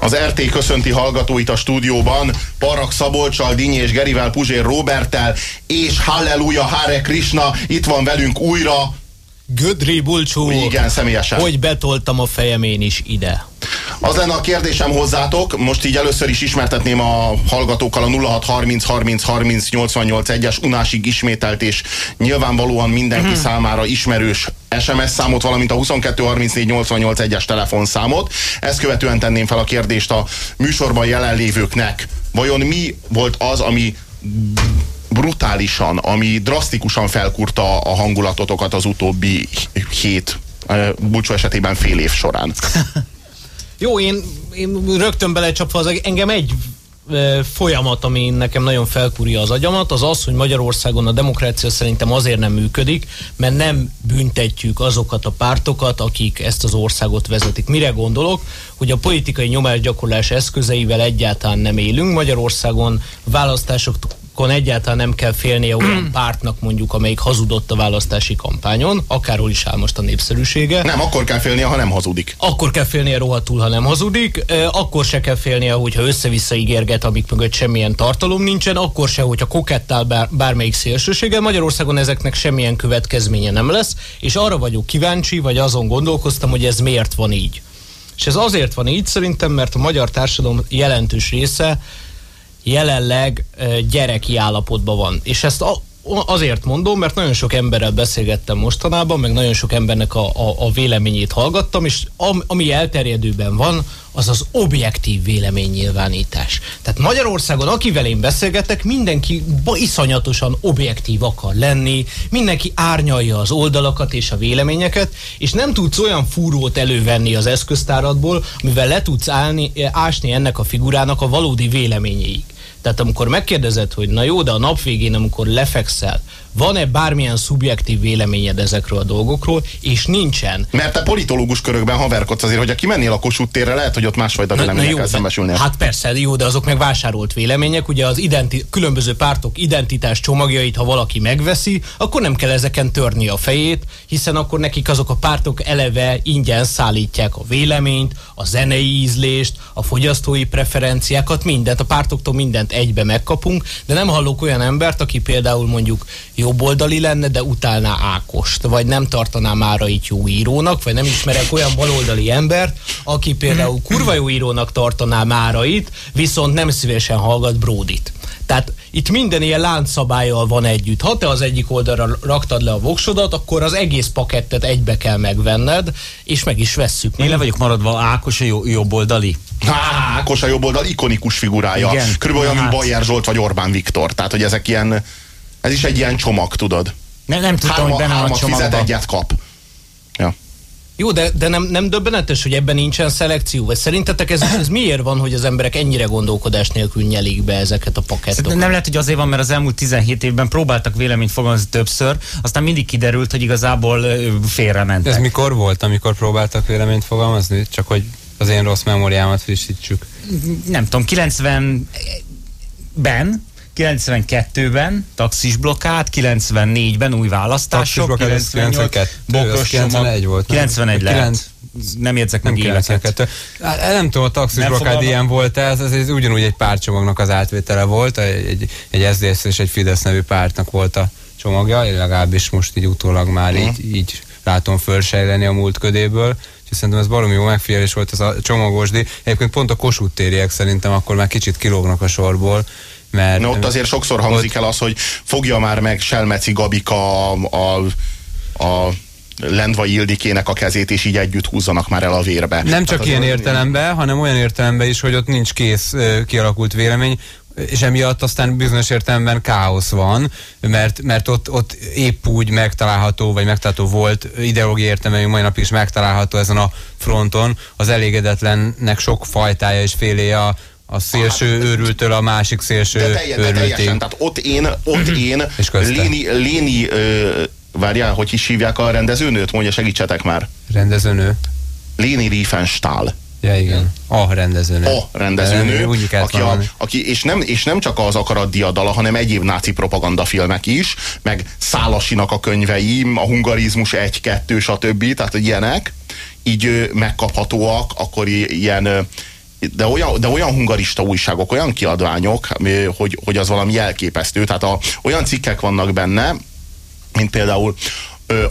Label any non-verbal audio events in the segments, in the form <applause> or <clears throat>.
Az RT köszönti hallgatóit a stúdióban, Parak Szabolcsal, Dinyi és Gerivel, Puzsér Robertel, és Halleluja, Hare Krishna, itt van velünk újra. Gödri Bulcsú. Igen, személyesen. Hogy betoltam a fejem én is ide. Az lenne a kérdésem hozzátok, most így először is ismertetném a hallgatókkal a 0630 30 30 88 1-es unásig ismételt és nyilvánvalóan mindenki hmm. számára ismerős SMS számot, valamint a 22 34 88 1-es telefonszámot. Ezt követően tenném fel a kérdést a műsorban jelenlévőknek. Vajon mi volt az, ami brutálisan, ami drasztikusan felkurta a hangulatotokat az utóbbi hét, búcsú esetében fél év során? <laughs> Jó, én, én rögtön belecsapva, az engem egy folyamat, ami nekem nagyon felkúrja az agyamat, az az, hogy Magyarországon a demokrácia szerintem azért nem működik, mert nem büntetjük azokat a pártokat, akik ezt az országot vezetik. Mire gondolok? Hogy a politikai nyomásgyakorlás eszközeivel egyáltalán nem élünk. Magyarországon választások akkor egyáltalán nem kell félnie olyan <clears throat> pártnak mondjuk, amelyik hazudott a választási kampányon, akárhol is áll most a népszerűsége. Nem, akkor kell félnie, ha nem hazudik. Akkor kell félnie rohadtul, ha nem hazudik, akkor se kell félnie, hogyha össze-vissza ígérget, amik mögött semmilyen tartalom nincsen, akkor se, hogyha kokettál bár, bármelyik szélsősége. Magyarországon ezeknek semmilyen következménye nem lesz, és arra vagyok kíváncsi, vagy azon gondolkoztam, hogy ez miért van így. És ez azért van így szerintem, mert a magyar társadalom jelentős része jelenleg gyereki állapotban van. És ezt a, azért mondom, mert nagyon sok emberrel beszélgettem mostanában, meg nagyon sok embernek a, a, a véleményét hallgattam, és am, ami elterjedőben van, az az objektív véleménynyilvánítás. Tehát Magyarországon, akivel én beszélgetek, mindenki iszonyatosan objektív akar lenni, mindenki árnyalja az oldalakat és a véleményeket, és nem tudsz olyan fúrót elővenni az eszköztáradból, amivel le tudsz állni, ásni ennek a figurának a valódi véleményéig. Tehát amikor megkérdezed, hogy na jó, de a nap végén, amikor lefekszel, van-e bármilyen szubjektív véleményed ezekről a dolgokról, és nincsen. Mert te politológus körökben haverkodsz azért, hogy aki mennél a Kossuth térre, lehet, hogy ott másfajta véleményekkel szembesülnél. Hát persze, jó, de azok meg vásárolt vélemények. Ugye az identi- különböző pártok identitás csomagjait, ha valaki megveszi, akkor nem kell ezeken törni a fejét, hiszen akkor nekik azok a pártok eleve ingyen szállítják a véleményt, a zenei ízlést, a fogyasztói preferenciákat, mindent, a pártoktól mindent egybe megkapunk, de nem hallok olyan embert, aki például mondjuk jobboldali lenne, de utálná Ákost, vagy nem tartaná Márait jó írónak, vagy nem ismerek olyan baloldali embert, aki például kurva jó írónak tartaná Márait, viszont nem szívesen hallgat Bródit. Tehát itt minden ilyen láncszabályjal van együtt. Ha te az egyik oldalra raktad le a voksodat, akkor az egész pakettet egybe kell megvenned, és meg is vesszük. Én le vagyok maradva Ákos a jobboldali. Ákos a jobboldal ikonikus figurája. Igen. Körülbelül olyan, mint hát. Bajer Zsolt vagy Orbán Viktor. Tehát, hogy ezek ilyen ez is egy ilyen csomag, tudod? Ne, nem tudtam, Hárma, hogy benne van a csomagban. fizet, egyet kap. Ja. Jó, de, de nem, nem döbbenetes, hogy ebben nincsen szelekció? Vagy szerintetek ez, ez miért van, hogy az emberek ennyire gondolkodás nélkül nyelik be ezeket a paketokat? Nem lehet, hogy azért van, mert az elmúlt 17 évben próbáltak véleményt fogalmazni többször, aztán mindig kiderült, hogy igazából félrementek. Ez mikor volt, amikor próbáltak véleményt fogalmazni? Csak hogy az én rossz memóriámat frissítsük. Nem tudom, 90 ben 92-ben taxis blokkád, 94-ben új választások, 98, 92, 91 volt. 91 lehet. 9, nem jegyzek meg éveket. Hát, nem tudom, a taxis blokkád ilyen volt ez, ez, ez ugyanúgy egy pártcsomagnak az átvétele volt, egy, egy, SZDSZ és egy Fidesz nevű pártnak volt a csomagja, legalábbis most így utólag már uh-huh. így, így látom fölsejleni a múlt ködéből és szerintem ez baromi jó megfigyelés volt ez a csomagosdi. Egyébként pont a Kossuth tériek szerintem akkor már kicsit kilógnak a sorból, mert, Na ott azért sokszor hangzik ott... el az, hogy fogja már meg Selmeci Gabika a, a, a Lendvai Ildikének a kezét, és így együtt húzzanak már el a vérbe. Nem csak ilyen értelemben, hanem olyan értelemben is, hogy ott nincs kész kialakult vélemény, és emiatt aztán bizonyos értelemben káosz van, mert, mert ott, ott épp úgy megtalálható, vagy megtalálható volt ideológiai értelemben, mai napig is megtalálható ezen a fronton az elégedetlennek sok fajtája és féléje a, a szélső hát, őrültől a másik szélső de teljesen, tehát ott én, ott <clears throat> én Léni, Léni ö, várjál, hogy is hívják a rendezőnőt? Mondja, segítsetek már. Rendezőnő? Léni Riefenstahl. Ja, igen. A rendezőnő. A rendezőnő, úgy aki, a, aki és, nem, és nem csak az akarat diadala, hanem egyéb náci propagandafilmek is, meg Szálasinak a könyveim, a hungarizmus 1-2, stb. Tehát ilyenek így megkaphatóak, akkor ilyen de olyan, de olyan hungarista újságok, olyan kiadványok, hogy, hogy az valami elképesztő. Tehát a, olyan cikkek vannak benne, mint például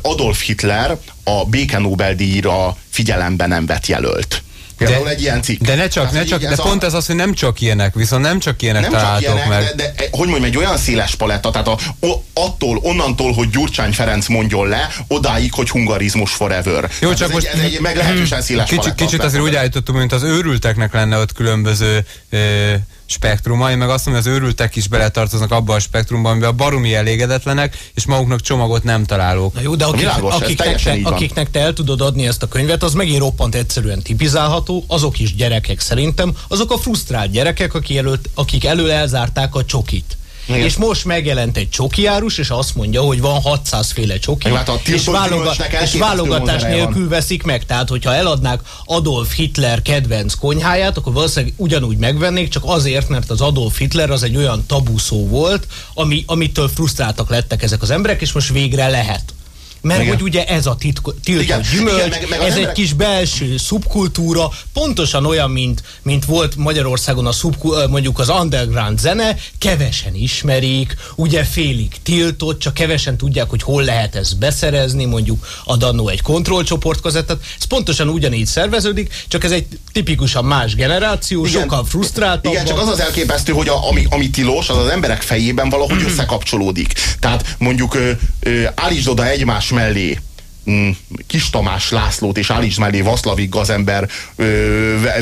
Adolf Hitler a béke Nobel-díjra figyelembe nem vett jelölt. Például de, egy ilyen cikk. De ne csak, ne csak, de a... pont ez az, hogy nem csak ilyenek, viszont nem csak ilyenek nem találtok csak ilyenek, meg. De, de, hogy mondjam, egy olyan széles paletta, tehát a, o, attól, onnantól, hogy Gyurcsány Ferenc mondjon le, odáig, hogy hungarizmus forever. Jó, csak ez most egy, ez egy meglehetősen széles kicsit, paletta. Kicsit azért úgy állítottuk, mint az őrülteknek lenne ott különböző ö, spektruma, én meg azt mondom, hogy az őrültek is beletartoznak abba a spektrumban, amiben a baromi elégedetlenek, és maguknak csomagot nem találók. Na jó, de akik, világos, akiknek, te, akiknek te el tudod adni ezt a könyvet, az megint roppant egyszerűen tipizálható, azok is gyerekek szerintem, azok a frusztrált gyerekek, akik elő, akik elől elzárták a csokit. Igen. És most megjelent egy csokiárus, és azt mondja, hogy van 600 féle csoki, hát és, váloga és válogatás nélkül van. veszik meg. Tehát, hogyha eladnák Adolf Hitler kedvenc konyháját, akkor valószínűleg ugyanúgy megvennék, csak azért, mert az Adolf Hitler az egy olyan tabu szó volt, ami, amitől frusztráltak lettek ezek az emberek, és most végre lehet. Mert igen. hogy ugye ez a titko, tiltott igen. gyümölcs, igen, meg, meg ez emberek... egy kis belső szubkultúra, pontosan olyan, mint, mint volt Magyarországon a szub, mondjuk az underground zene, kevesen ismerik, ugye félig tiltott, csak kevesen tudják, hogy hol lehet ezt beszerezni, mondjuk a Dannó egy kontrollcsoport kazettát. Ez pontosan ugyanígy szerveződik, csak ez egy tipikusan más generáció, igen. sokkal frusztráltabb. Igen, csak az az elképesztő, hogy a, ami, ami tilos, az az emberek fejében valahogy <clears throat> összekapcsolódik. Tehát mondjuk ö, ö, állítsd oda egymás mellé mm, Kis Tamás Lászlót, és állítsd mellé Vaszlavik Gazember,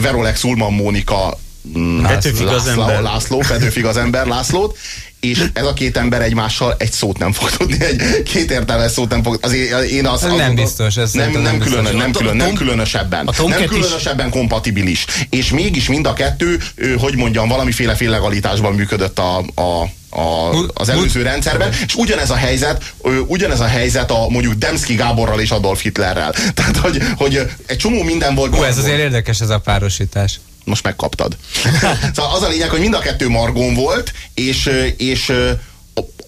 Verolex Ulman Mónika mm, Petőfi Gazember. László, Petőfi Gazember Lászlót, és ez a két ember egymással egy szót nem fog tudni, egy két értelmes szót nem fog. Azért én azt ez nem biztos, ez nem, nem, nem, különös, nem, külön, nem különösebben. Nem különösebben kompatibilis. És mégis mind a kettő, hogy mondjam, valamiféle félegalitásban működött a, a a, az előző rendszerben, és ugyanez a helyzet, ugyanez a helyzet a mondjuk Demszki Gáborral és Adolf Hitlerrel. <laughs> Tehát, hogy, hogy egy csomó minden volt. Ó, ez azért érdekes ez a párosítás most megkaptad. <laughs> szóval az a lényeg, hogy mind a kettő margón volt, és, és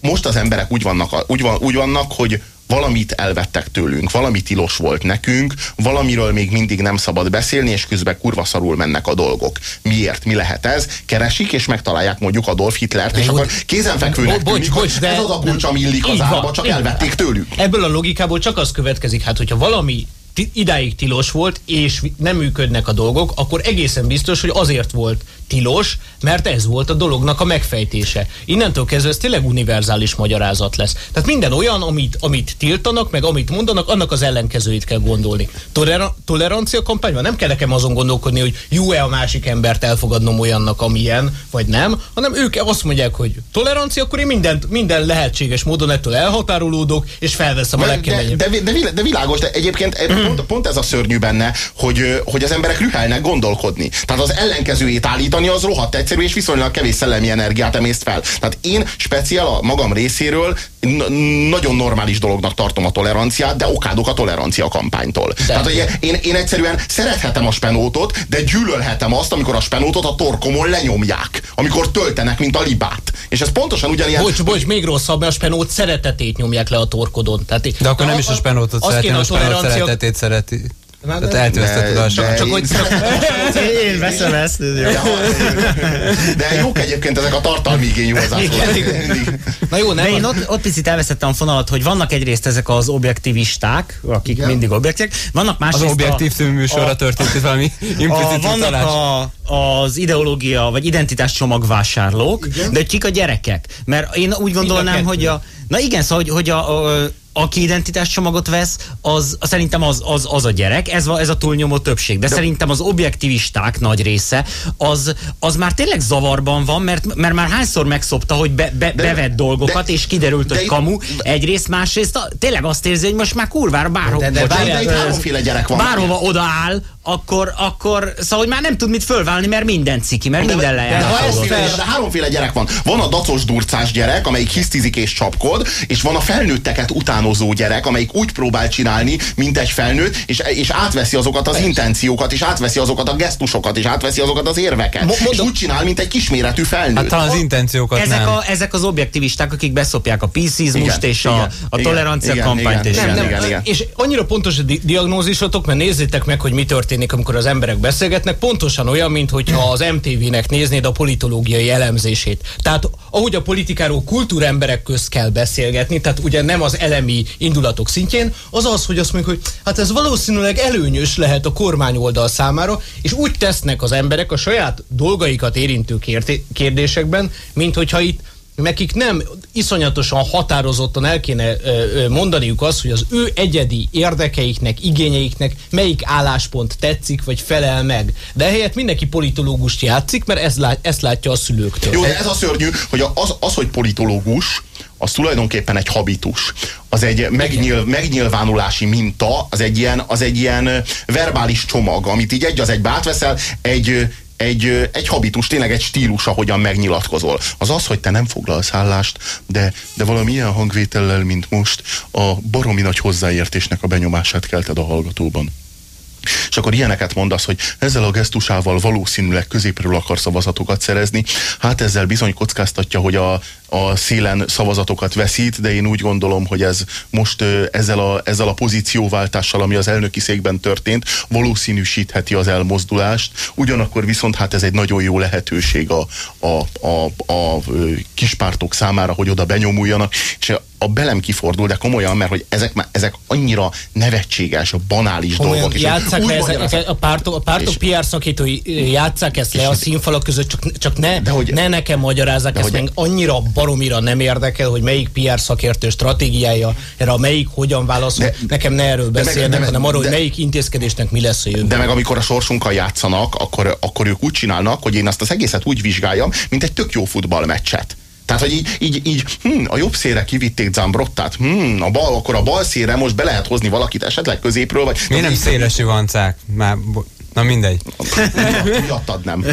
most az emberek úgy vannak, úgy, van, úgy vannak, hogy valamit elvettek tőlünk, valami tilos volt nekünk, valamiről még mindig nem szabad beszélni, és közben kurva szarul mennek a dolgok. Miért? Mi lehet ez? Keresik, és megtalálják mondjuk Adolf Hitlert, és akkor kézenfekvőnek bo, tűnik, bocs, de ez az a kulcs, ami illik az árba, csak elvették tőlük. Ebből a logikából csak az következik, hát hogyha valami idáig tilos volt, és nem működnek a dolgok, akkor egészen biztos, hogy azért volt tilos, mert ez volt a dolognak a megfejtése. Innentől kezdve ez tényleg univerzális magyarázat lesz. Tehát minden olyan, amit, amit tiltanak, meg amit mondanak, annak az ellenkezőit kell gondolni. Toler- tolerancia kampányban nem kell nekem azon gondolkodni, hogy jó-e a másik embert elfogadnom olyannak, amilyen, vagy nem, hanem ők azt mondják, hogy tolerancia, akkor én mindent, minden lehetséges módon ettől elhatárolódok, és felveszem a legkeményebb. De, de, de, de világos, de egyébként pont, pont ez a szörnyű benne, hogy, hogy az emberek rühelnek gondolkodni. Tehát az ellenkezőjét állítani az rohadt egyszerű, és viszonylag kevés szellemi energiát emészt fel. Tehát én speciál a magam részéről nagyon normális dolognak tartom a toleranciát, de okádok a tolerancia kampánytól. De. Tehát én, én egyszerűen szerethetem a spenótot, de gyűlölhetem azt, amikor a spenótot a torkomon lenyomják, amikor töltenek, mint a libát. És ez pontosan ugyanilyen... Bocs, bocs, még rosszabb, mert a spenót szeretetét nyomják le a torkodon. Tehát, de akkor nem is a spenótot szeretni, a spenót szeretetét szereti. Tehát eltűnte a tudást. Csak, hogy én veszem ezt. De, de jók egyébként ezek a tartalmi igényű. Na jó, nem? én ott, ott picit elveszettem a fonalat, hogy vannak egyrészt ezek az objektivisták, akik Igen. mindig objektívek, vannak másrészt Az objektív című műsorra történt valami implicit Vannak a, az ideológia vagy identitás csomagvásárlók, Igen. de kik a gyerekek? Mert én úgy gondolnám, hogy a Na igen, szóval, hogy, hogy a, a, aki identitáscsomagot vesz, az, szerintem az, az, az a gyerek, ez, ez a túlnyomó többség. De, De szerintem az objektivisták nagy része, az, az már tényleg zavarban van, mert, mert már hányszor megszopta, hogy be, be, de, bevett dolgokat, de, és kiderült, de, hogy kamu. De, egyrészt, másrészt a, tényleg azt érzi, hogy most már kurvára bárhol. De, de, de, de, de, de, gyerek van. Bárhova odaáll, akkor, akkor szóval, hogy már nem tud mit fölválni, mert minden ciki, mert de, minden lejár. De, de, de, de háromféle gyerek van. Van a dacos durcás gyerek, amelyik hisztizik és csapkod, és van a felnőtteket utánozó gyerek, amelyik úgy próbál csinálni, mint egy felnőtt, és, és átveszi azokat az intenciókat, és átveszi azokat a gesztusokat, és átveszi azokat az érveket. Mo- és úgy csinál, mint egy kisméretű felnőtt. Hát talán az intenciókat ezek nem. A, ezek az objektivisták, akik beszopják a piszizmust és igen, a, a igen, tolerancia igen, kampányt. Igen, és, nem, igen, igen. és annyira pontos a di- diagnózisotok, mert nézzétek meg, hogy mi történik, amikor az emberek beszélgetnek, pontosan olyan, mint hogyha az MTV-nek néznéd a politológiai elemzését. Tehát ahogy a politikáról kultúremberek közt kell beszélgetni, tehát ugye nem az elemi indulatok szintjén, az az, hogy azt mondjuk, hogy hát ez valószínűleg előnyös lehet a kormányoldal számára, és úgy tesznek az emberek a saját dolgaikat érintő kérdésekben, mint hogyha itt nekik nem iszonyatosan határozottan el kéne mondaniuk azt, hogy az ő egyedi érdekeiknek, igényeiknek melyik álláspont tetszik, vagy felel meg. De ehelyett mindenki politológust játszik, mert ez lát, ezt látja a szülőktől. Jó, de ez a szörnyű, hogy az, az hogy politológus, az tulajdonképpen egy habitus. Az egy megnyilv, megnyilvánulási minta, az egy, ilyen, az egy ilyen verbális csomag, amit így egy az egybe átveszel, egy, egy, egy habitus, tényleg egy stílus, ahogyan megnyilatkozol. Az az, hogy te nem foglalsz állást, de, de valami ilyen hangvétellel, mint most, a baromi nagy hozzáértésnek a benyomását kelted a hallgatóban. És akkor ilyeneket mondasz, hogy ezzel a gesztusával valószínűleg középről akar szavazatokat szerezni. Hát ezzel bizony kockáztatja, hogy a, a szélen szavazatokat veszít, de én úgy gondolom, hogy ez most ezzel a, ezzel a pozícióváltással, ami az elnöki székben történt, valószínűsítheti az elmozdulást. Ugyanakkor viszont hát ez egy nagyon jó lehetőség a, a, a, a kispártok számára, hogy oda benyomuljanak, és a belem kifordul, de komolyan, mert hogy ezek, ezek annyira nevetséges, banális komolyan dolgok. És játsszák le ezek, a pártok, a pártok PR szakítói játsszák ezt le a színfalak között, csak, csak ne, de hogy, ne nekem magyarázzák ezt meg, annyira baromira nem érdekel, hogy melyik PR szakértő stratégiája, erre a melyik hogyan válaszol. De, nekem ne erről beszélnek, meg, hanem arról, hogy melyik intézkedésnek mi lesz a jövő. De meg amikor a sorsunkkal játszanak, akkor, akkor ők úgy csinálnak, hogy én azt az egészet úgy vizsgáljam, mint egy tök jó futballmeccset. Tehát, hogy így, így, így hm, a jobb szélre kivitték Zambrottát, hm, a bal, akkor a bal szélre most be lehet hozni valakit esetleg középről, vagy... Mi nem széles vancák? Már Na mindegy. Miattad nem.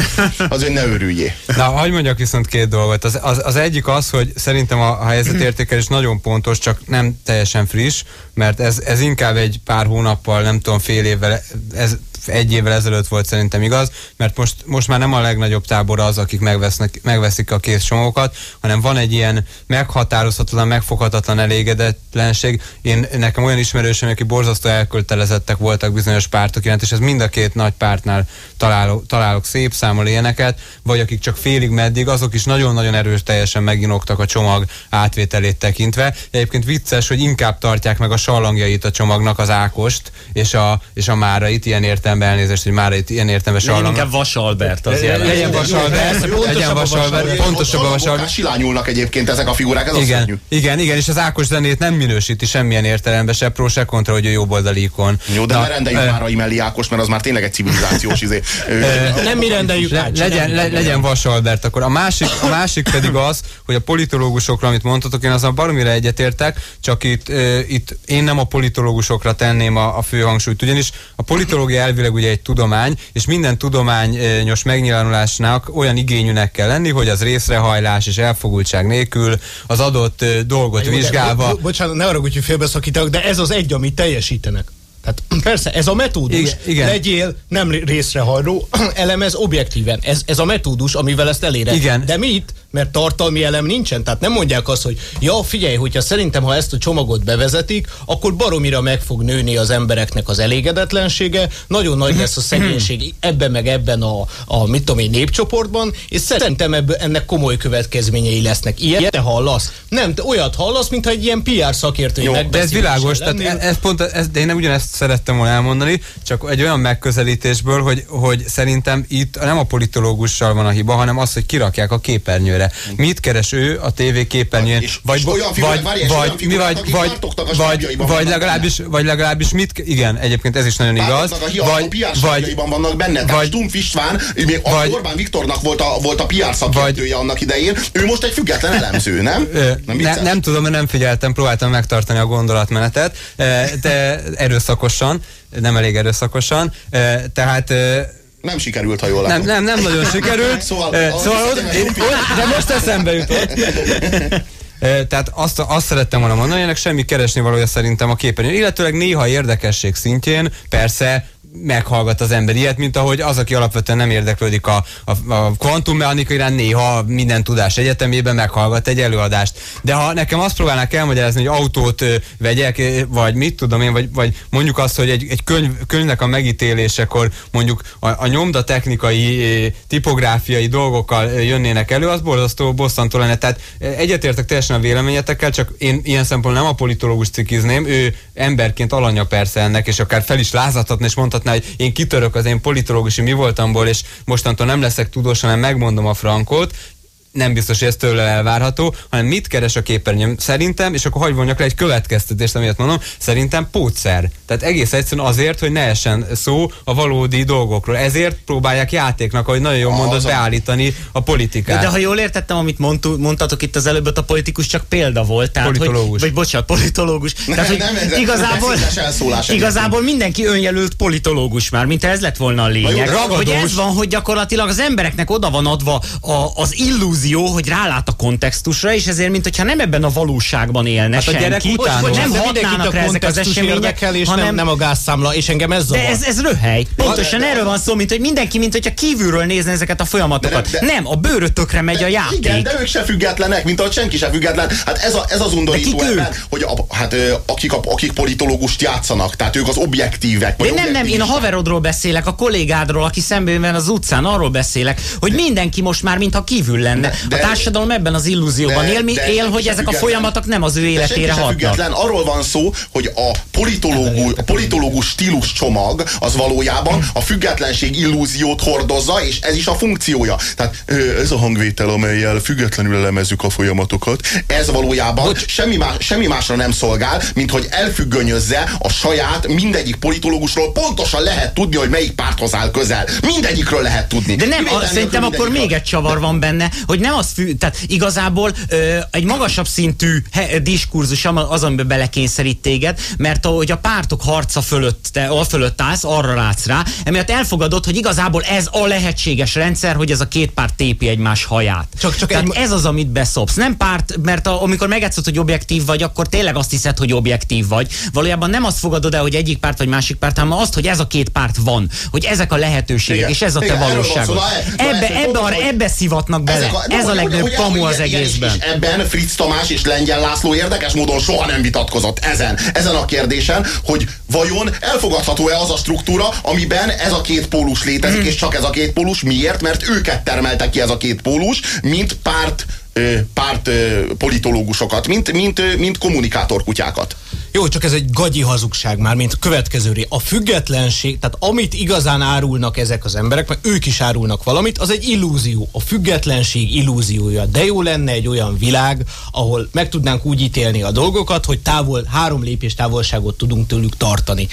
Az, hogy ne örüljé. Na, hagyd mondjak viszont két dolgot. Az, az, az egyik az, hogy szerintem a, a helyzetértékelés nagyon pontos, csak nem teljesen friss, mert ez, ez inkább egy pár hónappal, nem tudom, fél évvel, ez egy évvel ezelőtt volt szerintem igaz, mert most, most már nem a legnagyobb tábor az, akik megvesznek, megveszik a kész csomókat, hanem van egy ilyen meghatározhatatlan, megfoghatatlan elégedetlenség. Én nekem olyan ismerősöm, aki borzasztó elkötelezettek voltak bizonyos pártok iránt, és ez mind a két nagy pártnál találok, találok szép számol ilyeneket, vagy akik csak félig meddig, azok is nagyon-nagyon erős teljesen meginoktak a csomag átvételét tekintve. Egyébként vicces, hogy inkább tartják meg a sallangjait a csomagnak az Ákost és a, és a Márait ilyen értelme értelemben elnézést, hogy már itt ilyen értelmes Legyen inkább Vasalbert az jelen. Legyen Vasalbert, legyen Vasalbert, pontosabb a Vasalbert. Silányulnak egyébként ezek a figurák, ez igen, az igen, igen, és az Ákos zenét nem minősíti semmilyen értelemben, se pro, se kontra, hogy a jobboldali ikon. Jó, de Na, ne rendeljük már a Imeli Ákos, mert az már tényleg egy civilizációs izé. <laughs> nem mi rendeljük. Legyen, legyen Vasalbert, akkor a másik, a másik pedig az, hogy a politológusokra, amit mondtatok, én azon baromira egyetértek, csak itt, itt én nem a politológusokra tenném a, a fő hangsúlyt, ugyanis a politológia elvileg ugye egy tudomány, és minden tudományos megnyilvánulásnak olyan igényűnek kell lenni, hogy az részrehajlás és elfogultság nélkül az adott dolgot Jó, vizsgálva... De, bo bocsánat, ne arra, hogy félbeszakítok, de ez az egy, amit teljesítenek. Tehát <clears throat> persze, ez a metódus. Igen, igen. Legyél nem részrehajló, <clears throat> elemez objektíven. Ez, ez a metódus, amivel ezt elére. Igen. De mit? Mert tartalmi elem nincsen. Tehát nem mondják azt, hogy ja, figyelj, hogyha szerintem, ha ezt a csomagot bevezetik, akkor baromira meg fog nőni az embereknek az elégedetlensége, nagyon nagy lesz a szegénység ebben meg ebben a, a mit tudom én, népcsoportban, és szerintem ebből, ennek komoly következményei lesznek. Ilyet te hallasz? Nem, te olyat hallasz, mintha egy ilyen PR szakértői Jó, de ez világos, tehát ez, ez pont, ez, de én nem ugyanezt szerettem volna elmondani, csak egy olyan megközelítésből, hogy, hogy szerintem itt nem a politológussal van a hiba, hanem az, hogy kirakják a képernyőre képernyőre. Mit keres ő a TV képernyőjén? És- olyan várj, és olyan vagy, figurák, vagy, akik vagy, pártoknak a vagy, stábjaiban vagy, vannak legalábbis, vagy legalábbis mit, igen, egyébként ez is nagyon igaz. A, hi- a PR szakjaiban vannak benne. Tehát vagy- Stumpf István, ő még a vagy- Orbán Viktornak volt a, volt a PR szakértője annak idején, ő most egy független elemző, nem? Nem, ne, nem tudom, mert nem figyeltem, próbáltam megtartani a gondolatmenetet, de erőszakosan, nem elég erőszakosan, tehát nem sikerült, ha jól nem, látom. nem, nem nagyon sikerült. <laughs> Szóval- szóval én, de most eszembe jutott. <laughs> Tehát azt, azt szerettem volna mondani, ennek semmi keresni valója szerintem a képernyőn. Illetőleg néha érdekesség szintjén persze meghallgat az ember ilyet, mint ahogy az, aki alapvetően nem érdeklődik a, a, a kvantummechanika iránt, néha minden tudás egyetemében meghallgat egy előadást. De ha nekem azt próbálnák elmagyarázni, hogy autót ö, vegyek, vagy mit tudom én, vagy, vagy mondjuk azt, hogy egy, egy könyv, könyvnek a megítélésekor mondjuk a, a nyomda technikai, tipográfiai dolgokkal jönnének elő, az borzasztó, bosszantó lenne. Tehát egyetértek teljesen a véleményetekkel, csak én ilyen szempontból nem a politológus cikizném, ő emberként alanya persze ennek, és akár fel is lázadhatna, és mondhatná, hogy én kitörök az én politológusi mi voltamból, és mostantól nem leszek tudós, hanem megmondom a frankot, nem biztos, hogy ez tőle elvárható, hanem mit keres a képernyőn szerintem, és akkor hagyj vonjak le egy következtetést, amiért mondom, szerintem pótszer. Tehát egész egyszerűen azért, hogy ne essen szó a valódi dolgokról. Ezért próbálják játéknak, ahogy nagyon jól mondod, Az beállítani a politikát. De ha jól értettem, amit mondtu, mondtatok itt az előbb, ott a politikus csak példa volt. Tehát, Politológus. Hogy, vagy bocsánat, politológus. Tehát, hogy nem, ez- igazából, ez igazából mindenki önjelölt politológus már, mint ez lett volna a lényeg. Jó, hogy ez van, hogy gyakorlatilag az embereknek oda van adva a, az illúzió, hogy rálát a kontextusra, és ezért, mint hogyha nem ebben a valóságban élne Hát a senki, gyerek hogy, utána hogy nem de hatnának a rá ezek az események, és hanem nem, nem a gázszámla, és engem ez zavar. de ez, ez röhely. Pontosan erről van szó, mint hogy mindenki, mint hogyha kívülről nézne ezeket a folyamatokat. De- de- nem, a bőrötökre megy a játék. Igen, de ők se függetlenek, mint ahogy senki se független. Hát ez, a, ez az undorító De ebben, hogy a, hát, akik, a, akik politológust játszanak, tehát ők az objektívek. De nem, nem, én a haverodról beszélek, a kollégádról, aki szemben van az utcán, arról beszélek, hogy mindenki most már mintha kívül lenne. De- a társadalom ebben az illúzióban de- él, mi, de él senki hogy ezek a folyamatok nem az ő De életére hatnak. független. Arról van szó, hogy a politológus, a politológus stílus csomag az valójában a függetlenség illúziót hordozza, és ez is a funkciója. Tehát ez a hangvétel, amelyel függetlenül elemezzük a folyamatokat, ez valójában semmi, más, semmi másra nem szolgál, mint hogy elfüggönyözze a saját mindegyik politológusról pontosan lehet tudni, hogy melyik párthoz áll közel. Mindegyikről lehet tudni. De nem, a, szerintem akkor még egy csavar van benne, hogy nem az fű, tehát igazából ö, egy magasabb szintű he, diskurzus az, amiben belekényszerít téged, mert ahogy a pártok harca fölött, te a fölött állsz, arra látsz rá, emiatt elfogadod, hogy igazából ez a lehetséges rendszer, hogy ez a két párt tépi egymás haját. Csak- csak Tehát egy- ez az, amit beszopsz. Nem párt, mert a, amikor megetszod, hogy objektív vagy, akkor tényleg azt hiszed, hogy objektív vagy. Valójában nem azt fogadod el, hogy egyik párt vagy másik párt, hanem azt, hogy ez a két párt van, hogy ezek a lehetőségek, Igen. és ez a te Igen, valóságod. Na, Ebbe, ebbe, a, hogy- ebbe szivatnak bele. Ezek ez a legnagyobb kamu az egészben. És, és ebben Fritz Tamás és Lengyel László érdekes módon soha nem vitatkozott ezen, ezen a kérdésen, hogy vajon elfogadható-e az a struktúra, amiben ez a két pólus létezik, Hmm. és csak ez a két pólus. Miért? Mert őket termeltek ki ez a két pólus, mint párt párt politológusokat, mint, mint, mint kommunikátorkutyákat. Jó, csak ez egy gagyi hazugság már, mint következő ré. A függetlenség, tehát amit igazán árulnak ezek az emberek, mert ők is árulnak valamit, az egy illúzió. A függetlenség illúziója. De jó lenne egy olyan világ, ahol meg tudnánk úgy ítélni a dolgokat, hogy távol, három lépés távolságot tudunk tőlük tartani tartani.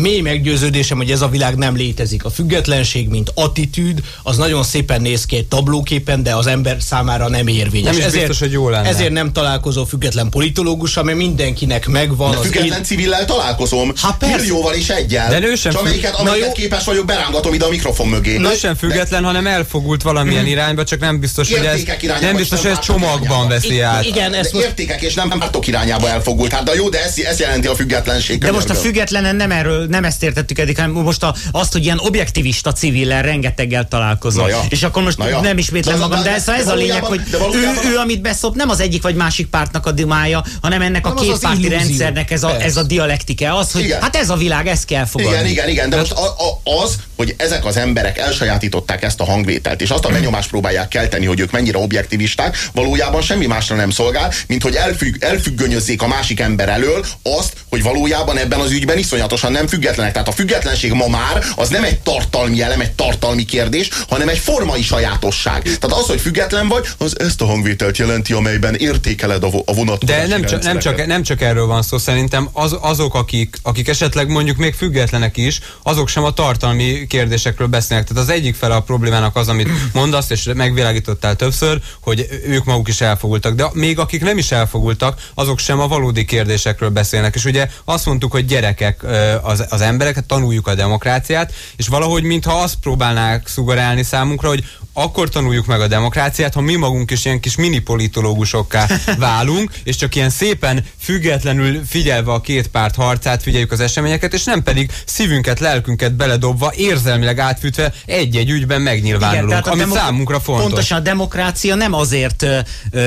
Mély meggyőződésem, hogy ez a világ nem létezik. A függetlenség, mint attitűd, az nagyon szépen néz ki egy tablóképen, de az ember számára nem érvényes. Nem is biztos, hogy jó lenne. Ezért nem találkozó független politológussal, mert mindenkinek megvan De az független én- civillel találkozom, Hát persze. millióval is egyel. De ő sem függ- amelyiket, amelyiket jó. képes vagyok, berángatom ide a mikrofon mögé. Na, sem független, hanem elfogult valamilyen irányba, csak nem biztos, hogy ez, nem biztos, hogy ez csomagban veszi át. Igen, ezt De most értékek és nem pártok irányába elfogult. Hát de jó, de ez, ez jelenti a függetlenség. De most a függetlenen nem erről, nem ezt értettük eddig, hanem most a, azt, hogy ilyen objektivista civillel rengeteggel találkozol. Ja. És akkor most ja. nem ismétlem De magam, de, de- ez, szóval de ez a lényeg, hogy ő, ő, amit beszop, nem az egyik vagy másik pártnak a dimája, hanem ennek a Nem, az két párti rendszernek ez a, ez a dialektike. Az, hogy Igen. hát ez a világ, ezt kell fogadni. Igen, igen, igen, de most a, a, az, hogy ezek az emberek elsajátították ezt a hangvételt, és azt a benyomást próbálják kelteni, hogy ők mennyire objektivisták, valójában semmi másra nem szolgál, mint hogy elfügg, elfüggönyözzék a másik ember elől azt, hogy valójában ebben az ügyben iszonyatosan nem függetlenek. Tehát a függetlenség ma már az nem egy tartalmi elem, egy tartalmi kérdés, hanem egy formai sajátosság. Tehát az, hogy független vagy, az ezt a hangvételt jelenti, amelyben értékeled a, vonatkozási De nem csak, nem, csak, nem csak erről van szó, szerintem az, azok, akik, akik esetleg mondjuk még függetlenek is, azok sem a tartalmi kérdésekről beszélnek. Tehát az egyik fele a problémának az, amit mondasz, és megvilágítottál többször, hogy ők maguk is elfogultak. De még akik nem is elfogultak, azok sem a valódi kérdésekről beszélnek. És ugye azt mondtuk, hogy gyerekek az, az emberek, tanuljuk a demokráciát, és valahogy mintha azt próbálnák szugarálni számunkra, hogy akkor tanuljuk meg a demokráciát, ha mi magunk is ilyen kis mini politológusokká válunk, és csak ilyen szépen függetlenül figyelve a két párt harcát figyeljük az eseményeket, és nem pedig szívünket, lelkünket beledobva, érzelmileg átfűtve egy-egy ügyben megnyilvánulunk, Igen, ami számunkra fontos. Pontosan a demokrácia nem azért,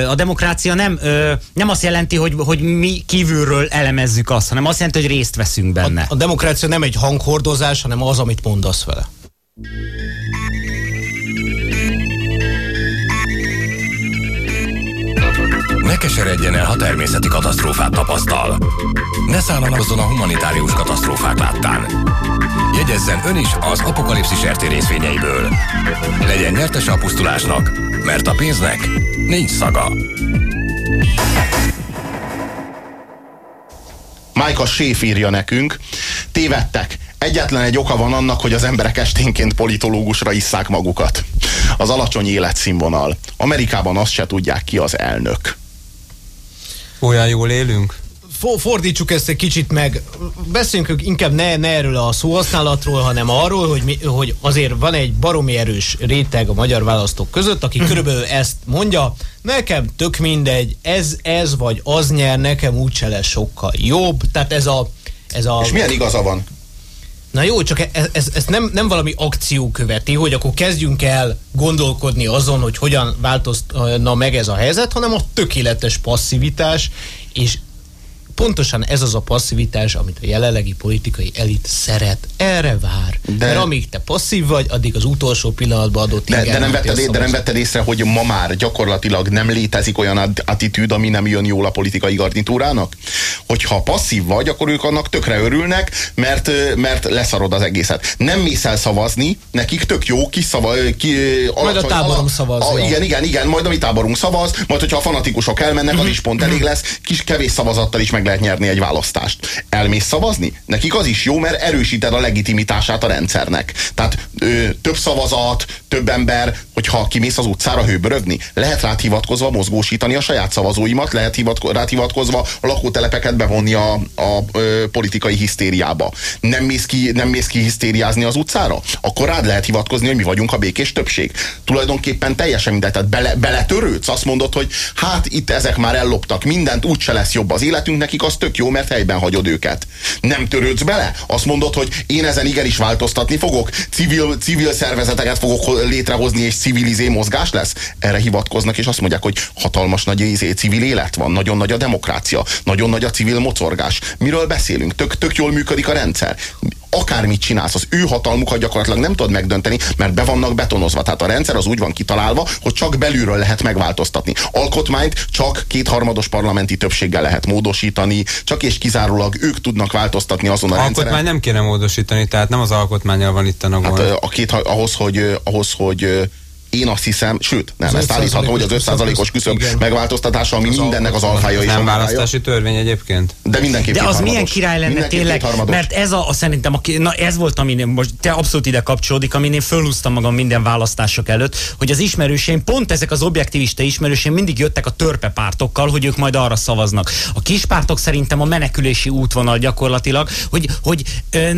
a demokrácia nem, nem azt jelenti, hogy, hogy mi kívülről elemezzük azt, hanem azt jelenti, hogy részt veszünk benne. A, a demokrácia nem egy hanghordozás, hanem az, amit mondasz vele. Ne keseredjen el, ha természeti katasztrófát tapasztal. Ne szállalakozzon a humanitárius katasztrófák láttán. Jegyezzen ön is az apokalipszis RT részvényeiből. Legyen nyertes a pusztulásnak, mert a pénznek nincs szaga. Májka Séf írja nekünk, tévedtek. Egyetlen egy oka van annak, hogy az emberek esténként politológusra isszák magukat. Az alacsony életszínvonal. Amerikában azt se tudják ki az elnök. Olyan jól élünk? fordítsuk ezt egy kicsit meg, beszéljünk inkább ne, ne erről a szóhasználatról, hanem arról, hogy, mi, hogy azért van egy baromi erős réteg a magyar választók között, aki körülbelül ezt mondja, nekem tök mindegy, ez, ez vagy az nyer, nekem úgyse lesz sokkal jobb. Tehát ez a, ez a... És milyen igaza van? Na jó, csak ez, ez, ez nem, nem valami akció követi, hogy akkor kezdjünk el gondolkodni azon, hogy hogyan változna meg ez a helyzet, hanem a tökéletes passzivitás, és pontosan ez az a passzivitás, amit a jelenlegi politikai elit szeret. Erre vár. De, Mert amíg te passzív vagy, addig az utolsó pillanatban adott de, de, nem vetted, de nem vetted észre, hogy ma már gyakorlatilag nem létezik olyan attitűd, ami nem jön jól a politikai garnitúrának? Hogyha passzív vagy, akkor ők annak tökre örülnek, mert, mert leszarod az egészet. Nem mész el szavazni, nekik tök jó, kis szava, ki, majd a táborunk szavaz. A, igen, igen, igen, majd a mi táborunk szavaz, majd hogyha a fanatikusok elmennek, az is pont elég lesz, kis kevés szavazattal is meg meg lehet nyerni egy választást. Elmész szavazni? Nekik az is jó, mert erősíted a legitimitását a rendszernek. Tehát ö, több szavazat, több ember, hogyha kimész az utcára hőbörögni, lehet rá hivatkozva mozgósítani a saját szavazóimat, lehet hivatko- rá hivatkozva a lakótelepeket bevonni a, a, ö, politikai hisztériába. Nem mész, ki, nem mész ki hisztériázni az utcára? Akkor rád lehet hivatkozni, hogy mi vagyunk a békés többség. Tulajdonképpen teljesen mindegy, tehát bele, beletörődsz, azt mondod, hogy hát itt ezek már elloptak mindent, úgyse lesz jobb az életünk, nekik az tök jó, mert helyben hagyod őket. Nem törődsz bele? Azt mondod, hogy én ezen igenis változtatni fogok, civil, civil szervezeteket fogok létrehozni, és civilizé mozgás lesz? Erre hivatkoznak, és azt mondják, hogy hatalmas nagy izé, civil élet van, nagyon nagy a demokrácia, nagyon nagy a civil mocorgás. Miről beszélünk? Tök, tök jól működik a rendszer akármit csinálsz, az ő hatalmukat gyakorlatilag nem tudod megdönteni, mert be vannak betonozva. Tehát a rendszer az úgy van kitalálva, hogy csak belülről lehet megváltoztatni. Alkotmányt csak kétharmados parlamenti többséggel lehet módosítani, csak és kizárólag ők tudnak változtatni azon a rendszeren. Alkotmány nem kéne módosítani, tehát nem az alkotmányjal van itt a hát, a két, ahhoz, hogy, ahhoz, hogy én azt hiszem, sőt, nem, az ezt állíthatom, hogy az 5%-os küszöb megváltoztatása, ami az mindennek az alfája és Nem választási törvény egyébként. De mindenképp De az milyen király lenne tényleg, mert ez a, a szerintem, a, na ez volt, ami most te abszolút ide kapcsolódik, amin én fölhúztam magam minden választások előtt, hogy az ismerőseim, pont ezek az objektivista ismerőseim mindig jöttek a törpe pártokkal, hogy ők majd arra szavaznak. A kis pártok szerintem a menekülési útvonal gyakorlatilag, hogy, hogy ö,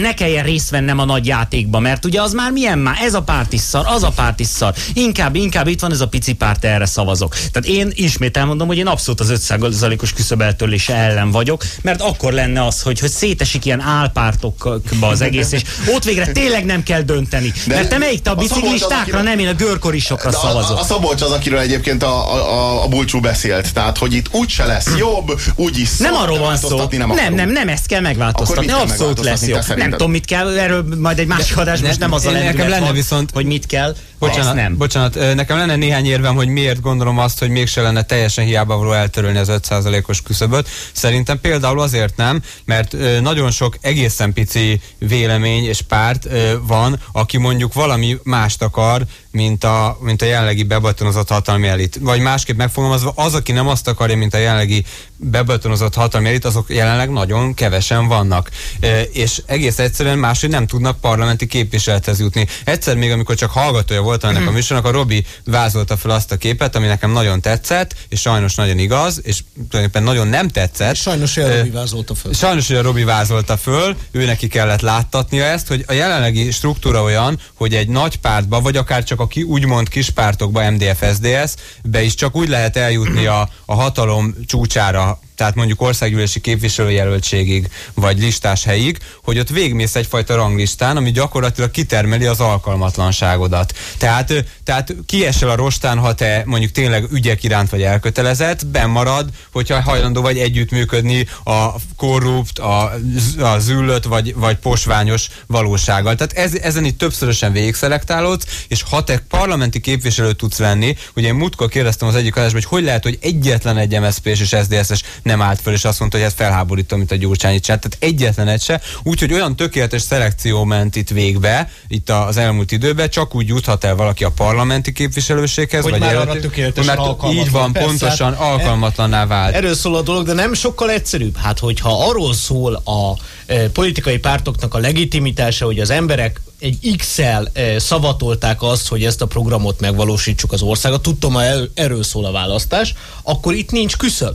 ne kelljen részt vennem a nagy játékba, mert ugye az már milyen már, ez a párt is szar, az a párt párt is szar. Inkább, inkább itt van ez a pici párt, erre szavazok. Tehát én ismét elmondom, hogy én abszolút az 5%-os küszöbeltörlése ellen vagyok, mert akkor lenne az, hogy, hogy szétesik ilyen álpártokba az egész, és ott végre tényleg nem kell dönteni. De mert te melyik te a biciklistákra, nem én a görkorisokra szavazok. A, a Szabolcs az, akiről egyébként a, a, a Bulcsú beszélt. Tehát, hogy itt úgyse lesz jobb, úgyis Nem arról van szó. Nem, nem, nem, nem, ezt kell megváltoztatni. Abszolút lesz jó. Nem tudom, mit kell, erről majd egy másik adás, most nem az a nekem lenne viszont, hogy mit kell. Bocsánat, nem. bocsánat, nekem lenne néhány érvem, hogy miért gondolom azt, hogy mégse lenne teljesen hiába való eltörölni az 5%-os küszöböt. Szerintem például azért nem, mert nagyon sok egészen pici vélemény és párt van, aki mondjuk valami mást akar, mint a, mint a jelenlegi bebetonozott hatalmi elit. Vagy másképp megfogalmazva, az, aki nem azt akarja, mint a jelenlegi bebetonozott hatalmi elit, azok jelenleg nagyon kevesen vannak. E, és egész egyszerűen máshogy nem tudnak parlamenti képviselethez jutni. Egyszer még, amikor csak hallgatója volt ennek a mhm. műsornak, a Robi vázolta fel azt a képet, ami nekem nagyon tetszett, és sajnos nagyon igaz, és tulajdonképpen nagyon nem tetszett. És sajnos, hogy a Robi vázolta föl. Sajnos, hogy a Robi vázolta föl, ő neki kellett láttatnia ezt, hogy a jelenlegi struktúra olyan, hogy egy nagy pártba, vagy akár csak a ki, úgymond kispártokba, MDF, SDS, be is csak úgy lehet eljutni a, a hatalom csúcsára tehát mondjuk országgyűlési képviselőjelöltségig, vagy listás helyig, hogy ott végmész egyfajta ranglistán, ami gyakorlatilag kitermeli az alkalmatlanságodat. Tehát, tehát kiesel a rostán, ha te mondjuk tényleg ügyek iránt vagy elkötelezett, bemarad, hogyha hajlandó vagy együttműködni a korrupt, a, a züllött vagy, vagy posványos valósággal. Tehát ez, ezen itt többszörösen végigszelektálódsz, és ha te parlamenti képviselő tudsz lenni, ugye én múltkor kérdeztem az egyik adásban, hogy hogy lehet, hogy egyetlen egy MSZP és SZDSZ-es nem állt föl, és azt mondta, hogy ez felháborító, mint a Gyurcsányi csinál. Tehát egyetlen egy se. Úgyhogy olyan tökéletes szelekció ment itt végbe, itt az elmúlt időben, csak úgy juthat el valaki a parlamenti képviselőséghez, hogy vagy már arra tökéletesen mert így van, persze, pontosan hát alkalmatlanná vált. Erről szól a dolog, de nem sokkal egyszerűbb. Hát, hogyha arról szól a e, politikai pártoknak a legitimitása, hogy az emberek egy X-el e, szavatolták azt, hogy ezt a programot megvalósítsuk az országot, tudtam, ha erről szól a választás, akkor itt nincs küszöb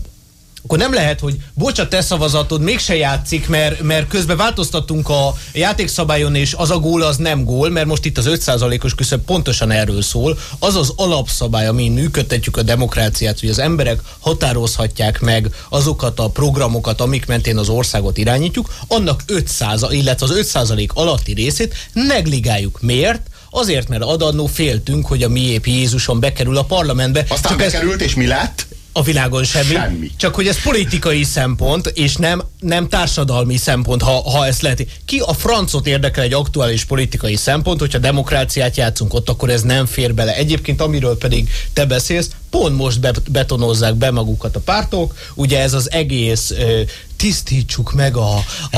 akkor nem lehet, hogy bocsát, te szavazatod mégse játszik, mert, mert közben változtattunk a játékszabályon, és az a gól az nem gól, mert most itt az 5%-os küszöb pontosan erről szól. Az az alapszabály, amin működtetjük a demokráciát, hogy az emberek határozhatják meg azokat a programokat, amik mentén az országot irányítjuk, annak 5%, illetve az 5% alatti részét negligáljuk. Miért? Azért, mert adannó féltünk, hogy a miépi Jézuson bekerül a parlamentbe. Aztán Csak bekerült, ez... és mi lett? A világon semmi. semmi. Csak hogy ez politikai szempont, és nem, nem társadalmi szempont, ha, ha ezt lehet. Ki a francot érdekel egy aktuális politikai szempont, hogyha demokráciát játszunk ott, akkor ez nem fér bele. Egyébként, amiről pedig te beszélsz, pont most betonozzák be magukat a pártok, ugye ez az egész tisztítsuk meg a, a, a,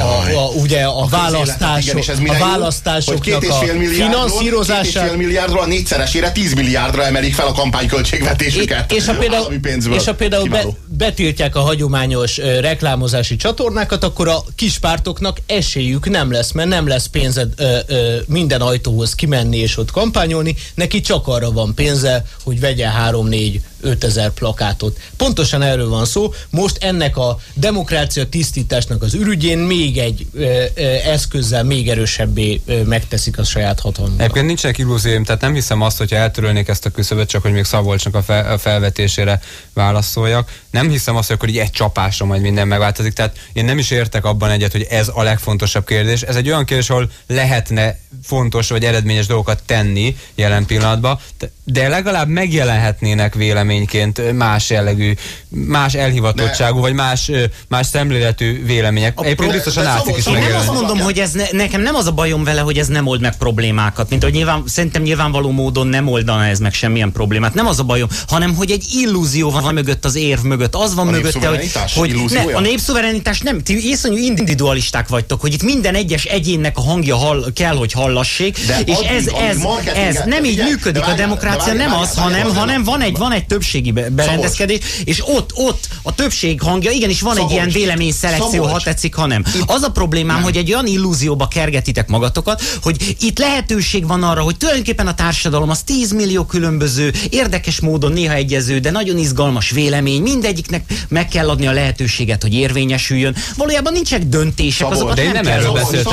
a, a, ugye a, a választások, a választásoknak a finanszírozását. Két és fél milliárdról a négyszeresére 10 milliárdra emelik fel a kampányköltségvetésüket. És, és ha például, és ha például be, betiltják a hagyományos uh, reklámozási csatornákat, akkor a kispártoknak esélyük nem lesz, mert nem lesz pénzed uh, uh, minden ajtóhoz kimenni és ott kampányolni, neki csak arra van pénze, hogy vegye 3-4 5000 plakátot. Pontosan erről van szó. Most ennek a demokrácia tisztításnak az ürügyén még egy ö, ö, eszközzel még erősebbé ö, megteszik a saját hatalmukat. Egyébként nincsenek illúzióim, tehát nem hiszem azt, hogyha eltörölnék ezt a küszöböt, csak hogy még Szabolcsnak a, fel, a felvetésére válaszoljak. Nem hiszem azt, hogy akkor így egy csapásra majd minden megváltozik. Tehát én nem is értek abban egyet, hogy ez a legfontosabb kérdés. Ez egy olyan kérdés, ahol lehetne fontos vagy eredményes dolgokat tenni jelen pillanatban, de legalább megjelenhetnének véleményként más jellegű, más elhivatottságú, vagy más, más szemléletű vélemények. A Egyébként biztosan átszik is Én nem azt mondom, hogy ez ne, nekem nem az a bajom vele, hogy ez nem old meg problémákat, mint hogy nyilván, szerintem nyilvánvaló módon nem oldana ez meg semmilyen problémát. Nem az a bajom, hanem hogy egy illúzió van mögött az érv mögött. Az van a mögötte, hogy, hogy ne, a népszuverenitás nem, ti iszonyú individualisták vagytok, hogy itt minden egyes egyénnek a hangja hall, kell, hogy hallassék, de és addig, ez, ez, ez nem így működik a demokrácia demokrácia nem az, hanem, hanem van egy, van egy többség többségi berendezkedés, és ott, ott a többség hangja, igenis van Szabolcs. egy ilyen véleményszelekció, ha tetszik, ha nem. Az a problémám, nem. hogy egy olyan illúzióba kergetitek magatokat, hogy itt lehetőség van arra, hogy tulajdonképpen a társadalom az 10 millió különböző, érdekes módon néha egyező, de nagyon izgalmas vélemény, mindegyiknek meg kell adni a lehetőséget, hogy érvényesüljön. Valójában nincsenek döntések, Szabolcs, azokat de nem, nem erről beszéltem.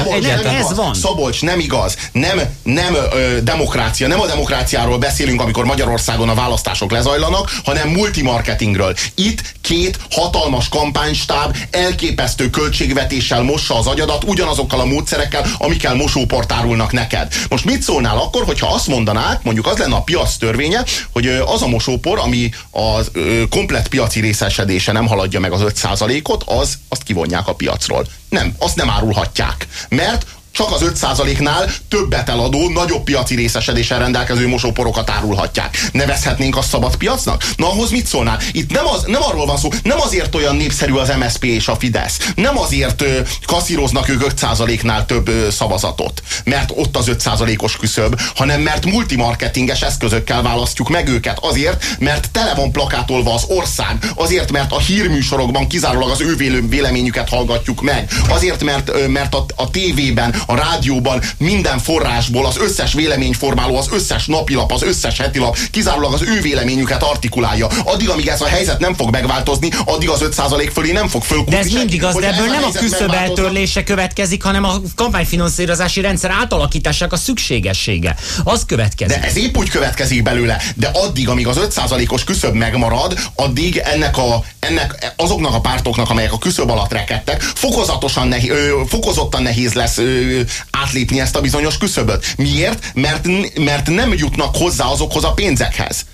Ez van. Szabolcs, nem igaz. Nem, nem ö, demokrácia, nem a demokráciáról beszélünk, amikor Magyarországon a választások lezajlanak, hanem multimarketingről. Itt két hatalmas kampánystáb elképesztő költségvetéssel mossa az agyadat ugyanazokkal a módszerekkel, amikkel mosóport árulnak neked. Most mit szólnál akkor, hogyha azt mondanák, mondjuk az lenne a piac törvénye, hogy az a mosópor, ami a komplet piaci részesedése nem haladja meg az 5%-ot, az, azt kivonják a piacról. Nem, azt nem árulhatják. Mert csak az 5%-nál többet eladó, nagyobb piaci részesedéssel rendelkező mosóporokat árulhatják. Nevezhetnénk a szabad piacnak? Na ahhoz mit szólnál? Itt nem, az, nem arról van szó, nem azért olyan népszerű az MSP és a Fidesz. Nem azért ö, kaszíroznak ők 5%-nál több ö, szavazatot, mert ott az 5%-os küszöb, hanem mert multimarketinges eszközökkel választjuk meg őket. Azért, mert tele van plakátolva az ország. Azért, mert a hírműsorokban kizárólag az ő véleményüket hallgatjuk meg. Azért, mert, ö, mert a, a tévében a rádióban, minden forrásból az összes véleményformáló, az összes napilap, az összes hetilap kizárólag az ő véleményüket artikulálja. Addig, amíg ez a helyzet nem fog megváltozni, addig az 5% fölé nem fog fölkúrni. De ez mindig az, de ebből nem a küszöb eltörlése következik, hanem a kampányfinanszírozási rendszer átalakításának a szükségessége. Az következik. De ez épp úgy következik belőle, de addig, amíg az 5%-os küszöb megmarad, addig ennek a, ennek azoknak a pártoknak, amelyek a küszöb alatt rekedtek, fokozatosan nehéz, fokozottan nehéz lesz ö, átlépni ezt a bizonyos küszöböt. Miért? Mert, mert nem jutnak hozzá azokhoz a pénzekhez.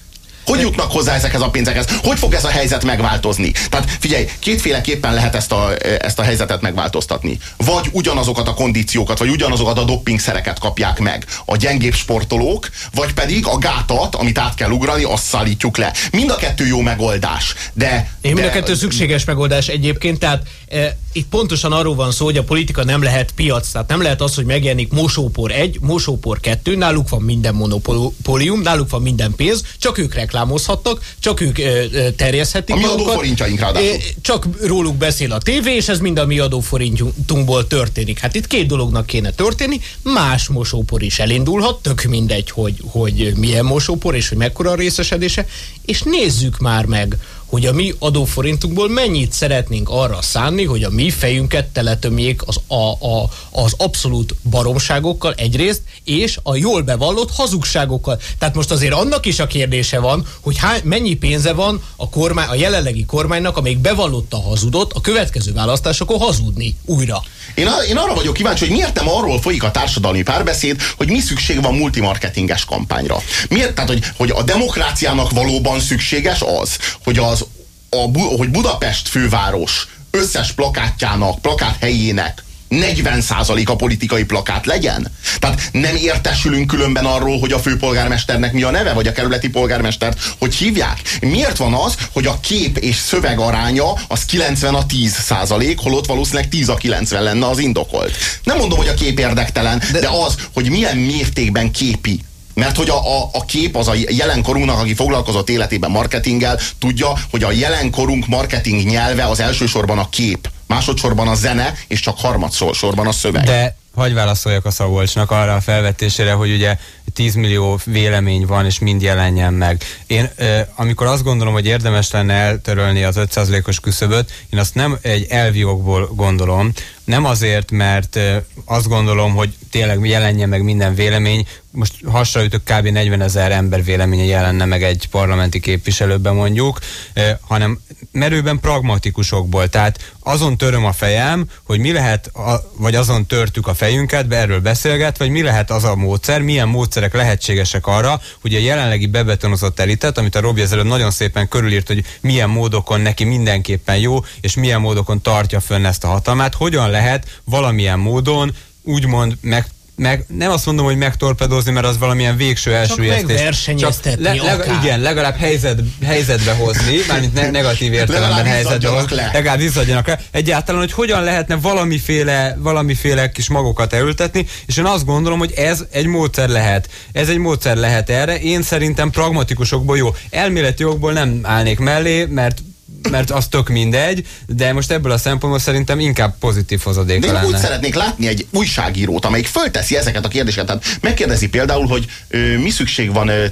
Hogy jutnak hozzá ezekhez a pénzekhez? Hogy fog ez a helyzet megváltozni? Tehát figyelj, kétféleképpen lehet ezt a, ezt a helyzetet megváltoztatni. Vagy ugyanazokat a kondíciókat, vagy ugyanazokat a doppingszereket kapják meg a gyengébb sportolók, vagy pedig a gátat, amit át kell ugrani, azt szállítjuk le. Mind a kettő jó megoldás. De, Én mind a kettő szükséges megoldás egyébként, tehát e, itt pontosan arról van szó, hogy a politika nem lehet piac, tehát nem lehet az, hogy megjelenik mosópor egy, mosópor kettő, náluk van minden monopólium, náluk van minden pénz, csak ők reklámozhatnak, csak ők ö, terjeszhetik A mi adóforintjaink ráadásul. Csak róluk beszél a tévé, és ez mind a mi adóforintunkból történik. Hát itt két dolognak kéne történni, más mosópor is elindulhat, tök mindegy, hogy, hogy milyen mosópor, és hogy mekkora a részesedése, és nézzük már meg, hogy a mi adóforintunkból mennyit szeretnénk arra szánni, hogy a mi fejünket teletömjék az, a, a, az abszolút baromságokkal egyrészt, és a jól bevallott hazugságokkal. Tehát most azért annak is a kérdése van, hogy hány, mennyi pénze van a, kormány, a jelenlegi kormánynak, amelyik bevallotta hazudott, a következő választásokon hazudni újra. Én, én arra vagyok kíváncsi, hogy miért nem arról folyik a társadalmi párbeszéd, hogy mi szükség van multimarketinges kampányra. Miért? Tehát, hogy, hogy a demokráciának valóban szükséges az, hogy, az, a, hogy Budapest főváros összes plakátjának, plakát helyének 40% a politikai plakát legyen? Tehát nem értesülünk különben arról, hogy a főpolgármesternek mi a neve, vagy a kerületi polgármestert hogy hívják? Miért van az, hogy a kép és szöveg aránya az 90 a 10 százalék, holott valószínűleg 10 a 90 lenne az indokolt? Nem mondom, hogy a kép érdektelen, de, de az, hogy milyen mértékben képi mert hogy a, a, a kép az a jelenkorunknak, aki foglalkozott életében marketinggel, tudja, hogy a jelenkorunk marketing nyelve az elsősorban a kép másodszorban a zene, és csak harmadsorban a szöveg. De hagyj válaszoljak a Szabolcsnak arra a felvetésére, hogy ugye 10 millió vélemény van, és mind jelenjen meg. Én amikor azt gondolom, hogy érdemes lenne eltörölni az 5%-os küszöböt, én azt nem egy elvi okból gondolom, nem azért, mert azt gondolom, hogy tényleg jelenjen meg minden vélemény, most hasraütök kb. 40 ezer ember véleménye jelenne meg egy parlamenti képviselőben mondjuk, hanem merőben pragmatikusokból. Tehát azon töröm a fejem, hogy mi lehet, vagy azon törtük a fejünket, be erről beszélget, vagy mi lehet az a módszer, milyen módszerek lehetségesek arra, hogy a jelenlegi bebetonozott elitet, amit a Robi ezelőtt nagyon szépen körülírt, hogy milyen módokon neki mindenképpen jó, és milyen módokon tartja fönn ezt a hatalmát, hogyan lehet valamilyen módon úgymond meg meg, nem azt mondom, hogy megtorpedozni, mert az valamilyen végső elsőjeztés. Csak le, leg, igen, legalább helyzet, helyzetbe hozni, mármint ne, negatív értelemben helyzetbe hozni. Le. Legalább izzadjanak le. Egyáltalán, hogy hogyan lehetne valamiféle, valamiféle kis magokat elültetni, és én azt gondolom, hogy ez egy módszer lehet. Ez egy módszer lehet erre. Én szerintem pragmatikusokból jó. Elméleti jogból nem állnék mellé, mert mert az tök mindegy, de most ebből a szempontból szerintem inkább pozitív hozadék de én lenne. úgy szeretnék látni egy újságírót, amelyik fölteszi ezeket a kérdéseket. Tehát megkérdezi például, hogy ö, mi szükség van, ö,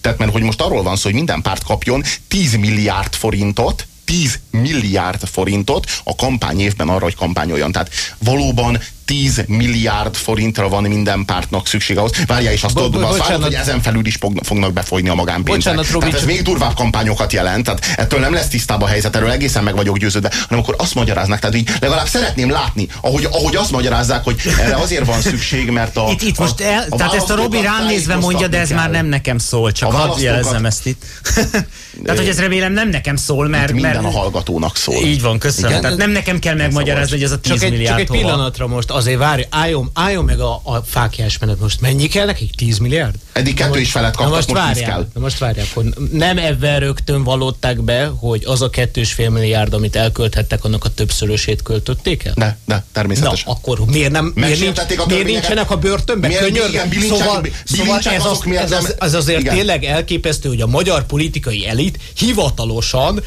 tehát mert hogy most arról van szó, hogy minden párt kapjon 10 milliárd forintot, 10 milliárd forintot a kampány évben arra, hogy kampányoljon. Tehát valóban 10 milliárd forintra van minden pártnak szüksége ahhoz. Várjál, és azt Bo- tudod, az várod, hogy ezen felül is fognak befolyni a magánpénzek. Bocsánat, tehát ez még durvább kampányokat jelent, tehát ettől nem lesz tisztába a helyzet, erről egészen meg vagyok győződve, hanem akkor azt magyaráznak, tehát így legalább szeretném látni, ahogy, ahogy azt magyarázzák, hogy erre azért van szükség, mert a... Itt, itt most el, a tehát ezt a Robi rám nézve mondja, de ez kell. már nem nekem szól, csak hadd jelezzem ezt itt. <laughs> tehát, hogy ez remélem nem nekem szól, mert... Minden mert, a hallgatónak szól. Így van, köszönöm. Igen? Tehát nem nekem kell megmagyarázni, hogy ez a 10 csak egy, milliárd Csak egy pillanatra most azért várj, álljon, álljon meg a, a fákjás menet most. Mennyi kell nekik? 10 milliárd? Eddig kettő is felett kaptak, most, most várják, kell. Na most várják, hogy nem ebben rögtön valódták be, hogy az a kettős fél milliárd, amit elkölthettek, annak a többszörösét költötték el? De, de, természetesen. Na, akkor miért nem, miért, nincs, a miért nincsenek a börtönben? Miért, igen, szóval, szóval ez, az, ez, az, ez azért igen. tényleg elképesztő, hogy a magyar politikai elit hivatalosan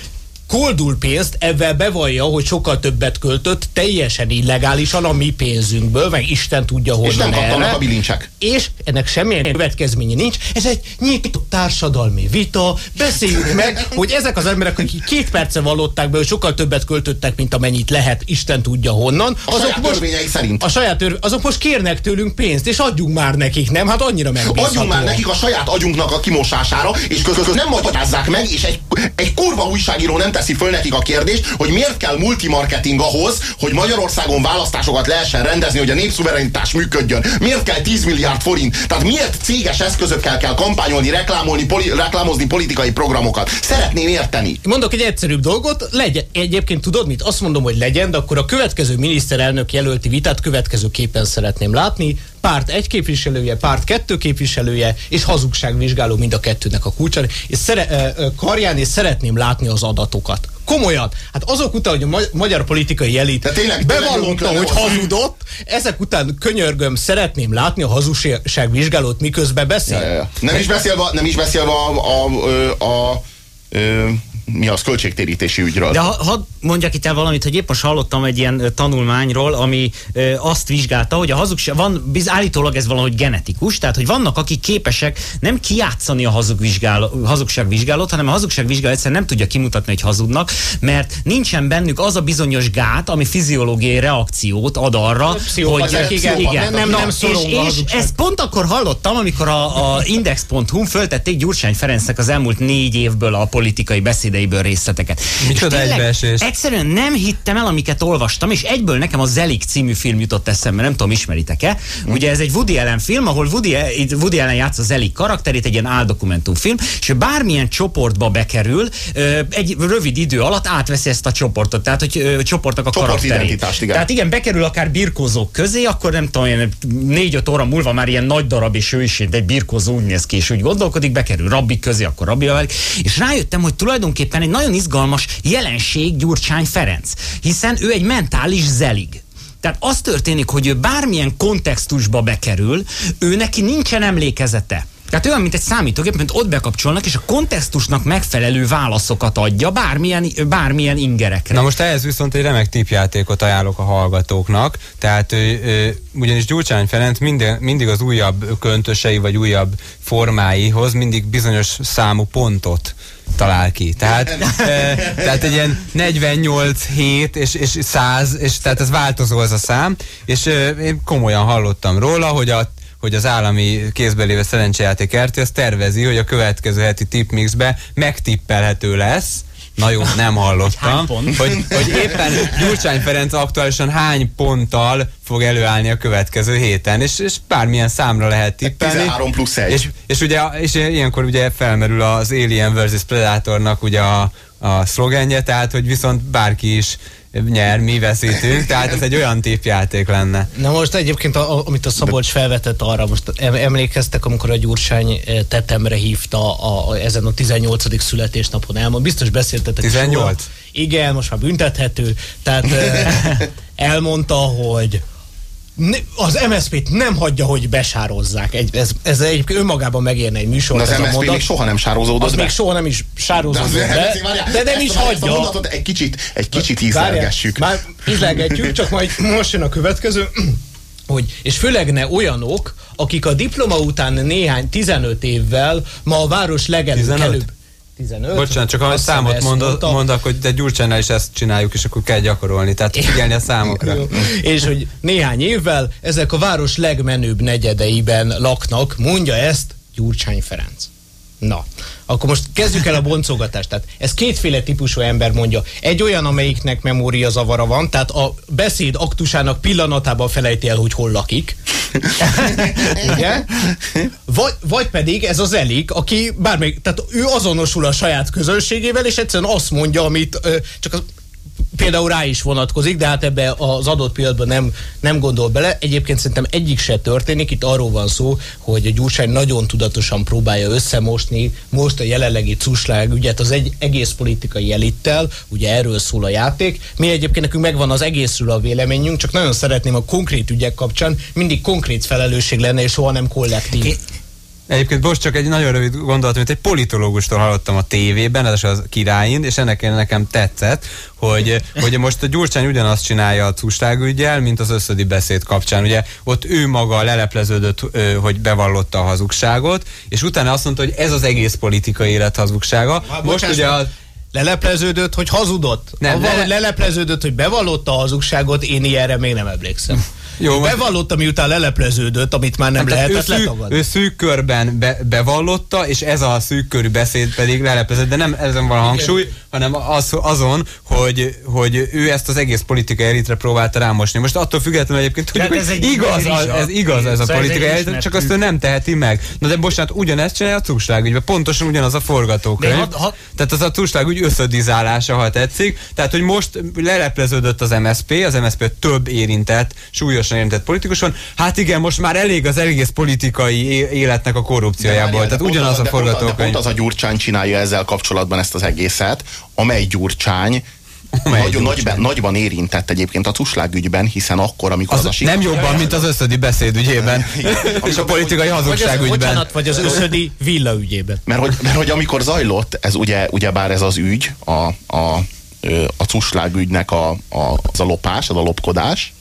koldul pénzt, ebben bevallja, hogy sokkal többet költött, teljesen illegálisan a mi pénzünkből, meg Isten tudja honnan És nem erre. a bilincsek. És ennek semmilyen következménye nincs. Ez egy nyitott társadalmi vita. Beszéljük meg, hogy ezek az emberek, akik két perce vallották be, hogy sokkal többet költöttek, mint amennyit lehet, Isten tudja honnan. A azok saját most, szerint. A saját törv, azok most kérnek tőlünk pénzt, és adjunk már nekik, nem? Hát annyira megbízható. Adjunk már nekik a saját agyunknak a kimosására, és közben nem magyarázzák meg, és egy, egy kurva újságíró nem teszi föl nekik a kérdést, hogy miért kell multimarketing ahhoz, hogy Magyarországon választásokat lehessen rendezni, hogy a népszuverenitás működjön. Miért kell 10 milliárd forint? Tehát miért céges eszközökkel kell kampányolni, reklámolni, poli, reklámozni politikai programokat? Szeretném érteni. Mondok egy egyszerűbb dolgot, legyen. Egyébként tudod mit? Azt mondom, hogy legyen, de akkor a következő miniszterelnök jelölti vitát következőképpen szeretném látni párt egy képviselője, párt kettő képviselője, és hazugságvizsgáló mind a kettőnek a kulcsa. És szere, karján és szeretném látni az adatokat. Komolyan. Hát azok után, hogy a magyar politikai elit bevallotta, hogy hazudott, ezek után könyörgöm, szeretném látni a hazugságvizsgálót, miközben beszél. Ja, ja, ja. Nem is beszélve, nem is beszélve a, a, a, a, a mi az költségtérítési ügyről. De ha, ha mondjak itt el valamit, hogy épp most hallottam egy ilyen tanulmányról, ami ö, azt vizsgálta, hogy a hazugság, van, biz, állítólag ez valahogy genetikus, tehát hogy vannak, akik képesek nem kiátszani a hazugvizsgáló, hazugságvizsgálót, hanem a hazugságvizsgáló egyszerűen nem tudja kimutatni, hogy hazudnak, mert nincsen bennük az a bizonyos gát, ami fiziológiai reakciót ad arra, hogy igen, igen, nem, nem, nem és, és ezt pont akkor hallottam, amikor a, a Index.hu föltették Gyurcsány Ferencnek az elmúlt négy évből a politikai beszéde beszédeiből részleteket. Micsoda egybeesés. Egyszerűen nem hittem el, amiket olvastam, és egyből nekem a Zelik című film jutott eszembe, nem tudom, ismeritek-e. Ugye ez egy Woody Allen film, ahol Woody, Woody Allen játsz a Zelik karakterét, egy ilyen áldokumentumfilm, és bármilyen csoportba bekerül, egy rövid idő alatt átveszi ezt a csoportot, tehát hogy csoportnak a karakterét. Igen. Tehát igen, bekerül akár birkózók közé, akkor nem tudom, négy-öt óra múlva már ilyen nagy darab, és ő is egy birkózó úgy néz ki, és úgy gondolkodik, bekerül rabbi közé, akkor rabbi és rájöttem, hogy tulajdonképpen tulajdonképpen egy nagyon izgalmas jelenség Gyurcsány Ferenc, hiszen ő egy mentális zelig. Tehát az történik, hogy ő bármilyen kontextusba bekerül, ő neki nincsen emlékezete. Tehát olyan, mint egy számítógép, mint ott bekapcsolnak, és a kontextusnak megfelelő válaszokat adja bármilyen, bármilyen ingerekre. Na most ehhez viszont egy remek tipjátékot ajánlok a hallgatóknak. Tehát ő, ő, ugyanis Gyurcsány Ferenc minden, mindig az újabb köntösei vagy újabb formáihoz mindig bizonyos számú pontot talál ki. Tehát, <laughs> e, tehát egy ilyen 48, 7 és, és 100, és tehát ez változó ez a szám, és e, én komolyan hallottam róla, hogy a hogy az állami kézbe lévő szerencsejáték RTS tervezi, hogy a következő heti tipmixbe megtippelhető lesz, Na jó, nem hallottam. Hogy, hogy, hogy éppen Gyurcsány Ferenc aktuálisan hány ponttal fog előállni a következő héten, és, és bármilyen számra lehet tippelni. 13 plusz 1. És, és, ugye, és ilyenkor ugye felmerül az Alien vs. Predatornak ugye a, a szlogenje, tehát hogy viszont bárki is nyer, mi veszítünk, tehát ez egy olyan típjáték lenne. Na most egyébként, a, amit a Szabolcs felvetett arra, most emlékeztek, amikor a Gyurcsány eh, tetemre hívta a, a, ezen a 18. születésnapon elmond, biztos beszéltetek 18? Soha. Igen, most már büntethető, tehát eh, <laughs> elmondta, hogy az MSZP-t nem hagyja, hogy besározzák. Egy, ez, ez egyébként önmagában megérne egy műsor. De az MSZP még soha nem sározódott Az be. még soha nem is sározódott de, be, de, de nem is hagyja. egy kicsit, egy kicsit ízlelgessük. Már ízlelgetjük, csak majd most jön a következő hogy, és főleg ne olyanok, akik a diploma után néhány 15 évvel ma a város legelőbb 15. Bocsánat, csak a számot mond, mondak, hogy de Gyurcsánynál is ezt csináljuk, és akkor kell gyakorolni, tehát figyelni a számokra. és hogy néhány évvel ezek a város legmenőbb negyedeiben laknak, mondja ezt Gyurcsány Ferenc. Na, akkor most kezdjük el a boncogatást. Tehát ez kétféle típusú ember mondja. Egy olyan, amelyiknek memória zavara van, tehát a beszéd aktusának pillanatában felejti el, hogy hol lakik. <laughs> Ugye? Vagy, vagy pedig ez az Elik, aki bármelyik, tehát ő azonosul a saját közönségével, és egyszerűen azt mondja, amit csak az például rá is vonatkozik, de hát ebbe az adott pillanatban nem, nem gondol bele. Egyébként szerintem egyik se történik. Itt arról van szó, hogy a Gyurcsány nagyon tudatosan próbálja összemosni most a jelenlegi cuslág ügyet az egy egész politikai elittel, ugye erről szól a játék. Mi egyébként nekünk megvan az egészről a véleményünk, csak nagyon szeretném a konkrét ügyek kapcsán mindig konkrét felelősség lenne, és soha nem kollektív. Egyébként most csak egy nagyon rövid gondolat, mint egy politológustól hallottam a tévében, ez az királyin, és ennek nekem tetszett, hogy, hogy most a Gyurcsány ugyanazt csinálja a custágügyel, mint az összödi beszéd kapcsán. Ugye ott ő maga lelepleződött, hogy bevallotta a hazugságot, és utána azt mondta, hogy ez az egész politikai élet hazugsága. Hát, most ugye a Lelepleződött, hogy hazudott? Nem, Avval, le... hogy lelepleződött, hogy bevallotta a hazugságot, én ilyenre még nem emlékszem. Jó, bevallotta, miután lelepleződött, amit már nem, nem lehetett ő letagadni. Ő szűk körben be, bevallotta, és ez a szűk körű beszéd pedig leleplezett, de nem ezen van a hangsúly, Igen. hanem az, azon, hogy, hogy ő ezt az egész politikai elitre próbálta rámosni. Most attól függetlenül egyébként tudjuk, hogy ez igaz, az, ez igaz ez a szóval politikai elit, csak azt ő nem teheti meg. Na de bocsánat, ugyanezt csinálja a cugságügyben, pontosan ugyanaz a forgatókönyv. Ha, ha, Tehát az a cugságügy összedizálása, ha tetszik. Tehát, hogy most lelepleződött az MSP, az MSP több érintett, súlyos súlyosan érintett politikus van. Hát igen, most már elég az egész politikai életnek a korrupciójából. Tehát ugyanaz a forgatókönyv. Pont az a Gyurcsány csinálja ezzel kapcsolatban ezt az egészet, amely Gyurcsány nagyon nagyban, nagyban érintett egyébként a cuslágügyben, hiszen akkor, amikor az, az a Nem jobban, mint az összödi beszéd ügyében, és a politikai hazugság ügyben. Bocsánat, vagy az összödi villa ügyében. Mert hogy, mert hogy amikor zajlott, ez ugye, ugyebár ez az ügy, a, a, a cuslágügynek a, a, az a lopás, az a lopkodás,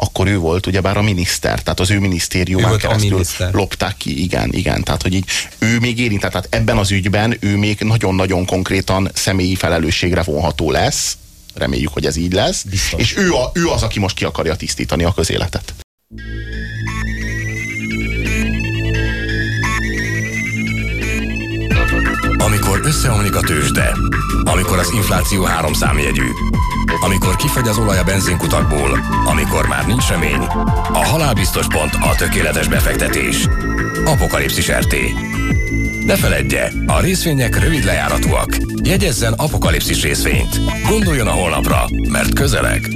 akkor ő volt ugyebár a miniszter, tehát az ő minisztériumán ő keresztül lopták ki, igen, igen, tehát hogy így ő még érintett, tehát ebben az ügyben ő még nagyon-nagyon konkrétan személyi felelősségre vonható lesz, reméljük, hogy ez így lesz, Biztos. és ő, a, ő az, aki most ki akarja tisztítani a közéletet. Összeomlik a tőzsde, amikor az infláció három számjegyű, amikor kifagy az olaj a benzinkutakból, amikor már nincs remény, a halálbiztos pont a tökéletes befektetés. Apokalipszis RT. Ne feledje, a részvények rövid lejáratúak. Jegyezzen apokalipszis részvényt. Gondoljon a holnapra, mert közeleg.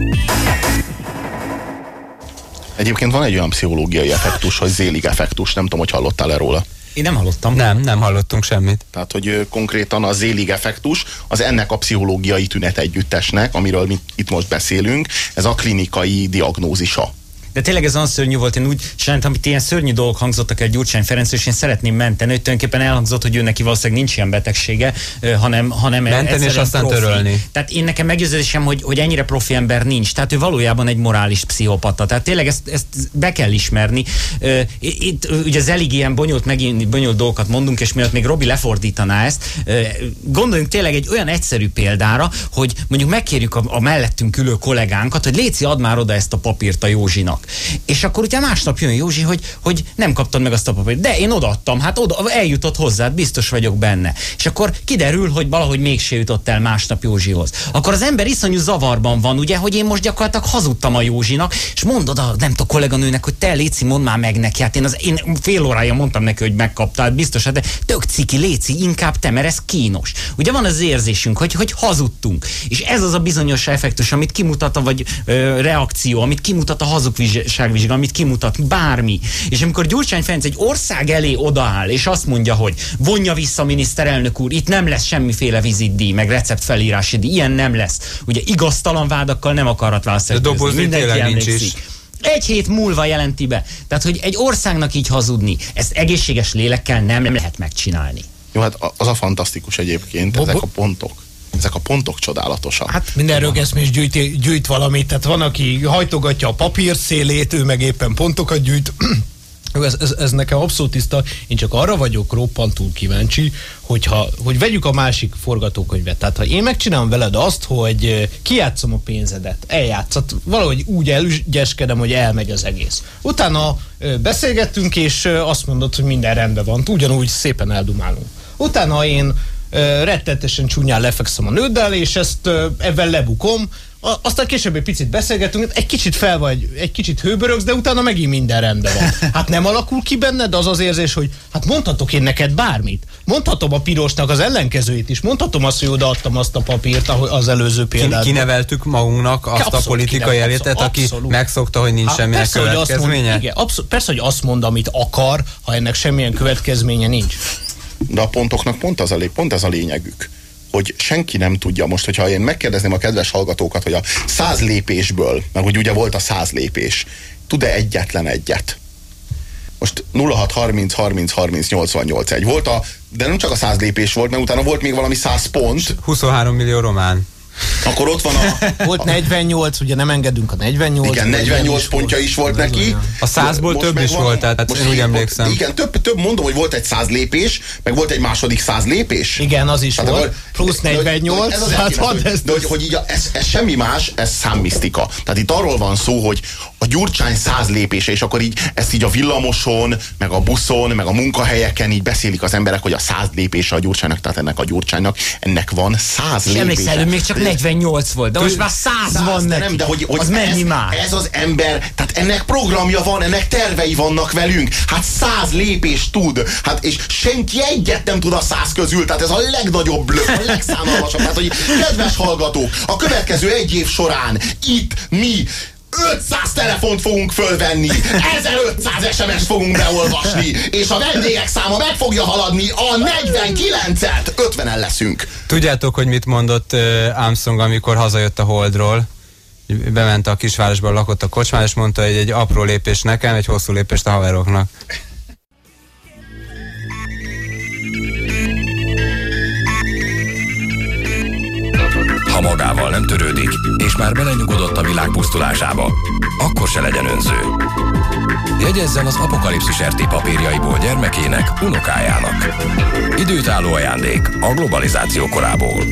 Egyébként van egy olyan pszichológiai effektus, hogy zélig effektus, nem tudom, hogy hallottál-e róla. Én nem hallottam. Nem, nem hallottunk semmit. Tehát, hogy konkrétan a zélig effektus, az ennek a pszichológiai tünet együttesnek, amiről mi itt most beszélünk, ez a klinikai diagnózisa. De tényleg ez olyan szörnyű volt, én úgy sajnáltam, hogy ilyen szörnyű dolgok hangzottak el Gyurcsány Ferenc, és én szeretném menteni, hogy tulajdonképpen elhangzott, hogy ő neki valószínűleg nincs ilyen betegsége, hanem, hanem menteni és aztán profi. törölni. Tehát én nekem meggyőződésem, hogy, hogy ennyire profi ember nincs. Tehát ő valójában egy morális pszichopata. Tehát tényleg ezt, ezt be kell ismerni. Itt ugye az elég ilyen bonyolult, megint bonyolult dolgokat mondunk, és miatt még Robi lefordítaná ezt, gondoljunk tényleg egy olyan egyszerű példára, hogy mondjuk megkérjük a, a mellettünk ülő kollégánkat, hogy Léci, add már oda ezt a papírt a Józsinak Józsinak. És akkor ugye másnap jön Józsi, hogy, hogy nem kaptad meg azt a papírt. De én odaadtam, hát oda, eljutott hozzád, biztos vagyok benne. És akkor kiderül, hogy valahogy mégse jutott el másnap Józsihoz. Akkor az ember iszonyú zavarban van, ugye, hogy én most gyakorlatilag hazudtam a Józsinak, és mondod a, nem tudom, kolléganőnek, hogy te Léci, mondd már meg neki. Hát én, az, én fél órája mondtam neki, hogy megkaptál, biztos, hát de tök ciki, Léci, inkább te, mert ez kínos. Ugye van az érzésünk, hogy, hogy hazudtunk. És ez az a bizonyos effektus, amit kimutat, vagy ö, reakció, amit kimutat a hazugságvizsga, amit kimutat bármi. És amikor Gyurcsány Ferenc egy ország elé odaáll, és azt mondja, hogy vonja vissza a miniszterelnök úr, itt nem lesz semmiféle vizitdíj, meg receptfelírási díj, ilyen nem lesz. Ugye igaztalan vádakkal nem akarhat választani. Mindenki emlékszik. Egy hét múlva jelenti be. Tehát, hogy egy országnak így hazudni, ezt egészséges lélekkel nem lehet megcsinálni. Jó, hát az a fantasztikus egyébként, ezek a pontok ezek a pontok csodálatosak. Hát minden rögeszmés gyűjt, gyűjt valamit, tehát van, aki hajtogatja a papír szélét, ő meg éppen pontokat gyűjt. <clears throat> Ez, ez, ez nekem abszolút tiszta. Én csak arra vagyok roppantul kíváncsi, hogyha, hogy vegyük a másik forgatókönyvet. Tehát ha én megcsinálom veled azt, hogy kijátszom a pénzedet, eljátszat, valahogy úgy elügyeskedem, hogy elmegy az egész. Utána beszélgettünk, és azt mondod, hogy minden rendben van, ugyanúgy szépen eldumálunk. Utána én rettetesen csúnyán lefekszem a nőddel, és ezt ebben lebukom, aztán később egy picit beszélgetünk, egy kicsit fel vagy, egy kicsit hőbörögsz, de utána megint minden rendben van. Hát nem alakul ki benned az az érzés, hogy hát mondhatok én neked bármit. Mondhatom a pirosnak az ellenkezőjét is. Mondhatom azt, hogy odaadtam azt a papírt az előző példát. Kineveltük magunknak azt abszolút a politikai elitet, aki megszokta, hogy nincs semmilyen persze, következménye? Hogy mond, igen, abszol, persze, hogy azt mond, amit akar, ha ennek semmilyen következménye nincs. De a pontoknak pont, az a, pont ez a lényegük hogy senki nem tudja most, hogyha én megkérdezném a kedves hallgatókat, hogy a száz lépésből, meg hogy ugye volt a száz lépés, tud-e egyetlen egyet? Most 06 30 30 30 88 egy. Volt a, de nem csak a száz lépés volt, mert utána volt még valami száz pont. 23 millió román. Akkor ott van a... Volt 48, ugye nem engedünk a 48. Igen, 48 pontja is volt neki. A 100-ból több is volt, tehát most én úgy emlékszem. Igen, több, több mondom, hogy volt egy 100 lépés, meg volt egy második 100 lépés. Igen, az is volt. Plusz 48. De, hát, hogy, ez, de hogy, hogy így ez semmi más, ez számmisztika. Tehát itt arról van szó, hogy a Gyurcsány 100 lépése, és akkor így ezt így a villamoson, meg a buszon, meg a munkahelyeken így beszélik az emberek, hogy a 100 lépése a Gyurcsánynak, tehát ennek a Gyurcsánynak, ennek van 100 lépése. Emlékszel, még csak 48 volt, de most már 100, 100 van neki. Nem, de hogy, hogy az ez, mennyi már? Ez az ember, tehát ennek programja van, ennek tervei vannak velünk. Hát 100 lépés tud. Hát és senki egyet nem tud a 100 közül, tehát ez a legnagyobb blöff, a legszánalmasabb. Tehát, hogy kedves hallgatók, a következő egy év során itt mi 500 telefont fogunk fölvenni, 1500 SMS fogunk beolvasni, és a vendégek száma meg fogja haladni a 49-et. 50-en leszünk. Tudjátok, hogy mit mondott Armstrong, amikor hazajött a Holdról? Bement a kisvárosba, lakott a kocsmán, és mondta, hogy egy apró lépés nekem, egy hosszú lépést a haveroknak. Magával nem törődik, és már belenyugodott a világ pusztulásába, akkor se legyen önző. Jegyezzen az apokalipszis RT papírjaiból gyermekének, unokájának. Időtálló ajándék a globalizáció korából.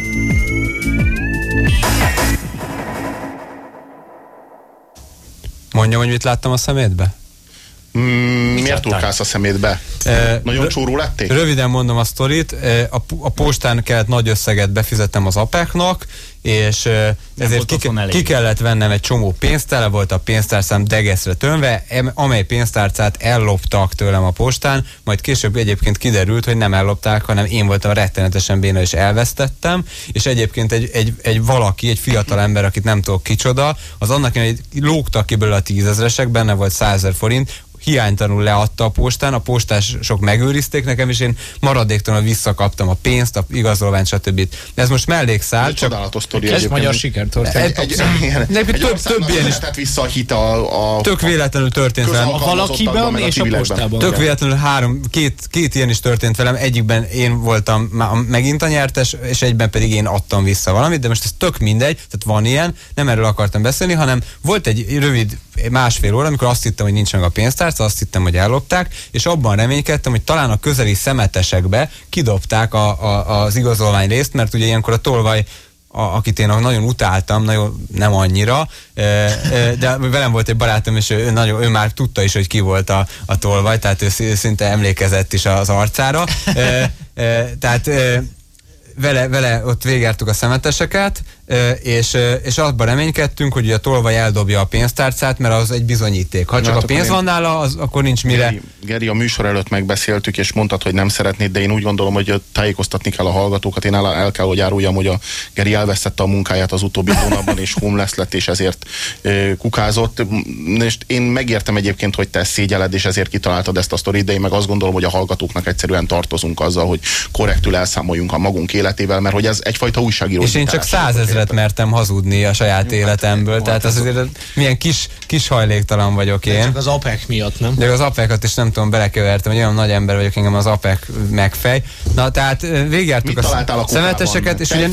Mondjam, hogy mit láttam a szemétbe? Mm, miért turkálsz a szemétbe? E, Nagyon csóró lettél? Röviden mondom a sztorit. A, a postán kellett nagy összeget befizettem az apáknak, és ezért ki, ki kellett vennem egy csomó pénzt, tele volt a pénztárcám degeszre tönve, amely pénztárcát elloptak tőlem a postán, majd később egyébként kiderült, hogy nem ellopták, hanem én voltam rettenetesen béna, és elvesztettem, és egyébként egy, egy, egy valaki, egy fiatal ember, akit nem tudok kicsoda, az annak, hogy lógtak ki belőle a tízezresek, benne volt százer forint, hiánytanul leadta a postán, a postások megőrizték nekem, és én maradéktalanul visszakaptam a pénzt, a igazolványt, stb. Ez most mellékszál. Ez csak csodálatos sztori Ez magyar sikertörténet. Egy, egy, egy, több, több ilyen is. vissza a hit a, a Tök véletlenül történt velem. A valakiben és a postában. Tök véletlenül három, két, két ilyen is történt velem. Egyikben én voltam megint a nyertes, és egyben pedig én adtam vissza valamit, de most ez tök mindegy, tehát van ilyen, nem erről akartam beszélni, hanem volt egy rövid másfél óra, amikor azt hittem, hogy nincs meg a pénztárca, azt hittem, hogy ellopták, és abban reménykedtem, hogy talán a közeli szemetesekbe kidobták a, a, az igazolvány részt, mert ugye ilyenkor a tolvaj a, akit én nagyon utáltam, nagyon nem annyira, de velem volt egy barátom, és ő, nagyon, ő már tudta is, hogy ki volt a, a tolvaj, tehát ő szinte emlékezett is az arcára. Tehát vele, vele ott végértük a szemeteseket, és, és abban reménykedtünk, hogy a tolvaj eldobja a pénztárcát, mert az egy bizonyíték. Ha csak Na, a pénz van nála, az, akkor nincs mire. Geri, Geri, a műsor előtt megbeszéltük, és mondtad, hogy nem szeretnéd, de én úgy gondolom, hogy tájékoztatni kell a hallgatókat. Én el, el kell, hogy áruljam, hogy a Geri elvesztette a munkáját az utóbbi hónapban, és homeless lett, és ezért e, kukázott. És én megértem egyébként, hogy te szégyeled, és ezért kitaláltad ezt a sztorit, de én meg azt gondolom, hogy a hallgatóknak egyszerűen tartozunk azzal, hogy korrektül elszámoljunk a magunk életével, mert hogy ez egyfajta újságíró. És én csak százezer ezret mertem hazudni a saját Jó, életemből, hát, tehát az azért milyen kis, kis hajléktalan vagyok én. De csak az APEC miatt, nem? De az APEC-ot is nem tudom, belekevertem, hogy olyan nagy ember vagyok, engem az APEC megfej. Na, tehát végigjártuk a, szemeteseket, és ugye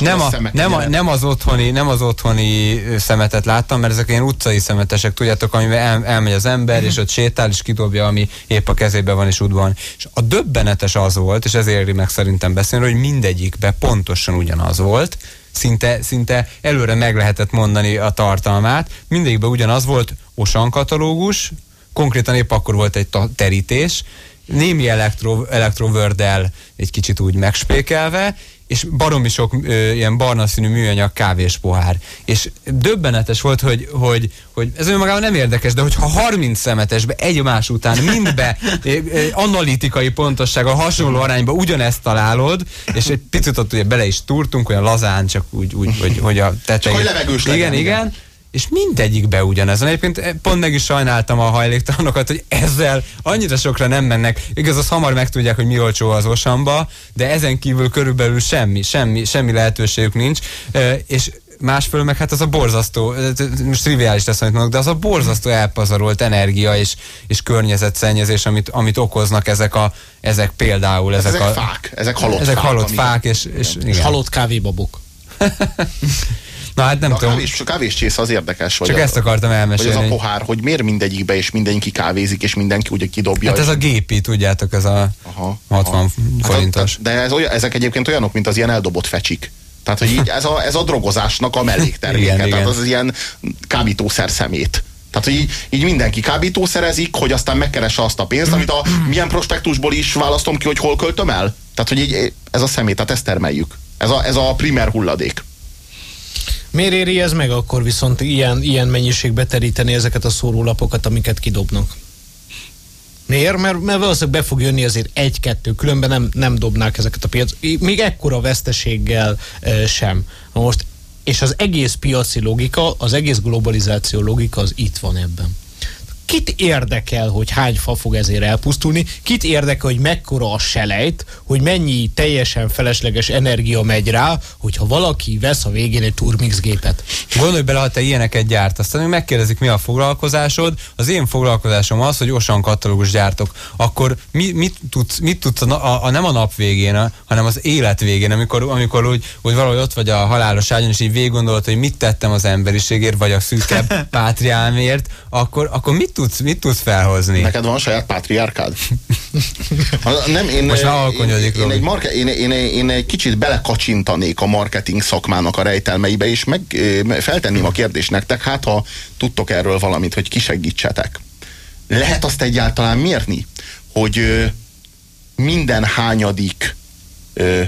nem, a, nem, a, nem, az otthoni, nem az otthoni szemetet láttam, mert ezek ilyen utcai szemetesek, tudjátok, amivel el, elmegy az ember, uh-huh. és ott sétál, és kidobja, ami épp a kezébe van, és útban. És a döbbenetes az volt, és ezért éri meg szerintem beszélni, hogy mindegyikbe pontosan ugyanaz volt, szinte, szinte előre meg lehetett mondani a tartalmát. Mindegyikben ugyanaz volt Osan katalógus, konkrétan épp akkor volt egy terítés, némi elektro, elektrovördel egy kicsit úgy megspékelve, és baromi sok ö, ilyen barna színű műanyag kávés pohár. És döbbenetes volt, hogy, hogy, hogy ez önmagában nem érdekes, de hogyha 30 szemetesbe egymás után mindbe <laughs> analitikai pontossággal hasonló arányba ugyanezt találod, és egy picit ott ugye bele is túrtunk, olyan lazán, csak úgy, úgy hogy, hogy a tetején. Csak hogy levegős igen, legyen, igen. igen és mindegyikbe ugyanez. Egyébként eh, pont meg is sajnáltam a hajléktalanokat, hogy ezzel annyira sokra nem mennek. Igaz, az hamar megtudják, hogy mi olcsó az osamba, de ezen kívül körülbelül semmi, semmi, semmi lehetőségük nincs. Eh, és másfél meg hát az a borzasztó, eh, most triviális lesz, amit mondok, de az a borzasztó elpazarolt energia és, és környezetszennyezés, amit, amit okoznak ezek a, ezek például. Ezek, ezek a, fák, ezek halott ezek fák. halott fák, és, és, és halott kávébabok. <laughs> Na hát nem a tudom. Kávés, a kávéscsész az érdekes. Csak ezt akartam elmesélni. Hogy az a pohár, hogy miért mindegyikbe és mindenki kávézik, és mindenki ugye kidobja. Hát ez a gépi, tudjátok, ez a aha, 60 aha. forintos. Hát, de ez olyan, ezek egyébként olyanok, mint az ilyen eldobott fecsik. Tehát, hogy így ez a, ez a drogozásnak a <laughs> mellékterméke. igen, Tehát igen. az ilyen kábítószer szemét. Tehát, hogy így, így mindenki kábítószerezik, hogy aztán megkeresse azt a pénzt, amit a milyen prospektusból is választom ki, hogy hol költöm el. Tehát, hogy így ez a szemét, tehát ezt termeljük. Ez a, ez a primer hulladék. Miért éri ez meg akkor viszont ilyen, ilyen mennyiségbe teríteni ezeket a szórólapokat, amiket kidobnak? Miért? Mert, mert valószínűleg be fog jönni azért egy-kettő, különben nem, nem dobnák ezeket a piac. Még ekkora veszteséggel e, sem. Most, és az egész piaci logika, az egész globalizáció logika az itt van ebben kit érdekel, hogy hány fa fog ezért elpusztulni, kit érdekel, hogy mekkora a selejt, hogy mennyi teljesen felesleges energia megy rá, hogyha valaki vesz a végén egy Turmix gépet. Gondolj bele, ha te ilyeneket gyárt, aztán megkérdezik, mi a foglalkozásod. Az én foglalkozásom az, hogy osan katalógus gyártok. Akkor mi, mit tudsz, mit tudsz a, a, a, nem a nap végén, a, hanem az élet végén, amikor, amikor úgy, úgy valahogy ott vagy a halálos ágyon, és így végig gondolod, hogy mit tettem az emberiségért, vagy a szűkebb <laughs> pátriámért, akkor, akkor mit tudsz, mit tudsz felhozni? Neked van saját pátriárkád? <laughs> Nem, én, Most már én, én, egy marke, én, én, én, egy kicsit belekacsintanék a marketing szakmának a rejtelmeibe, és meg feltenném a kérdést nektek, hát ha tudtok erről valamit, hogy kisegítsetek. Lehet azt egyáltalán mérni, hogy minden hányadik ö,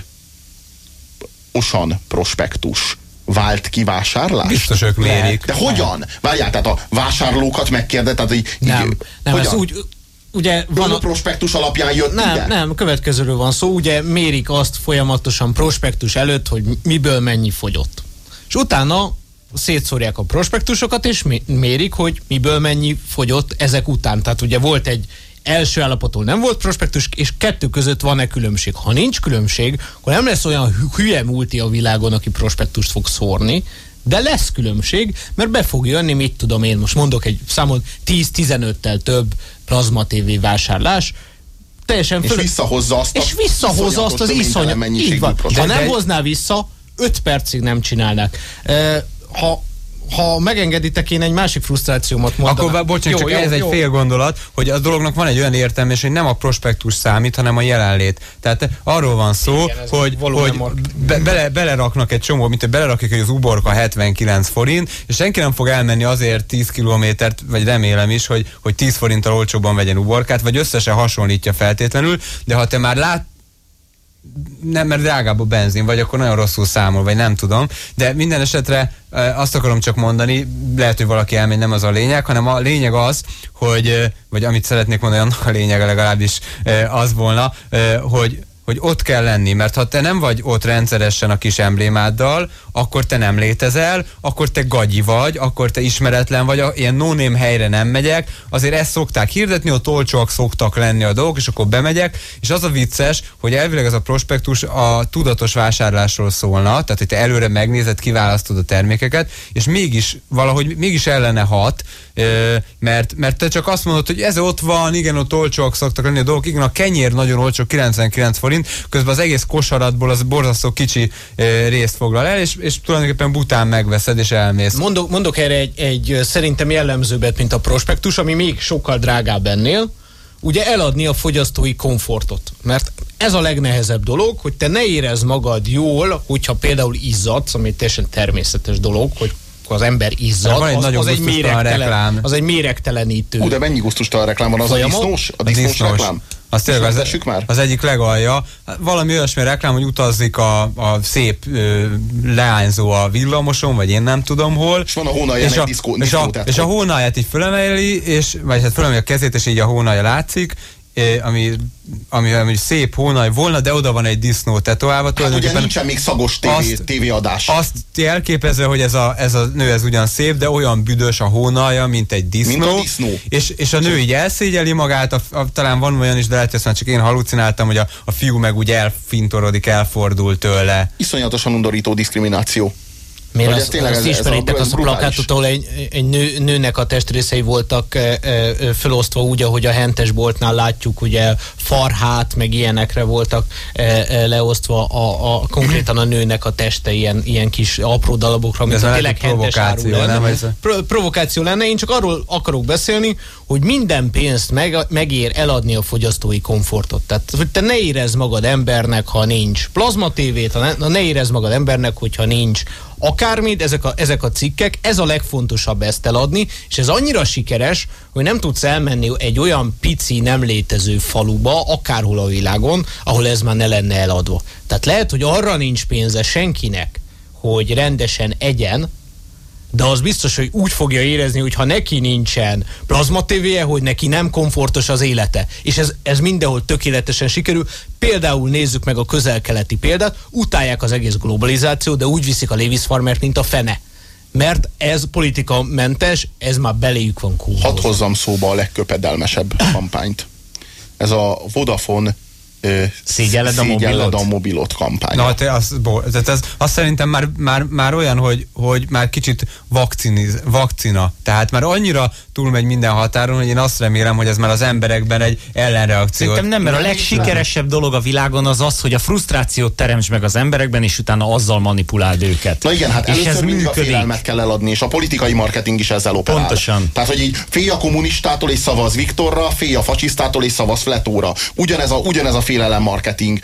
osan prospektus vált ki vásárlás? Biztos ők mérik. De hogyan? Várjál, tehát a vásárlókat megkérdez, tehát így, nem, így, nem, hogyan? ez úgy, ugye van a prospektus alapján jött Nem, ide? nem, következőről van szó, ugye mérik azt folyamatosan prospektus előtt, hogy miből mennyi fogyott. És utána szétszórják a prospektusokat, és mérik, hogy miből mennyi fogyott ezek után. Tehát ugye volt egy első állapottól nem volt prospektus, és kettő között van-e különbség. Ha nincs különbség, akkor nem lesz olyan hülye multi a világon, aki prospektust fog szórni, de lesz különbség, mert be fog jönni, mit tudom én, most mondok egy számot, 10-15-tel több plazma TV vásárlás, teljesen föl... És visszahozza azt, és visszahozza azt az iszonyat. Így van. Ha nem hozná vissza, 5 percig nem csinálnak. Ha ha megengeditek, én egy másik frusztrációmat mondanám. Akkor bocsánat, csak jó, ez jó. egy fél gondolat, hogy a dolognak van egy olyan értelme, hogy nem a prospektus számít, hanem a jelenlét. Tehát arról van szó, Igen, hogy, hogy be, bele, beleraknak egy csomó, mint belerakják, hogy az uborka 79 forint, és senki nem fog elmenni azért 10 kilométert, vagy remélem is, hogy, hogy 10 forinttal olcsóban vegyen uborkát, vagy összesen hasonlítja feltétlenül, de ha te már lát, nem, mert drágább a benzin, vagy akkor nagyon rosszul számol, vagy nem tudom. De minden esetre azt akarom csak mondani, lehet, hogy valaki elmegy, nem az a lényeg, hanem a lényeg az, hogy, vagy amit szeretnék mondani, annak a lényege legalábbis az volna, hogy hogy ott kell lenni, mert ha te nem vagy ott rendszeresen a kis emblémáddal, akkor te nem létezel, akkor te gagyi vagy, akkor te ismeretlen vagy, ilyen no helyre nem megyek, azért ezt szokták hirdetni, ott olcsóak szoktak lenni a dolgok, és akkor bemegyek, és az a vicces, hogy elvileg ez a prospektus a tudatos vásárlásról szólna, tehát hogy te előre megnézed, kiválasztod a termékeket, és mégis valahogy mégis ellene hat, mert, mert te csak azt mondod, hogy ez ott van, igen, ott olcsóak szoktak lenni a dolgok, igen, a kenyér nagyon olcsó, 99 forint, közben az egész kosaratból az borzasztó kicsi részt foglal el, és, és tulajdonképpen bután megveszed, és elmész. Mondok, mondok erre egy, egy szerintem jellemzőbbet, mint a prospektus, ami még sokkal drágább ennél, ugye eladni a fogyasztói komfortot. Mert ez a legnehezebb dolog, hogy te ne érezd magad jól, hogyha például izzadsz, ami teljesen természetes dolog, hogy az ember izzad, van egy az, az, egy méregtelen, reklám. az egy méregtelenítő. Ú, de mennyi gusztustalan reklám van, az Folyamot? a disznós, a disznós, disznós. reklám? Az tényleg az, már? az egyik legalja. Valami olyasmi reklám, hogy utazzik a, a szép ö, leányzó a villamoson, vagy én nem tudom hol. És van a hónalja és a, diszkó, és, a, és a hónalját így fölemeli, és, vagy hát fölemeli a kezét, és így a hónalja látszik, ami, ami, ami szép hónaj volna, de oda van egy disznó tetoválva. Hát ugye nincsen még szagos tévé, azt, tévéadás. Azt elképezve, hogy ez a, ez a nő ez ugyan szép, de olyan büdös a hónalja, mint egy disznó. Mint a disznó. És, és a nő így elszégyeli magát, a, a, talán van olyan is, de lehet, hogy ezt már csak én halucináltam, hogy a, a fiú meg úgy elfintorodik, elfordul tőle. Iszonyatosan undorító diszkrimináció. Miért az, tényleg azt ez, ismeritek azt a plakátot, ahol egy, egy nő, nőnek a testrészei voltak e, e, felosztva úgy, ahogy a hentes boltnál látjuk, ugye farhát, meg ilyenekre voltak e, e, leosztva a, a, konkrétan a nőnek a teste ilyen, ilyen kis apró darabokra, mint a tényleg hentes áru lenne. Nem, ez Pro, provokáció lenne, én csak arról akarok beszélni, hogy minden pénzt meg, megér eladni a fogyasztói komfortot. Tehát, hogy te ne érezd magad embernek, ha nincs plazma tévét, ha ne, ne érezd magad embernek, hogyha nincs akármit, ezek a, ezek a cikkek, ez a legfontosabb ezt eladni, és ez annyira sikeres, hogy nem tudsz elmenni egy olyan pici, nem létező faluba, akárhol a világon, ahol ez már ne lenne eladva. Tehát lehet, hogy arra nincs pénze senkinek, hogy rendesen egyen, de az biztos, hogy úgy fogja érezni, hogy ha neki nincsen plazma tévéje, hogy neki nem komfortos az élete. És ez, ez mindenhol tökéletesen sikerül. Például nézzük meg a közel-keleti példát, utálják az egész globalizációt, de úgy viszik a Levis Farmert, mint a fene mert ez politika mentes, ez már beléjük van kúrva. Hadd hozzam szóba a legköpedelmesebb kampányt. Ez a Vodafone Szégyelled, a mobilot? a mobilot kampány. Na, te az, tehát ez, az szerintem már, már, már olyan, hogy, hogy már kicsit vakciniz, vakcina. Tehát már annyira túlmegy minden határon, hogy én azt remélem, hogy ez már az emberekben egy ellenreakció. Szerintem nem, mert a legsikeresebb dolog a világon az az, hogy a frusztrációt teremts meg az emberekben, és utána azzal manipuláld őket. Na igen, hát és először ez mindig működik. a félelmet kell eladni, és a politikai marketing is ezzel operál. Pontosan. Tehát, hogy így félj a kommunistától és szavaz Viktorra, félj a fasisztától és szavaz Fletóra. Ugyanez a, ugyanez a félelem marketing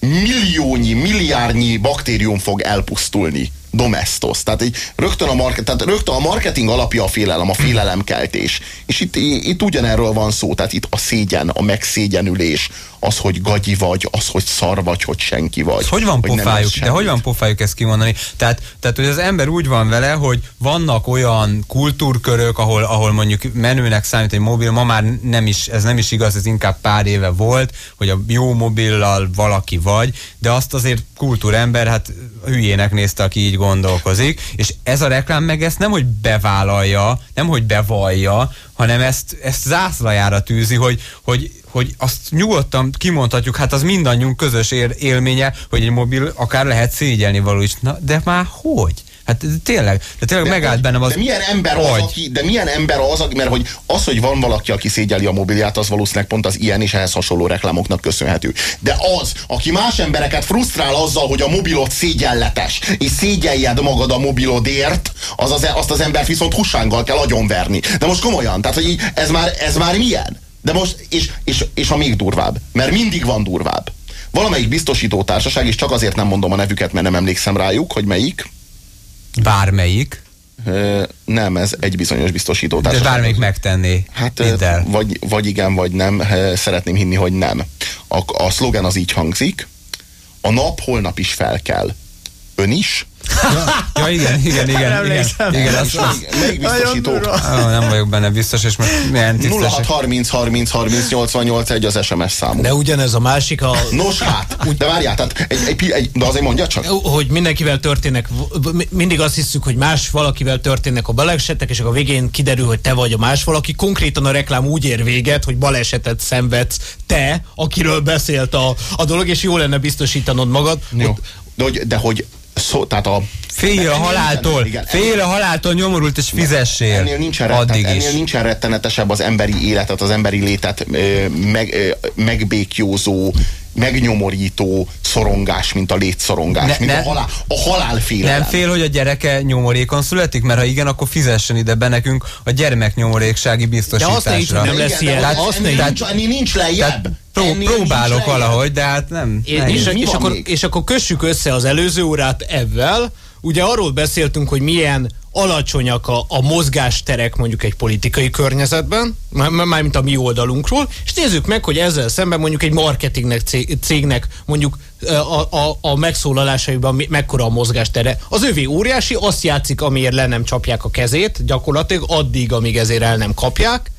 milliónyi, milliárdnyi baktérium fog elpusztulni domestos. Tehát, egy, rögtön, a market, tehát rögtön a marketing alapja a félelem, a félelemkeltés. És itt, itt ugyanerről van szó, tehát itt a szégyen, a megszégyenülés, az, hogy gagyi vagy, az, hogy szar vagy, hogy senki vagy. Hogy van hogy pofájuk, de hogy van pofájuk ezt kimondani? Tehát, tehát, hogy az ember úgy van vele, hogy vannak olyan kultúrkörök, ahol, ahol mondjuk menőnek számít egy mobil, ma már nem is, ez nem is igaz, ez inkább pár éve volt, hogy a jó mobillal valaki vagy, de azt azért kultúrember, hát hülyének nézte, aki így gondolkozik, és ez a reklám meg ezt nem, hogy bevállalja, nem, hogy bevallja, hanem ezt, ezt zászlajára tűzi, hogy, hogy, hogy azt nyugodtan kimondhatjuk, hát az mindannyiunk közös élménye, hogy egy mobil akár lehet szégyelni való is. Na, de már hogy? Hát tényleg, de tényleg de, megállt bennem az... De milyen ember az, hogy? aki, de milyen ember az, mert hogy az, hogy van valaki, aki szégyeli a mobilját, az valószínűleg pont az ilyen és ehhez hasonló reklámoknak köszönhető. De az, aki más embereket frusztrál azzal, hogy a mobilod szégyenletes, és szégyeljed magad a mobilodért, az az, azt az embert viszont hussánggal kell agyonverni. De most komolyan, tehát hogy így, ez már, ez már milyen? De most, és, és, és a még durvább, mert mindig van durvább. Valamelyik biztosító társaság, és csak azért nem mondom a nevüket, mert nem emlékszem rájuk, hogy melyik, Bármelyik? Nem, ez egy bizonyos biztosító. De bármelyik megtenné. Hát, vagy, vagy igen, vagy nem. Szeretném hinni, hogy nem. A, a szlogen az így hangzik. A nap holnap is fel kell. Ön is? Ja, igen, igen, igen. igen, igen az, az, melyik biztosító? Oh, nem vagyok benne biztos, és most milyen tisztesek. 0630 30 30 88 egy az SMS számú. De ugyanez a másik a... Nos hát, de várjál, tehát egy, egy, egy, de azért mondja csak. Hogy mindenkivel történnek, mindig azt hiszük, hogy más valakivel történnek a balesetek, és akkor a végén kiderül, hogy te vagy a más valaki. Konkrétan a reklám úgy ér véget, hogy balesetet szenvedsz te, akiről beszélt a, a dolog, és jó lenne biztosítanod magad. Jó. Ott, de hogy, de hogy szó, tehát a Fél a haláltól, igen, fél a haláltól nyomorult és fizessél. Ennél nincsen, retten, addig is. ennél nincsen rettenetesebb az emberi életet, az emberi létet ö, meg, ö, megbékjózó, megnyomorító szorongás, mint a létszorongás, ne, mint ne, a, halál, a halálfélelem. Nem fél, hogy a gyereke nyomorékon születik? Mert ha igen, akkor fizessen ide be nekünk a gyermeknyomoréksági biztosításra. De azt nem lesz ilyen. Tehát, azt ennél, nincs, ennél nincs lejjebb. Pró, próbálok valahogy, de hát nem. És, és, és, akkor, és akkor kössük össze az előző órát ebben. Ugye arról beszéltünk, hogy milyen alacsonyak a, a mozgásterek mondjuk egy politikai környezetben, mármint a mi oldalunkról, és nézzük meg, hogy ezzel szemben mondjuk egy marketingnek cégnek mondjuk a, a, a megszólalásaiban mekkora a mozgástere. Az övé óriási, azt játszik, amiért le nem csapják a kezét, gyakorlatilag addig, amíg ezért el nem kapják.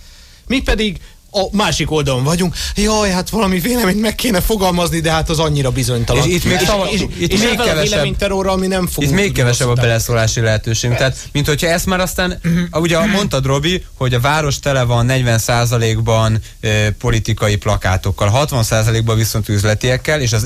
Mi pedig a másik oldalon vagyunk, jaj, hát valami véleményt meg kéne fogalmazni, de hát az annyira bizonytalan. És itt még, szava, és, itt és még kevesebb, ami nem fog. Itt még kevesebb a beleszólási lehetőség. Tehát, mint hogyha ezt már aztán, <clears throat> ugye mondtad Robi, hogy a város tele van 40%-ban e, politikai plakátokkal, 60%-ban viszont üzletiekkel, és az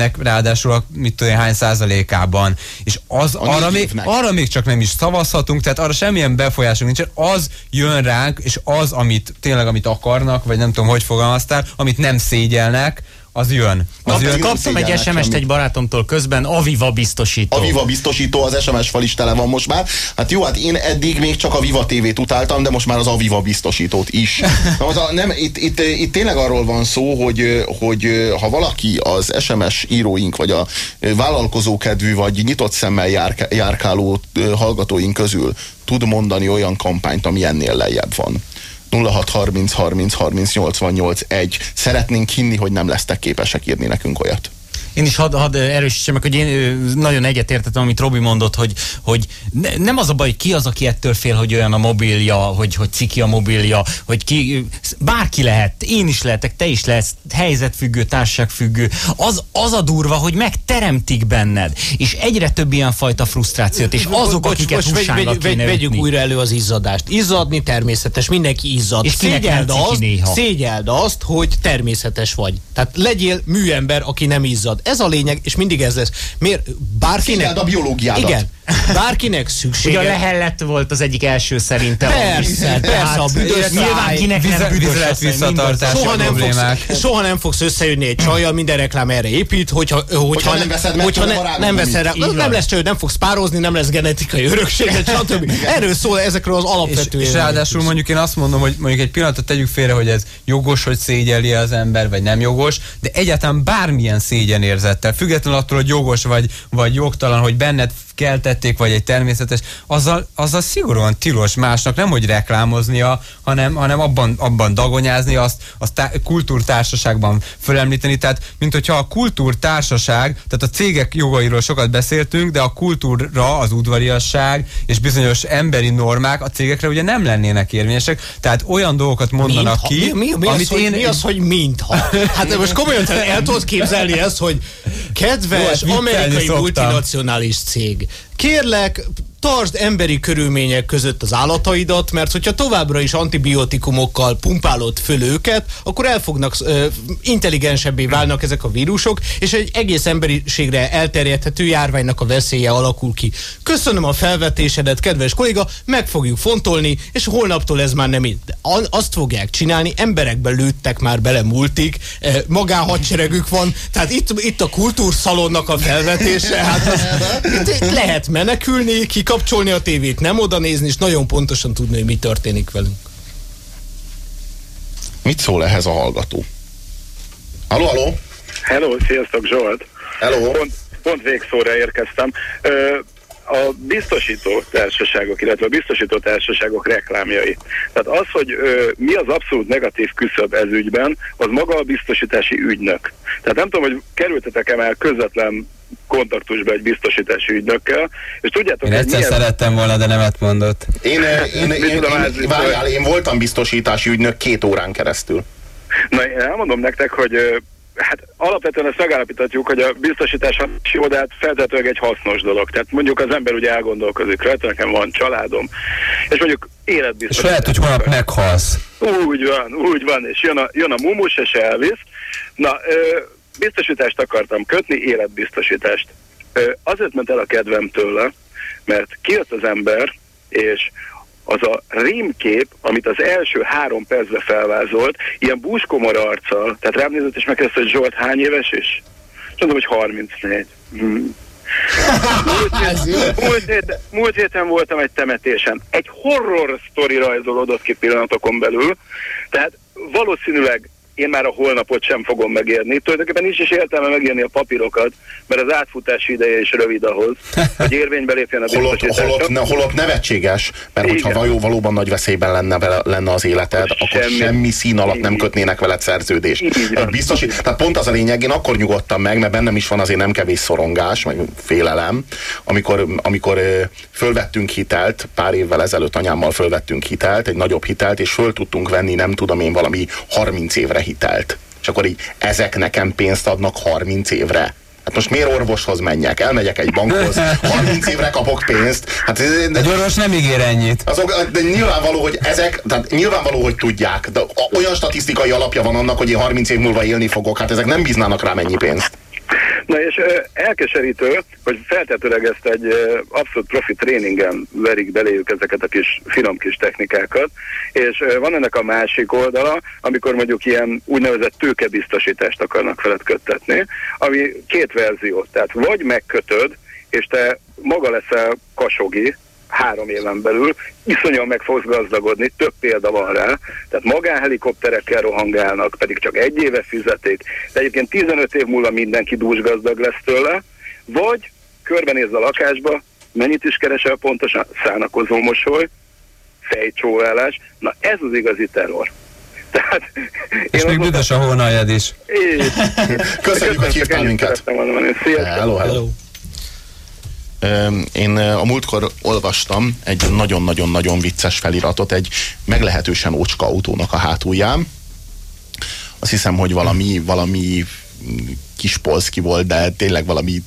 évnek ráadásul a, mit tudom, hány százalékában. És az, arra, még, arra még csak nem is szavazhatunk, tehát arra semmilyen befolyásunk nincs, az jön ránk, és az, amit tényleg, amit akar, akarnak, vagy nem tudom, hogy fogalmaztál, amit nem szégyelnek, az jön. Az Kap, jön. Kaptam egy SMS-t egy barátomtól közben, Aviva biztosító. Aviva biztosító, az SMS fal is tele van most már. Hát jó, hát én eddig még csak a Viva TV-t utáltam, de most már az Aviva biztosítót is. <laughs> Na, az a, nem, itt, itt, itt tényleg arról van szó, hogy, hogy ha valaki az SMS íróink, vagy a vállalkozókedvű, vagy nyitott szemmel járkáló hallgatóink közül tud mondani olyan kampányt, ami ennél lejjebb van 0630 30 30 88 1. Szeretnénk hinni, hogy nem lesztek képesek írni nekünk olyat. Én is hadd had erősítsem meg, hogy én nagyon egyetértettem, amit Robi mondott, hogy, hogy ne, nem az a baj, hogy ki az, aki ettől fél, hogy olyan a mobilja, hogy, hogy ciki a mobilja, hogy ki, bárki lehet, én is lehetek, te is lehetsz, helyzetfüggő, társaságfüggő. Az, az a durva, hogy megteremtik benned, és egyre több ilyen fajta frusztrációt, és azok, Bocs, akiket vegy, vegy, vegy, Vegyük újra elő az izzadást. Izzadni természetes, mindenki izzad. És szégyeld azt, szégyeld azt, hogy természetes vagy. Tehát legyél műember, aki nem izzad ez a lényeg, és mindig ez lesz. Miért? Bárkinek... A biológiádat. Igen. Bárkinek szüksége. Ugye a lehellett volt az egyik első szerintem. Persze, persze, a büdös Nyilván kinek nem büdös visszatartási soha nem, fogsz, soha nem fogsz összejönni egy csajjal, minden reklám erre épít, hogyha, hogyha, hogyha nem veszed meg, hogyha ne, nem veszed rá, nem lesz cső, nem fogsz pározni, nem lesz genetikai örökség, <laughs> stb. Erről szól ezekről az alapvető És, és ráadásul mondjuk én azt mondom, hogy mondjuk egy pillanatot tegyük félre, hogy ez jogos, hogy szégyeli az ember, vagy nem jogos, de egyáltalán bármilyen szégyenérzettel, függetlenül attól, hogy jogos vagy, vagy jogtalan, hogy benned keltették, vagy egy természetes, azzal, azzal szigorúan tilos másnak nem, hogy reklámoznia, hanem, hanem abban, abban dagonyázni, azt, azt tá- kultúrtársaságban fölemlíteni. Tehát, mint hogyha a kultúrtársaság, tehát a cégek jogairól sokat beszéltünk, de a kultúra, az udvariasság és bizonyos emberi normák a cégekre ugye nem lennének érvényesek. Tehát olyan dolgokat mondanak mintha, ki, mi, mi, mi amit az, én... Mi az, hogy mintha? Hát most komolyan el tudod képzelni ezt, hogy kedves Jó, amerikai multinacionális cég, kérlek, tartsd emberi körülmények között az állataidat, mert hogyha továbbra is antibiotikumokkal pumpálod föl őket, akkor el fognak ö, intelligensebbé válnak ezek a vírusok, és egy egész emberiségre elterjedhető járványnak a veszélye alakul ki. Köszönöm a felvetésedet, kedves kolléga, meg fogjuk fontolni, és holnaptól ez már nem itt. Azt fogják csinálni, emberekbe lőttek már bele multik, magánhadseregük van, tehát itt, itt a kultúrszalonnak a felvetése, hát az, lehet menekülni, kikapcsolni a tévét, nem oda nézni, és nagyon pontosan tudni, hogy mi történik velünk. Mit szól ehhez a hallgató? Halló, halló! Hello, sziasztok Zsolt! Hello! Pont, pont végszóra érkeztem. Ö, a biztosító társaságok, illetve a biztosító társaságok reklámjai. Tehát az, hogy ö, mi az abszolút negatív küszöb ez ügyben, az maga a biztosítási ügynök. Tehát nem tudom, hogy kerültetek-e már közvetlen kontaktusba egy biztosítási ügynökkel, és tudjátok, Én egyszer milyen... szerettem volna, de nemet mondott. Én, <laughs> én, én, én, én, várjál, én voltam biztosítási ügynök két órán keresztül. Na, én elmondom nektek, hogy Hát alapvetően ezt megállapíthatjuk, hogy a biztosítási oldalt feltetőleg egy hasznos dolog. Tehát mondjuk az ember ugye elgondolkozik rajta, nekem van családom, és mondjuk életbiztosítás. És lehet, hogy holnap meghalsz. Úgy van, úgy van, és jön a, jön a mumus, és elvisz. Na, ö, biztosítást akartam kötni, életbiztosítást. Azért ment el a kedvem tőle, mert kijött az ember, és az a rémkép, amit az első három percben felvázolt, ilyen búskomor arccal, tehát rám nézett és megkezdte, hogy Zsolt hány éves is? És mondom, hogy 34. Hmm. múlt, hét, múlt, hét, múlt héten voltam egy temetésen. Egy horror sztori rajzolódott ki pillanatokon belül, tehát valószínűleg én már a holnapot sem fogom megérni. Tulajdonképpen nincs is értelme megírni a papírokat, mert az átfutási ideje is rövid ahhoz, hogy érvénybe lépjen a holott, holott, ne, holott nevetséges, mert Igen. hogyha való, valóban nagy veszélyben lenne, vele, lenne az életed, semmi, akkor semmi szín alatt nem kötnének veled szerződést. Biztos, tehát pont az a lényeg, én akkor nyugodtam meg, mert bennem is van azért nem kevés szorongás, meg félelem, amikor, amikor fölvettünk hitelt, pár évvel ezelőtt anyámmal fölvettünk hitelt, egy nagyobb hitelt, és föl tudtunk venni, nem tudom én, valami 30 évre hitelt. És akkor így ezek nekem pénzt adnak 30 évre. Hát most miért orvoshoz menjek? Elmegyek egy bankhoz, 30 évre kapok pénzt. Hát, de, egy orvos nem ígér ennyit. Azok, de nyilvánvaló, hogy ezek, tehát nyilvánvaló, hogy tudják, de olyan statisztikai alapja van annak, hogy én 30 év múlva élni fogok, hát ezek nem bíznának rá mennyi pénzt. Na és elkeserítő, hogy feltetőleg ezt egy abszolút profi tréningen verik beléjük ezeket a kis finom kis technikákat, és van ennek a másik oldala, amikor mondjuk ilyen úgynevezett tőkebiztosítást akarnak felett köttetni, ami két verzió, tehát vagy megkötöd, és te maga leszel kasogi, három éven belül, iszonyan meg fogsz gazdagodni, több példa van rá, tehát magánhelikopterekkel rohangálnak, pedig csak egy éve fizeték, de egyébként 15 év múlva mindenki gazdag lesz tőle, vagy körbenéz a lakásba, mennyit is keresel pontosan, szánakozó mosoly, fejcsóválás, na ez az igazi terror. <laughs> Tehát, és még büdös a hónaljad is. Köszönjük, hogy hívtál minket. Hello, hello. Én a múltkor olvastam egy nagyon-nagyon-nagyon vicces feliratot egy meglehetősen ócska autónak a hátulján. Azt hiszem, hogy valami, valami kis polszki volt, de tényleg valami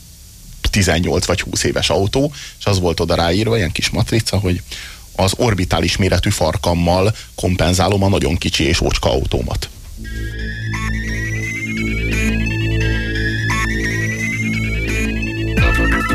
18 vagy 20 éves autó, és az volt oda ráírva, ilyen kis matrica, hogy az orbitális méretű farkammal kompenzálom a nagyon kicsi és ócska autómat.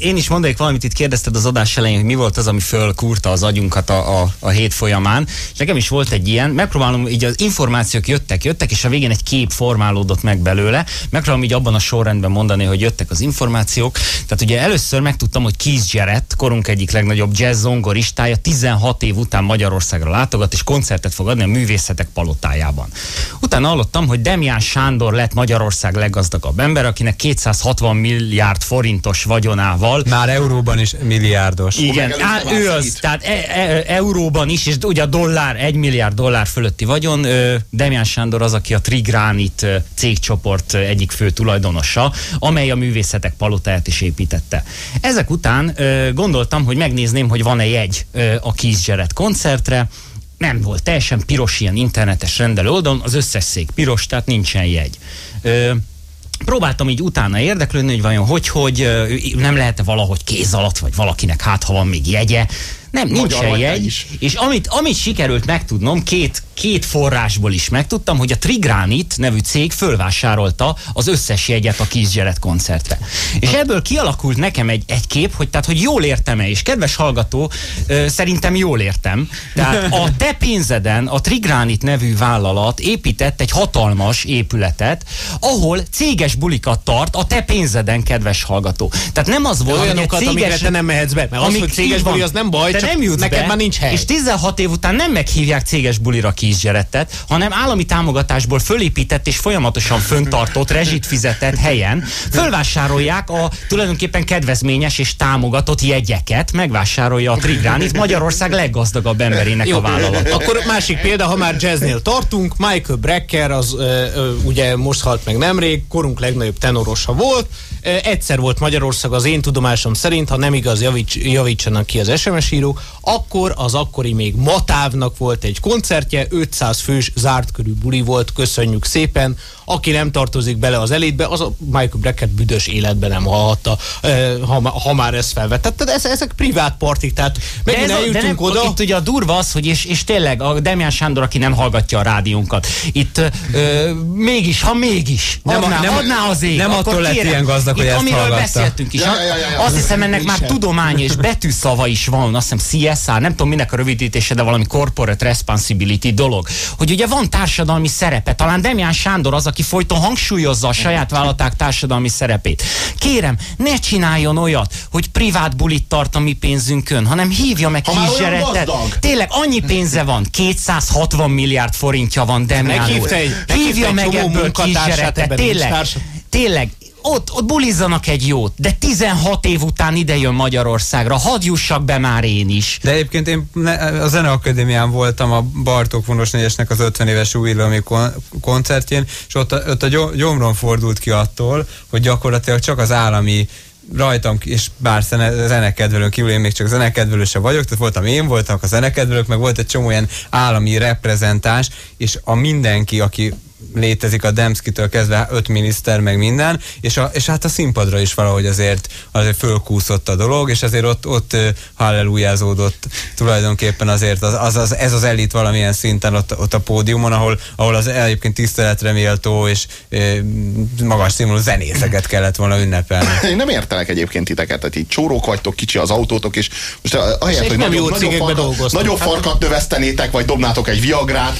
én is mondanék valamit, itt kérdezted az adás elején, hogy mi volt az, ami fölkúrta az agyunkat a, a, a hét folyamán, és nekem is volt egy ilyen, megpróbálom, így az információk jöttek, jöttek, és a végén egy kép formálódott meg belőle, megpróbálom így abban a sorrendben mondani, hogy jöttek az információk, tehát ugye először megtudtam, hogy Keith Jarrett, korunk egyik legnagyobb jazz zongoristája, 16 év után Magyarországra látogat, és koncertet fog adni a művészetek palotájában. Utána hallottam, hogy Demián Sándor lett Magyarország leggazdagabb ember, akinek 260 milliárd forintos vagy vagyonával. Már euróban is milliárdos. Igen, á, ő az, tehát e, e, euróban is, és ugye a dollár, egy milliárd dollár fölötti vagyon. Demián Sándor az, aki a Trigránit cégcsoport egyik fő tulajdonosa, amely a művészetek palotáját is építette. Ezek után gondoltam, hogy megnézném, hogy van-e jegy a Keith koncertre, nem volt teljesen piros ilyen internetes rendelő oldalon, az összes szék piros, tehát nincsen jegy. Ö, próbáltam így utána érdeklődni, hogy vajon hogy, hogy nem lehet-e valahogy kéz alatt, vagy valakinek hát, ha van még jegye. Nem, nincsen jegy. Is. És amit, amit sikerült megtudnom, két, két forrásból is megtudtam, hogy a Trigránit nevű cég fölvásárolta az összes jegyet a Kisgyeret koncertre. És ebből kialakult nekem egy, egy kép, hogy tehát, hogy jól értem-e, és kedves hallgató, ö, szerintem jól értem. Tehát <laughs> a te pénzeden a Trigránit nevű vállalat épített egy hatalmas épületet, ahol céges bulikat tart a te pénzeden, kedves hallgató. Tehát nem az volt, olyanokat, hogy céges, te nem mehetsz be, mert az, hogy céges buli, az nem baj, te nem jutsz neked be, már nincs hely. És 16 év után nem meghívják céges bulira kisgyeretet, hanem állami támogatásból fölépített és folyamatosan föntartott, rezsit fizetett helyen. Fölvásárolják a tulajdonképpen kedvezményes és támogatott jegyeket, megvásárolja a Trigránit, Magyarország leggazdagabb emberének Jó, a vállalat. Akkor másik példa, ha már jazznél tartunk, Michael Brecker, az ö, ö, ugye most halt meg nemrég, korunk legnagyobb tenorosa volt, Egyszer volt Magyarország az én tudomásom szerint, ha nem igaz, javíts, javítsanak ki az SMS író, akkor az akkori még Matávnak volt egy koncertje, 500 fős zárt körű buli volt, köszönjük szépen. Aki nem tartozik bele az elitbe, az a Michael Brackett büdös életben nem hallhatta, ha, ha már ezt felvetett. Ez, ezek privát partik, tehát megint de ez a, de nem, oda. Itt ugye a durva az, hogy és, és tényleg a Demián Sándor, aki nem hallgatja a rádiónkat, itt ö, mégis, ha mégis, adná, nem, nem, adná az ég, nem attól lett ilyen gazdag, hogy ezt amiről hallgatta. beszéltünk is. Ja, ja, ja, ja. Azt hiszem, ennek már tudomány és <laughs> betűszava is van, azt hiszem CSR, nem tudom minek a rövidítése, de valami corporate responsibility dolog. Hogy ugye van társadalmi szerepe. Talán Demián Sándor az, aki folyton hangsúlyozza a saját vállalaták társadalmi szerepét. Kérem, ne csináljon olyat, hogy privát bulit tart a mi pénzünkön, hanem hívja meg kisgyeretet. Tényleg annyi pénze van, 260 milliárd forintja van Demián úr. Hívja meg ebből kisgyeretet. Tényleg, tényleg, ott, ott bulizzanak egy jót, de 16 év után ide jön Magyarországra, hadd jussak be már én is. De egyébként én a Zeneakadémián voltam a Bartók Vonos négyesnek az 50 éves újillami koncertjén, és ott a, ott a gyomron fordult ki attól, hogy gyakorlatilag csak az állami rajtam, és bár zenekedvelőn kívül én még csak zenekedvelő sem vagyok, tehát voltam én, voltak a zenekedvelők, meg volt egy csomó ilyen állami reprezentás, és a mindenki, aki létezik a Demszkitől kezdve öt miniszter, meg minden, és, a, és hát a színpadra is valahogy azért, azért fölkúszott a dolog, és azért ott, ott hallelujázódott tulajdonképpen azért az, az, az, ez az elit valamilyen szinten ott, ott a pódiumon, ahol, ahol az egyébként tiszteletre méltó és e, magas színvonalú zenészeket kellett volna ünnepelni. Én nem értelek egyébként titeket, tehát így csórók vagytok, kicsi az autótok, és most ahelyett, hogy nagyobb, nagyobb, farkat, nagyobb farkat növesztenétek, vagy dobnátok egy viagrát,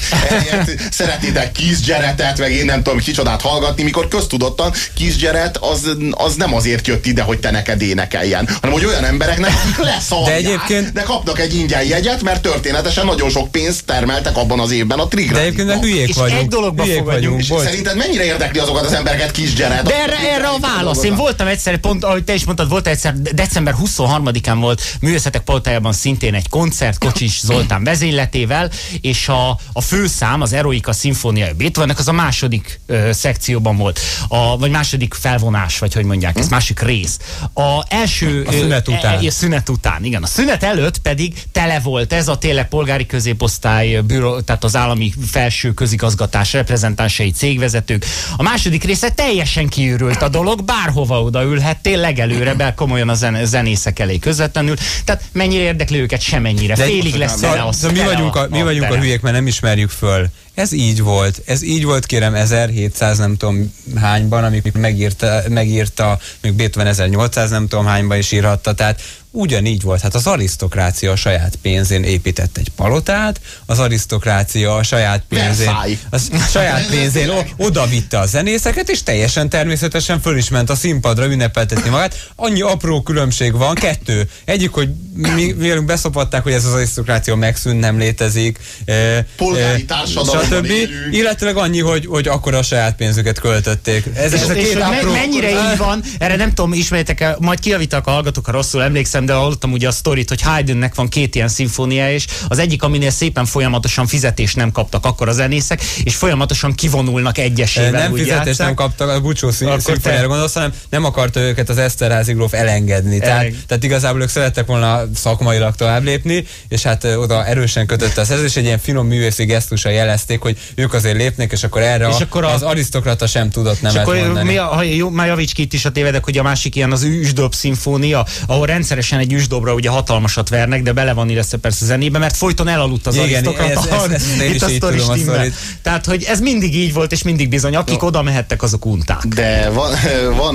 szeretnétek kízgyeret, kisgyeretet, meg én nem tudom, kicsodát hallgatni, mikor köztudottan kisgyeret az, az nem azért jött ide, hogy te neked énekeljen, hanem hogy olyan embereknek <laughs> leszalják, de, egyébként... de kapnak egy ingyen jegyet, mert történetesen nagyon sok pénzt termeltek abban az évben a Trigger. De egyébként hülyék vagyunk. egy dologba hülyék vagyunk. És szerinted mennyire érdekli azokat az embereket kisgyeret? De erre, erre a válasz. Én voltam egyszer, pont ahogy te is mondtad, volt egyszer, december 23-án volt művészetek poltájában szintén egy koncert Kocsis Zoltán vezényletével, és a, a főszám, az Eroika Szimfónia Beethoven az a második ö, szekcióban volt, a, vagy második felvonás, vagy hogy mondják, ez hm? másik rész. A első... A szünet ö, után. E, a szünet után, igen. A szünet előtt pedig tele volt ez a tényleg polgári középosztály, büro, tehát az állami felső közigazgatás reprezentánsai, cégvezetők. A második része teljesen kiürült a dolog, bárhova odaülhettél, legelőre be komolyan a zen, zenészek elé közvetlenül. Tehát mennyire érdekli őket, semennyire. Félig lesz tele a, mi vagyunk a, mi vagyunk a hülyék, mert nem ismerjük föl ez így volt. Ez így volt, kérem, 1700 nem tudom hányban, amikor megírta, megírta még Beethoven 1800 nem tudom hányban is írhatta. Tehát ugyanígy volt. Hát az arisztokrácia a saját pénzén épített egy palotát, az arisztokrácia a saját pénzén, a saját pénzén oda vitte a zenészeket, és teljesen természetesen föl is ment a színpadra ünnepeltetni magát. Annyi apró különbség van, kettő. Egyik, hogy mi velünk beszopatták, hogy ez az arisztokrácia megszűnt, nem létezik. E, Polgári stb. Illetve annyi, hogy, hogy akkor a saját pénzüket költötték. Ez, és, ez a két és apró... mennyire így van, erre nem tudom, ismerjétek el, majd kiavítak a hallgatók, ha rosszul emlékszem, de hallottam ugye a sztorit, hogy Haydnnek van két ilyen szimfónia, és az egyik, aminél szépen folyamatosan fizetést nem kaptak akkor a zenészek, és folyamatosan kivonulnak egyesével. Nem fizetést játszák. nem kaptak, a Bucsó szimfóniára gondolsz, hanem nem akarta őket az Eszterházi gróf elengedni. Tehát, tehát igazából ők szerettek volna szakmailag tovább lépni, és hát oda erősen kötötte a szerződés, egy ilyen finom művészi gesztussal jelezték, hogy ők azért lépnek, és akkor erre és a, akkor a, az arisztokrata sem tudott nemet akkor mondani. Mi a, ha jó, már javíts ki itt is a tévedek, hogy a másik ilyen az üsdob szimfónia, ahol rendszeresen egy üsdobra ugye hatalmasat vernek, de bele van íresztve persze zenébe, mert folyton elaludt az Igen, arisztokrata. Ez, ez, ez, a Tehát, hogy ez mindig így volt, és mindig bizony, akik jó. oda mehettek, azok unták. De van, <laughs> van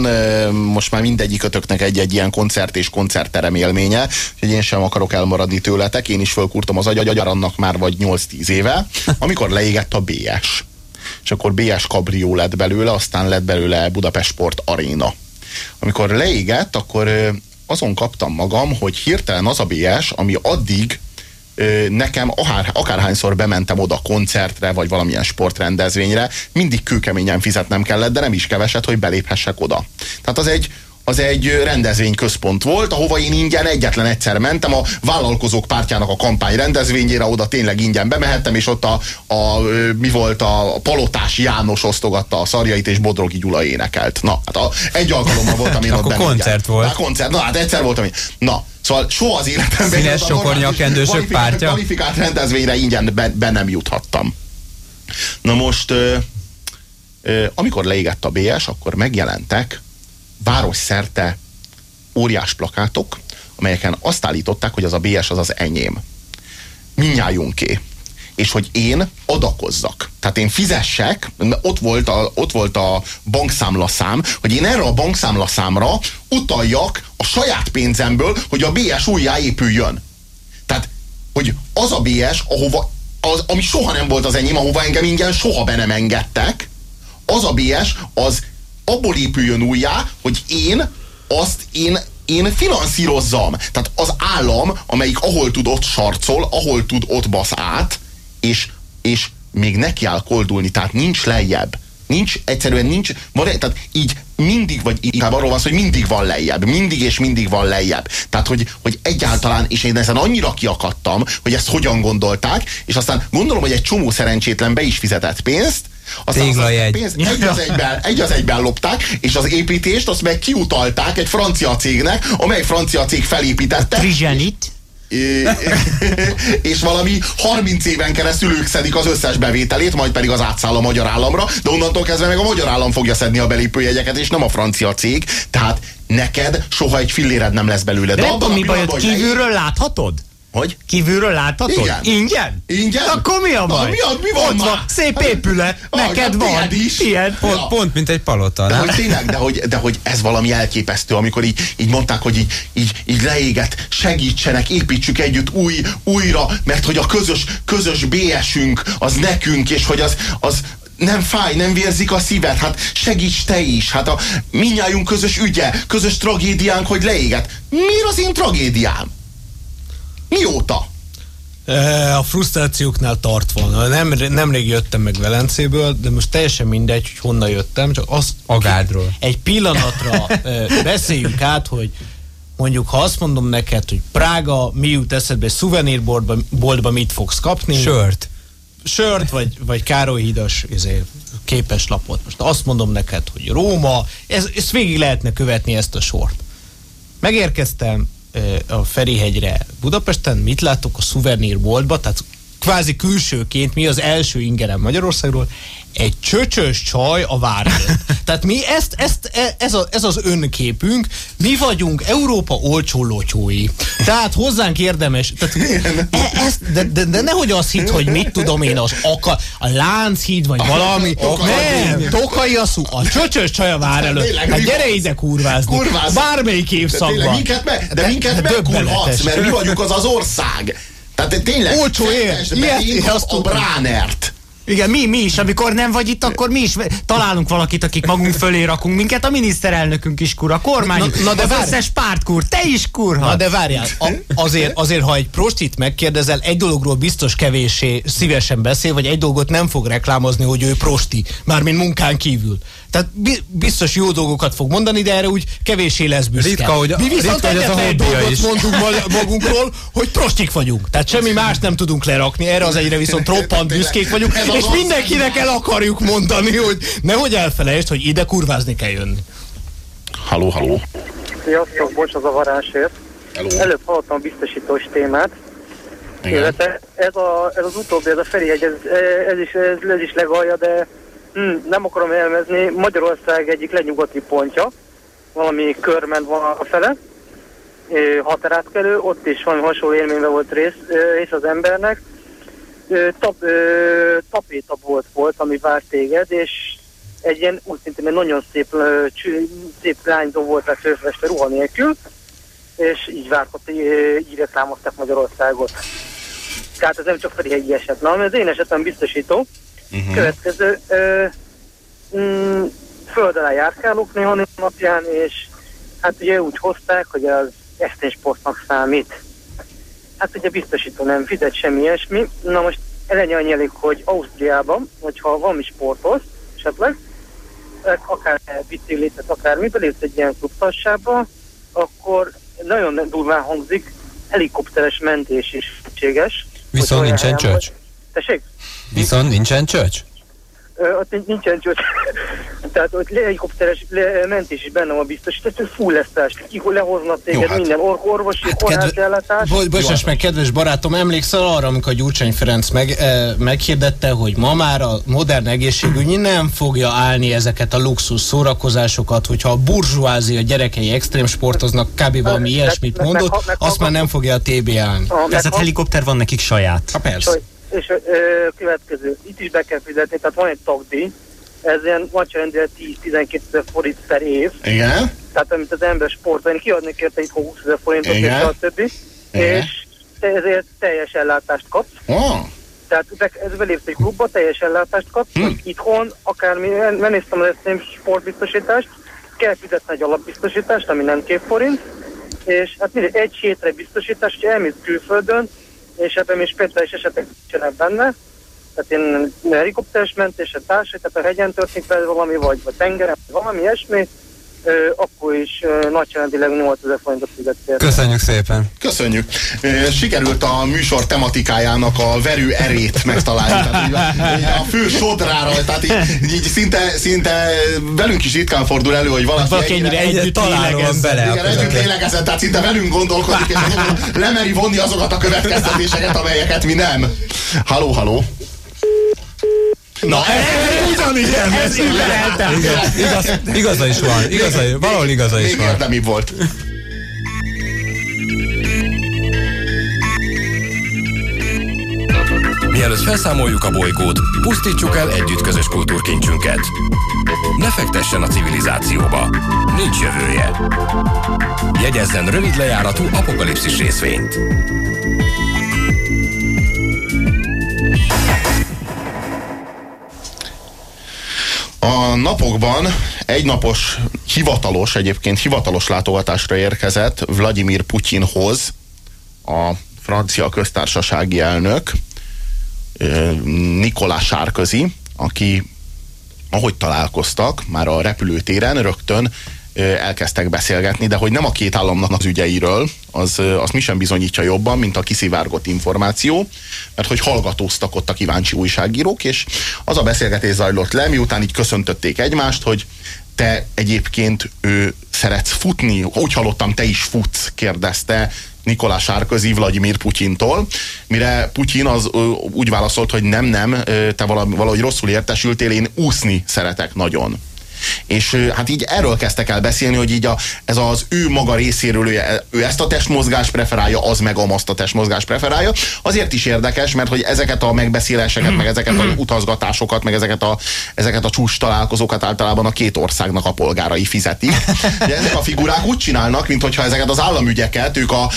most már mindegyik ötöknek egy-egy ilyen koncert és koncertterem élménye, hogy én sem akarok elmaradni tőletek, én is fölkurtam az agyagyarannak már vagy 8-10 éve, <laughs> amikor leégett a BS és akkor BS kabrió lett belőle, aztán lett belőle Budapest Sport Arena. Amikor leégett, akkor azon kaptam magam, hogy hirtelen az a BS, ami addig nekem akár, akárhányszor bementem oda koncertre, vagy valamilyen sportrendezvényre, mindig kőkeményen fizetnem kellett, de nem is keveset, hogy beléphessek oda. Tehát az egy, az egy rendezvényközpont volt, ahova én ingyen egyetlen egyszer mentem, a vállalkozók pártjának a kampány rendezvényére, oda tényleg ingyen bemehettem, és ott a, a mi volt a Palotás János osztogatta a szarjait, és Bodrogi Gyula énekelt. Na, hát a, egy alkalommal voltam én <laughs> ott koncert ingyen. volt. Hát koncert, na hát egyszer voltam én. Na, Szóval soha az életemben Színes sokornyakendősök pártja. Kvalifikált rendezvényre ingyen be, be nem juthattam. Na most, ö, ö, amikor leégett a BS, akkor megjelentek város szerte óriás plakátok, amelyeken azt állították, hogy az a BS az az enyém. Minnyájunké. És hogy én adakozzak. Tehát én fizessek, ott volt a, ott volt a bankszámlaszám, hogy én erre a bankszámlaszámra utaljak a saját pénzemből, hogy a BS újjáépüljön. Tehát, hogy az a BS, ahova, az, ami soha nem volt az enyém, ahova engem ingyen soha be nem engedtek, az a BS, az abból épüljön újjá, hogy én azt én én finanszírozzam. Tehát az állam, amelyik ahol tud ott sarcol, ahol tud ott basz át, és, és még neki áll koldulni, tehát nincs lejjebb. Nincs, egyszerűen nincs, van, tehát így mindig, vagy inkább arról van szó, hogy mindig van lejjebb, mindig és mindig van lejjebb. Tehát, hogy, hogy egyáltalán, és én ezen annyira kiakadtam, hogy ezt hogyan gondolták, és aztán gondolom, hogy egy csomó szerencsétlen be is fizetett pénzt, aztán az, az pénzt egy az, egyben, egy az egyben lopták, és az építést azt meg kiutalták egy francia cégnek, amely francia cég felépítette. Trigenit és valami 30 éven keresztül ők szedik az összes bevételét, majd pedig az átszáll a magyar államra, de onnantól kezdve meg a magyar állam fogja szedni a belépőjegyeket, és nem a francia cég. Tehát neked soha egy filléred nem lesz belőle. De, de nem tudom, mi baj, kívülről láthatod? Hogy? Kívülről láthatod? Igen. Ingyen? Ingyen? Akkor mi a baj? Na, mi, a, mi van Ott van, szép épület, ah, neked van. Is. Ilyen. Pont, ja. pont, mint egy palota. De hogy tényleg, de hogy, de hogy ez valami elképesztő, amikor így, így mondták, hogy így, így, így leéget, segítsenek, építsük együtt új, újra, mert hogy a közös, közös BS-ünk az nekünk, és hogy az, az, nem fáj, nem vérzik a szíved, hát segíts te is, hát a minnyájunk közös ügye, közös tragédiánk, hogy leéget. Miért az én tragédiám? Mióta? E, a frusztrációknál tartva. Nem, nemrég jöttem meg Velencéből, de most teljesen mindegy, hogy honnan jöttem, csak azt Agádról. Egy pillanatra e, beszéljünk át, hogy mondjuk ha azt mondom neked, hogy Prága, mi jut eszedbe, szuvenírboltba mit fogsz kapni? Sört. Sört, vagy, vagy Károly Hidas izé, képes lapot. Most azt mondom neked, hogy Róma, ez, ezt végig lehetne követni ezt a sort. Megérkeztem, a Ferihegyre Budapesten, mit látok a szuvenírboltba, tehát kvázi külsőként mi az első ingerem Magyarországról, egy csöcsös csaj a vár <laughs> Tehát mi ezt, ezt, e, ez, a, ez az önképünk, mi vagyunk Európa olcsó lotyói. Tehát hozzánk érdemes, tehát e, ezt, de, de, de nehogy azt hitt, hogy mit tudom én, az aka, a Lánchíd, vagy valami. <laughs> Nem, Tokai a szó, a csöcsös csaj a vár előtt. Hát gyere ide kurvázni. Kurváz. Bármelyik évszakban. Minket meg, de minket megkurhatsz, mert mi vagyunk az az ország. Tehát tényleg Olcsó ér. Ilyet, a Bránert. Igen, mi, mi is, amikor nem vagy itt, akkor mi is találunk valakit, akik magunk fölé rakunk minket. A miniszterelnökünk is kur, a kormány, na, na de az várj. összes párt kur, te is kurha. Na de várjál, a, azért, azért, ha egy prostit megkérdezel, egy dologról biztos kevéssé szívesen beszél, vagy egy dolgot nem fog reklámozni, hogy ő prosti, mármint munkán kívül. Tehát biztos jó dolgokat fog mondani, de erre úgy kevéssé lesz büszke. Ritka, hogy, Mi viszont ritka, hogy ez a hobbija is. mondunk magunkról, hogy prostik vagyunk. Tehát semmi más nem tudunk lerakni, erre az egyre viszont roppant büszkék vagyunk, és mindenkinek el akarjuk mondani, hogy nehogy elfelejtsd, hogy ide kurvázni kell jönni. Haló, haló. Sziasztok, bocs az a varásért. Hello. Előbb hallottam a biztosítós témát. Igen. Ez, a, ez az utóbbi, ez a Ferihegy, ez, ez, is, ez, ez is legalja, de nem akarom elmezni. Magyarország egyik lenyugati pontja, valami körment van a fele, határátkelő, ott is valami hasonló élményben volt rész, rész az embernek. Tap, tapéta volt volt, ami várt téged, és egy ilyen úgy szintén egy nagyon szép, szép lányzó volt a főfeste ruha nélkül, és így vártott, így reklámozták Magyarországot. Tehát ez nem csak Ferihegyi eset. Na, az én esetem biztosító. Uh-huh. Következő, ö, mm, föld alá járkálok néha napján, és hát ugye úgy hozták, hogy az eszténysportnak számít. Hát ugye biztosító nem fizet semmi ilyesmi. Na most eleny annyi hogy Ausztriában, hogyha valami sporthoz, esetleg, akár biciklit, akár mi belépsz egy ilyen klubtassába, akkor nagyon durván hangzik, helikopteres mentés is szükséges. Viszont nincsen csöcs? Tessék? Viszont nincsen csöcs? ott nincsen csöcs. <laughs> Tehát ott helikopteres le, mentés is benne van biztos, tehát full lesztás, ki lehoznak téged Jó, hát. minden or orvosi, hát kórházellátás. Bo bocsáss meg, kedves barátom, emlékszel arra, amikor Gyurcsány Ferenc meg, e, meghirdette, hogy ma már a modern egészségügy nem fogja állni ezeket a luxus szórakozásokat, hogyha a burzsúázi, a gyerekei extrém sportoznak, kb. valami ilyesmit mondott, azt már nem fogja a TB állni. Tehát helikopter van nekik saját. Ha persze és ö, következő, itt is be kell fizetni, tehát van egy tagdíj, ez ilyen nagyságrendileg 10-12 ezer forint per év. Igen. Tehát amit az ember sportolni, kiadni érte itt 20 ezer forintot, és a többi. Igen. És te ezért teljes ellátást kapsz. Oh. Tehát ez belépsz egy klubba, teljes ellátást kapsz, hm. itthon, akármi, megnéztem az eszém sportbiztosítást, kell fizetni egy alapbiztosítást, ami nem két forint, és hát mindegy, egy hétre biztosítás, hogy elmész külföldön, és ebben még speciális esetek nincsenek benne, tehát én helikopteres mentése társai, tehát a hegyen történik valami, vagy, vagy tengeren, vagy valami ilyesmi, akkor is nagyságrendileg 8000 forintot fizettél. Köszönjük szépen. Köszönjük. Sikerült a műsor tematikájának a verő erét megtalálni. Tehát a fő sodrára, tehát így, így szinte, szinte velünk is ritkán fordul elő, hogy valaki, valaki ennyire együtt találom bele. Igen, együtt lélegezett, tehát szinte velünk gondolkodik, és lemeri vonni azokat a következtetéseket, amelyeket mi nem. Haló, haló. Na, ez ugyanilyen. Ez igaz, igaza is van. Igaza, valahol igaza is van. Érdemi volt. Mielőtt felszámoljuk a bolygót, pusztítsuk el együtt közös kultúrkincsünket. Ne fektessen a civilizációba. Nincs jövője. Jegyezzen rövid lejáratú apokalipszis részvényt. A napokban egynapos hivatalos, egyébként hivatalos látogatásra érkezett Vladimir Putyinhoz a francia köztársasági elnök, Nikolás Sárközi, aki ahogy találkoztak, már a repülőtéren rögtön elkezdtek beszélgetni, de hogy nem a két államnak az ügyeiről, az, az mi sem bizonyítja jobban, mint a kiszivárgott információ, mert hogy hallgatóztak ott a kíváncsi újságírók, és az a beszélgetés zajlott le, miután így köszöntötték egymást, hogy te egyébként ő szeretsz futni? Úgy hallottam, te is futsz, kérdezte Nikolás Sárközi Vladimir Putyintól, mire Putyin az ö, úgy válaszolt, hogy nem, nem, te valahogy rosszul értesültél, én úszni szeretek nagyon. És hát így erről kezdtek el beszélni, hogy így a, ez az ő maga részéről ő, ő ezt a testmozgást preferálja, az meg azt a testmozgást preferálja. Azért is érdekes, mert hogy ezeket a megbeszéléseket, meg ezeket a utazgatásokat, meg ezeket a, ezeket a csúcs találkozókat általában a két országnak a polgárai fizetik. De ezek a figurák úgy csinálnak, mintha ezeket az államügyeket ők a,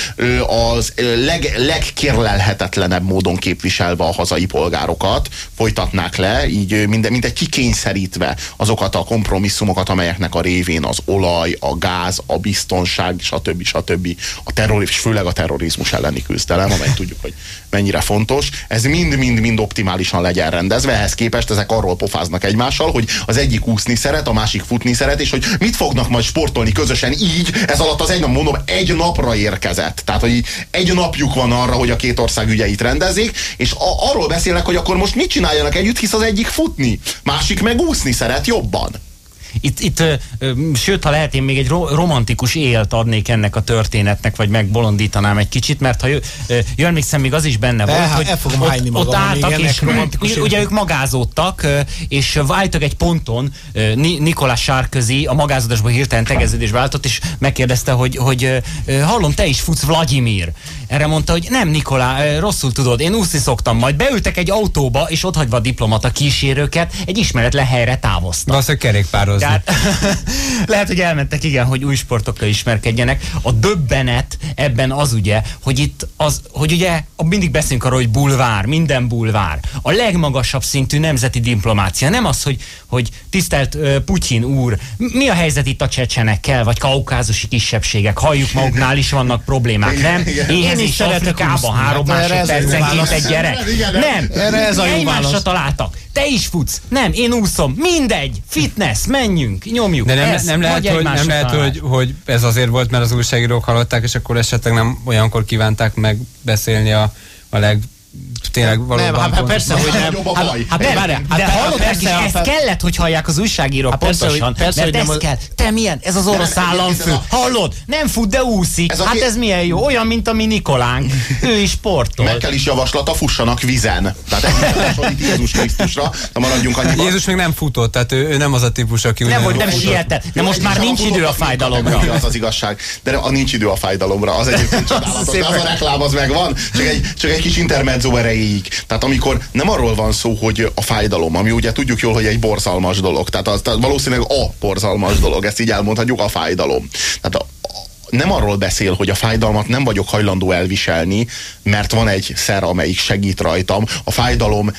az leg, legkérlelhetetlenebb módon képviselve a hazai polgárokat folytatnák le, így mind, mind egy kikényszerítve azokat a kompromisszumot, kompromisszumokat, amelyeknek a révén az olaj, a gáz, a biztonság, stb. stb. a terrorizmus, főleg a terrorizmus elleni küzdelem, amely tudjuk, hogy mennyire fontos, ez mind-mind-mind optimálisan legyen rendezve, ehhez képest ezek arról pofáznak egymással, hogy az egyik úszni szeret, a másik futni szeret, és hogy mit fognak majd sportolni közösen így, ez alatt az egy nap, mondom, egy napra érkezett. Tehát, hogy egy napjuk van arra, hogy a két ország ügyeit rendezik, és a- arról beszélnek, hogy akkor most mit csináljanak együtt, hisz az egyik futni, másik meg úszni szeret jobban. Itt, itt sőt, ha lehet, én még egy romantikus élt adnék ennek a történetnek, vagy megbolondítanám egy kicsit, mert ha jön, emlékszem, még az is benne De, volt, hát, hogy fogom ott, ott álltak, és romantikus ugye ők magázódtak, és váltak egy ponton, Nikolás Sárközi a magázódásban hirtelen tegeződésbe váltott, és megkérdezte, hogy, hogy hallom, te is futsz Vladimir. Erre mondta, hogy nem, Nikolá, rosszul tudod, én úszni szoktam. Majd beültek egy autóba, és ott hagyva a diplomata kísérőket, egy ismeretlen helyre távoztak. Valószínűleg kerékpározni. Tehát, <laughs> lehet, hogy elmentek, igen, hogy új sportokkal ismerkedjenek. A döbbenet ebben az ugye, hogy itt az, hogy ugye mindig beszélünk arról, hogy bulvár, minden bulvár. A legmagasabb szintű nemzeti diplomácia. Nem az, hogy, hogy tisztelt uh, Putyin úr, mi a helyzet itt a csecsenekkel, vagy kaukázusi kisebbségek? Halljuk maguknál is vannak problémák, nem? Éhez én is szeretek Afrikában három másodpercenként egy gyerek. Nem, erre ez a jó egymásra találtak. Te is futsz. Nem, én úszom. Mindegy. Fitness, menjünk, nyomjuk. De nem, ez, nem lehet, hogy, nem lehet hogy, hogy ez azért volt, mert az újságírók hallották, és akkor esetleg nem olyankor kívánták megbeszélni a, a leg tényleg valóban... Nem, hát persze, hogy nem. Hát, hát, nem, hát, de hallod, persze, ezt hát, kellett, hogy hallják az újságírók hát persze, pontosan, hogy, persze, mert hogy ez kell. Te milyen? Ez az orosz államfő. Hallod? Nem fut, de úszik. Ez hát ez milyen jó. Olyan, mint a mi Nikolánk. Ő is sportol. Merkel is javaslata, fussanak vizen. Tehát ez Jézus Krisztusra, de maradjunk annyiban. Jézus még nem futott, tehát ő, ő nem az a típus, aki Nem, hogy nem sietett. De most már nincs idő a fájdalomra. Az az igazság. De a nincs idő a fájdalomra. Az egyébként <laughs> csodálatos. Az a reklám az megvan. Csak egy, csak egy kis intermezzo erejéig. Tehát amikor nem arról van szó, hogy a fájdalom, ami ugye tudjuk jól, hogy egy borzalmas dolog, tehát, az, tehát valószínűleg a borzalmas dolog, ezt így elmondhatjuk, a fájdalom. Tehát a, nem arról beszél, hogy a fájdalmat nem vagyok hajlandó elviselni, mert van egy szer, amelyik segít rajtam. A fájdalom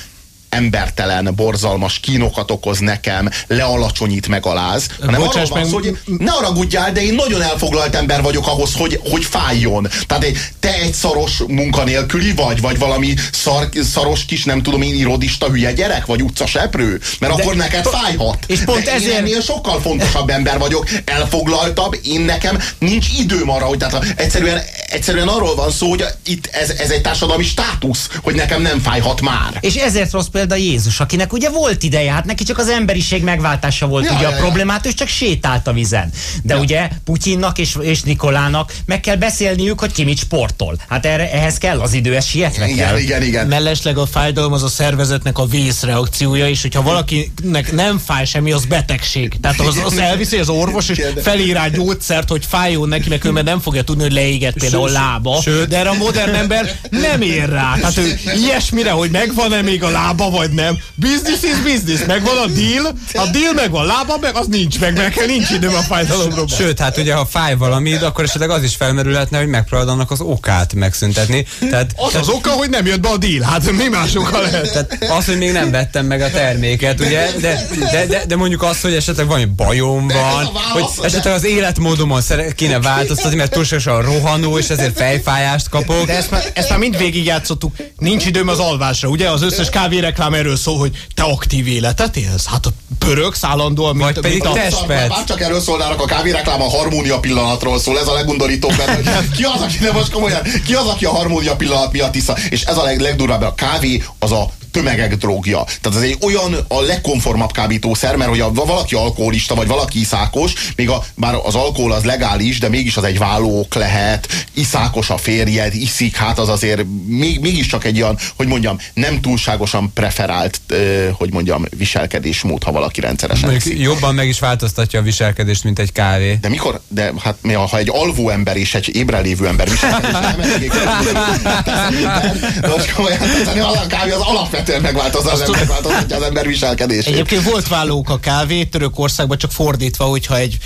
embertelen, borzalmas kínokat okoz nekem, lealacsonyít, megaláz, hanem Bocsáss arról van meg... hogy ne haragudjál, de én nagyon elfoglalt ember vagyok ahhoz, hogy, hogy fájjon. Tehát te egy szaros munkanélküli vagy, vagy valami szar, szaros kis, nem tudom én, irodista hülye gyerek, vagy utcaseprő, mert de, akkor neked fájhat. És pont de ezért... én ennél sokkal fontosabb ember vagyok, elfoglaltabb, én nekem nincs időm arra, hogy tehát egyszerűen, egyszerűen arról van szó, hogy itt ez, ez egy társadalmi státusz, hogy nekem nem fájhat már. És ezért rossz példa Jézus, akinek ugye volt ideje, hát neki csak az emberiség megváltása volt ja, ugye ja, a problémát, ő csak sétált a vizen. De ja. ugye Putyinnak és, és Nikolának meg kell beszélniük, hogy ki mit sportol. Hát erre, ehhez kell az idő, ez sietve igen, kell. Igen, igen. Mellesleg a fájdalom az a szervezetnek a vészreakciója, és hogyha valakinek nem fáj semmi, az betegség. Tehát az, az elviszi az orvos, és felír rá gyógyszert, hogy fájjon neki, mert ő nem fogja tudni, hogy leégett például a lába. Sőt. De erre a modern ember nem ér rá. Tehát ő ilyesmire, hogy megvan-e még a lába, vagy nem. Business is business. Megvan a deal, a deal megvan, lába meg, az nincs meg, mert nincs időm a fájdalomról. Sőt, hát ugye ha fáj valami, akkor esetleg az is felmerülhetne, hogy megpróbálod annak az okát megszüntetni. Tehát, az tehát, az oka, hogy nem jött be a deal. Hát mi más oka lehet? Tehát az, hogy még nem vettem meg a terméket, ugye? De, de, de, de mondjuk az, hogy esetleg valami bajom van, hogy esetleg az életmódomon kéne változtatni, mert túlságosan rohanó, és ezért fejfájást kapok. De ezt már, ezt már mind végigjátszottuk. Nincs időm az alvásra, ugye? Az összes kávéreklám reklám erről szól, hogy te aktív életet élsz? Hát a pörögsz állandóan, mint, Vagy pedig mint a... Már csak erről szólnának a kávéreklám, a harmónia pillanatról szól, ez a legundorítóbb benne. <laughs> Ki az, aki nem most komolyan, ki az, aki a harmónia pillanat miatt isza? És ez a leg, legdurvább, a kávé az a tömegek drogja. Tehát ez egy olyan a legkonformabb kábítószer, mert hogy a, valaki alkoholista, vagy valaki iszákos, még a, bár az alkohol az legális, de mégis az egy vállók lehet, iszákos a férjed, iszik, hát az azért még, mégiscsak egy olyan, hogy mondjam, nem túlságosan preferált, hogy mondjam, viselkedésmód, ha valaki rendszeresen Mondjuk iszik. Jobban meg is változtatja a viselkedést, mint egy kávé. De mikor, de hát ha egy alvó ember és egy ébrelévő ember viselkedés nem elég <laughs> most komolyan, a kávé az alapvetően ember, megváltoztatja az ember viselkedését. Egyébként volt vállók a kávé, Törökországban csak fordítva, hogyha egy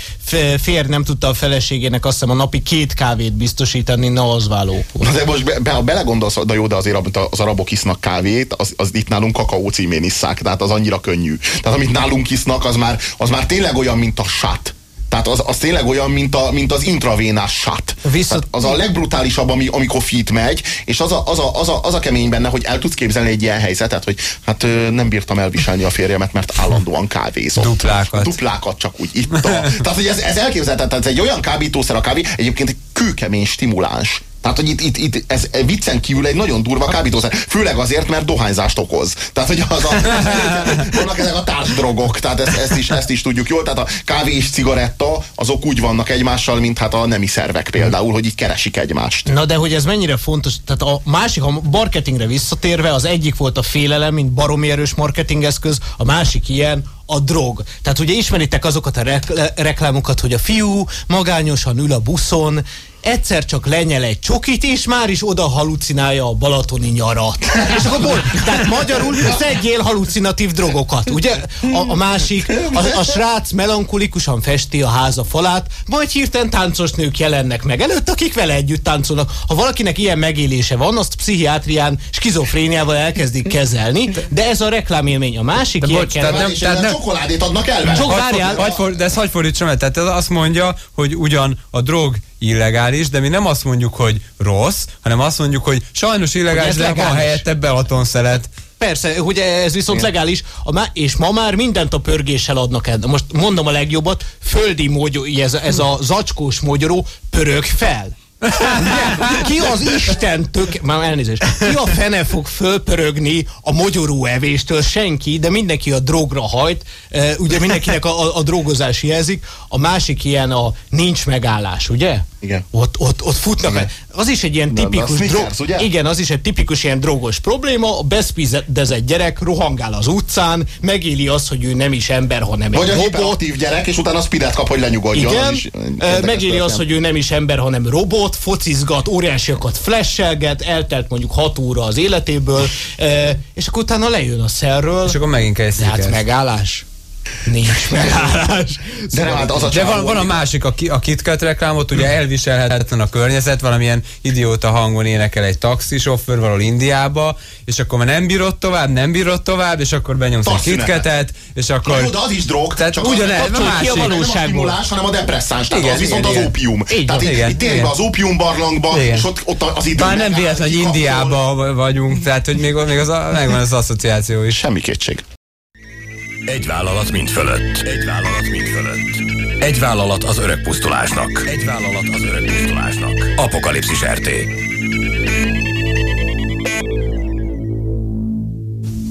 férj nem tudta a feleségének azt hiszem a napi két kávét biztosítani, na az válló. Na de most be, be, ha belegondolsz, de jó, de azért az arabok isznak kávét, az, az itt nálunk kakaó címén isszák, tehát az annyira könnyű. Tehát amit nálunk isznak, az már, az már tényleg olyan, mint a sat. Tehát az, az tényleg olyan, mint, a, mint az intravénás sat. Viszont... az a legbrutálisabb, ami, amikor fit megy, és az a, az, a, az, a, az a kemény benne, hogy el tudsz képzelni egy ilyen helyzetet, hogy hát ö, nem bírtam elviselni a férjemet, mert állandóan kávézott. Duplákat. Duplákat csak úgy itt. <laughs> Tehát, hogy ez, ez elképzelhetetlen, ez egy olyan kábítószer a kávé, egyébként egy kőkemény stimuláns. Tehát, hogy itt, itt, itt ez viccen kívül egy nagyon durva kábítószer. Főleg azért, mert dohányzást okoz. Tehát, hogy az a, vannak ezek a társdrogok, tehát ezt, ezt, is, ezt is tudjuk jól. Tehát a kávé és cigaretta, azok úgy vannak egymással, mint hát a nemi szervek például, hogy így keresik egymást. Na de hogy ez mennyire fontos, tehát a másik, a marketingre visszatérve, az egyik volt a félelem, mint baromi erős marketingeszköz, a másik ilyen a drog. Tehát ugye ismeritek azokat a reklámokat, hogy a fiú magányosan ül a buszon, egyszer csak lenyel egy csokit, és már is oda halucinálja a balatoni nyarat. <laughs> és akkor, tehát magyarul szedjél halucinatív drogokat, ugye? A, a másik, a, a srác melankolikusan festi a háza falát, majd hirtelen táncos nők jelennek meg előtt, akik vele együtt táncolnak. Ha valakinek ilyen megélése van, azt pszichiátrián skizofréniával elkezdik kezelni, de ez a reklámélmény. A másik de ilyen bocs, tehát nem, tehát nem, csokoládét adnak el Sok, várjál. De ezt hagy fordítsam el, tehát ez azt mondja, hogy ugyan a drog illegális, de mi nem azt mondjuk, hogy rossz, hanem azt mondjuk, hogy sajnos illegális, hogy de legális. van helyette belatonszeret. Persze, hogy ez viszont Igen. legális, a má, és ma már mindent a pörgéssel adnak el. Most mondom a legjobbat, földi mógyó, ez, ez a zacskós mogyoró pörög fel. <laughs> Ki az Isten tök... Már elnézést. Ki a fene fog fölpörögni a mogyoró evéstől? Senki, de mindenki a drogra hajt. Ugye mindenkinek a, a, a drogozás jelzik. A másik ilyen a nincs megállás, ugye? Igen. Ott, ott, ott futnak. Igen. Az is egy ilyen tipikus drog... ugye? Igen, az is egy tipikus ilyen drogos probléma. A beszpizedezett gyerek rohangál az utcán, megéli azt, hogy ő nem is ember, hanem Vagy egy robot. Vagy gyerek, és utána spidet kap, hogy lenyugodjon. Igen, az is megéli azt, hogy ő nem is ember, hanem robot, focizgat, óriásiakat flashelget, eltelt mondjuk 6 óra az életéből, és akkor utána lejön a szerről. És akkor megint kezdjük Hát megállás. Nincs <laughs> megállás. De, szóval hát az a de van, van a másik, a, a KitKat reklámot, ugye elviselhetetlen a környezet, valamilyen idióta hangon énekel egy taxisofőr valahol Indiába, és akkor már nem bírod tovább, nem bírod tovább, és akkor benyomsz egy KitKatet, és akkor... jó, de az is drog, tehát csak ugyanez, a másik. a valóságból. Nem a hanem a depresszáns, tehát igen, az viszont igen, az ópium. Igen. Tehát igen, itt, igen. az ópium barlangba, és ott, ott az idő Már nem véletlen, hogy Indiába vagyunk, tehát hogy még, még az, megvan az asszociáció is. Semmi kétség. Egy vállalat mind fölött. Egy vállalat mind fölött. Egy vállalat az öreg pusztulásnak. Egy vállalat az öreg pusztulásnak. Apokalipszis RT.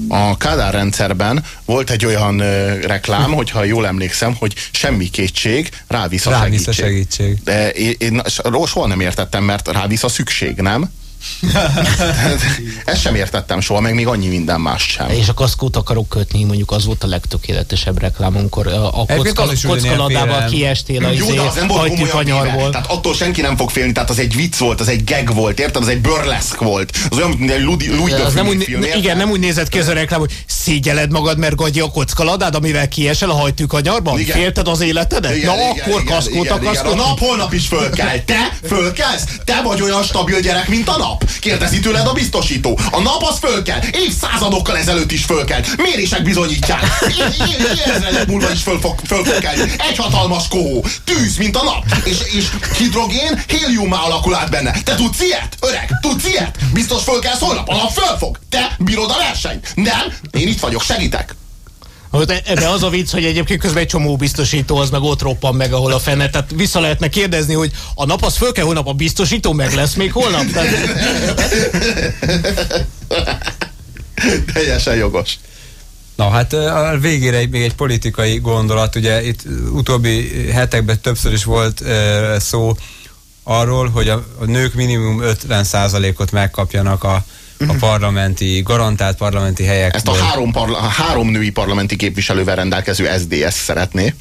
A Kádár rendszerben volt egy olyan ö, reklám, <laughs> hogyha jól emlékszem, hogy semmi kétség, rávisz a rávisz segítség. A segítség. De én, én soha nem értettem, mert rávisz a szükség, nem? Ezt sem értettem soha, meg még annyi minden más sem. És a kaszkót akarok kötni, mondjuk az volt a legtökéletesebb reklám, amikor a kocka, kockaladával kiestél a Jó, de az nem volt kanyarból. Tehát attól senki nem fog félni, tehát az egy vicc volt, az egy gag volt, érted? Az egy burleszk volt. Az olyan, mint egy Louis az nem úgy, film, Igen, nem úgy nézett ki ez a reklám, hogy szégyeled magad, mert gagyi a kockaladád, amivel kiesel a kanyarban? Igen. Félted az életedet? Igen, Na igen, akkor igen, kaszkót igen, igen. A nap holnap is fölkel. Te fölkelsz? Te vagy olyan stabil gyerek, mint a nap? Kérdezi tőled a biztosító. A nap az fölkel. Évszázadokkal ezelőtt is fölkelt. Mérések bizonyítják. Évezredek múlva is föl fog, föl fog kelni. Egy hatalmas kohó. Tűz, mint a nap. És, és hidrogén héliummá alakul át benne. Te tudsz ilyet? Öreg, tudsz ilyet? Biztos fölkelsz holnap. A nap fölfog. Te bírod a versenyt. Nem? Én itt vagyok, segítek. De az a vicc, hogy egyébként közben egy csomó biztosító az meg ott roppan meg, ahol a fene. Tehát vissza lehetne kérdezni, hogy a nap az föl kell holnap, a biztosító meg lesz még holnap. Tehát... Teljesen jogos. Na hát a végére még egy politikai gondolat, ugye itt utóbbi hetekben többször is volt szó arról, hogy a, a nők minimum 50%-ot megkapjanak a, a mhm. parlamenti, garantált parlamenti helyek. Ezt a három, parla, három női parlamenti képviselővel rendelkező SDS szeretné.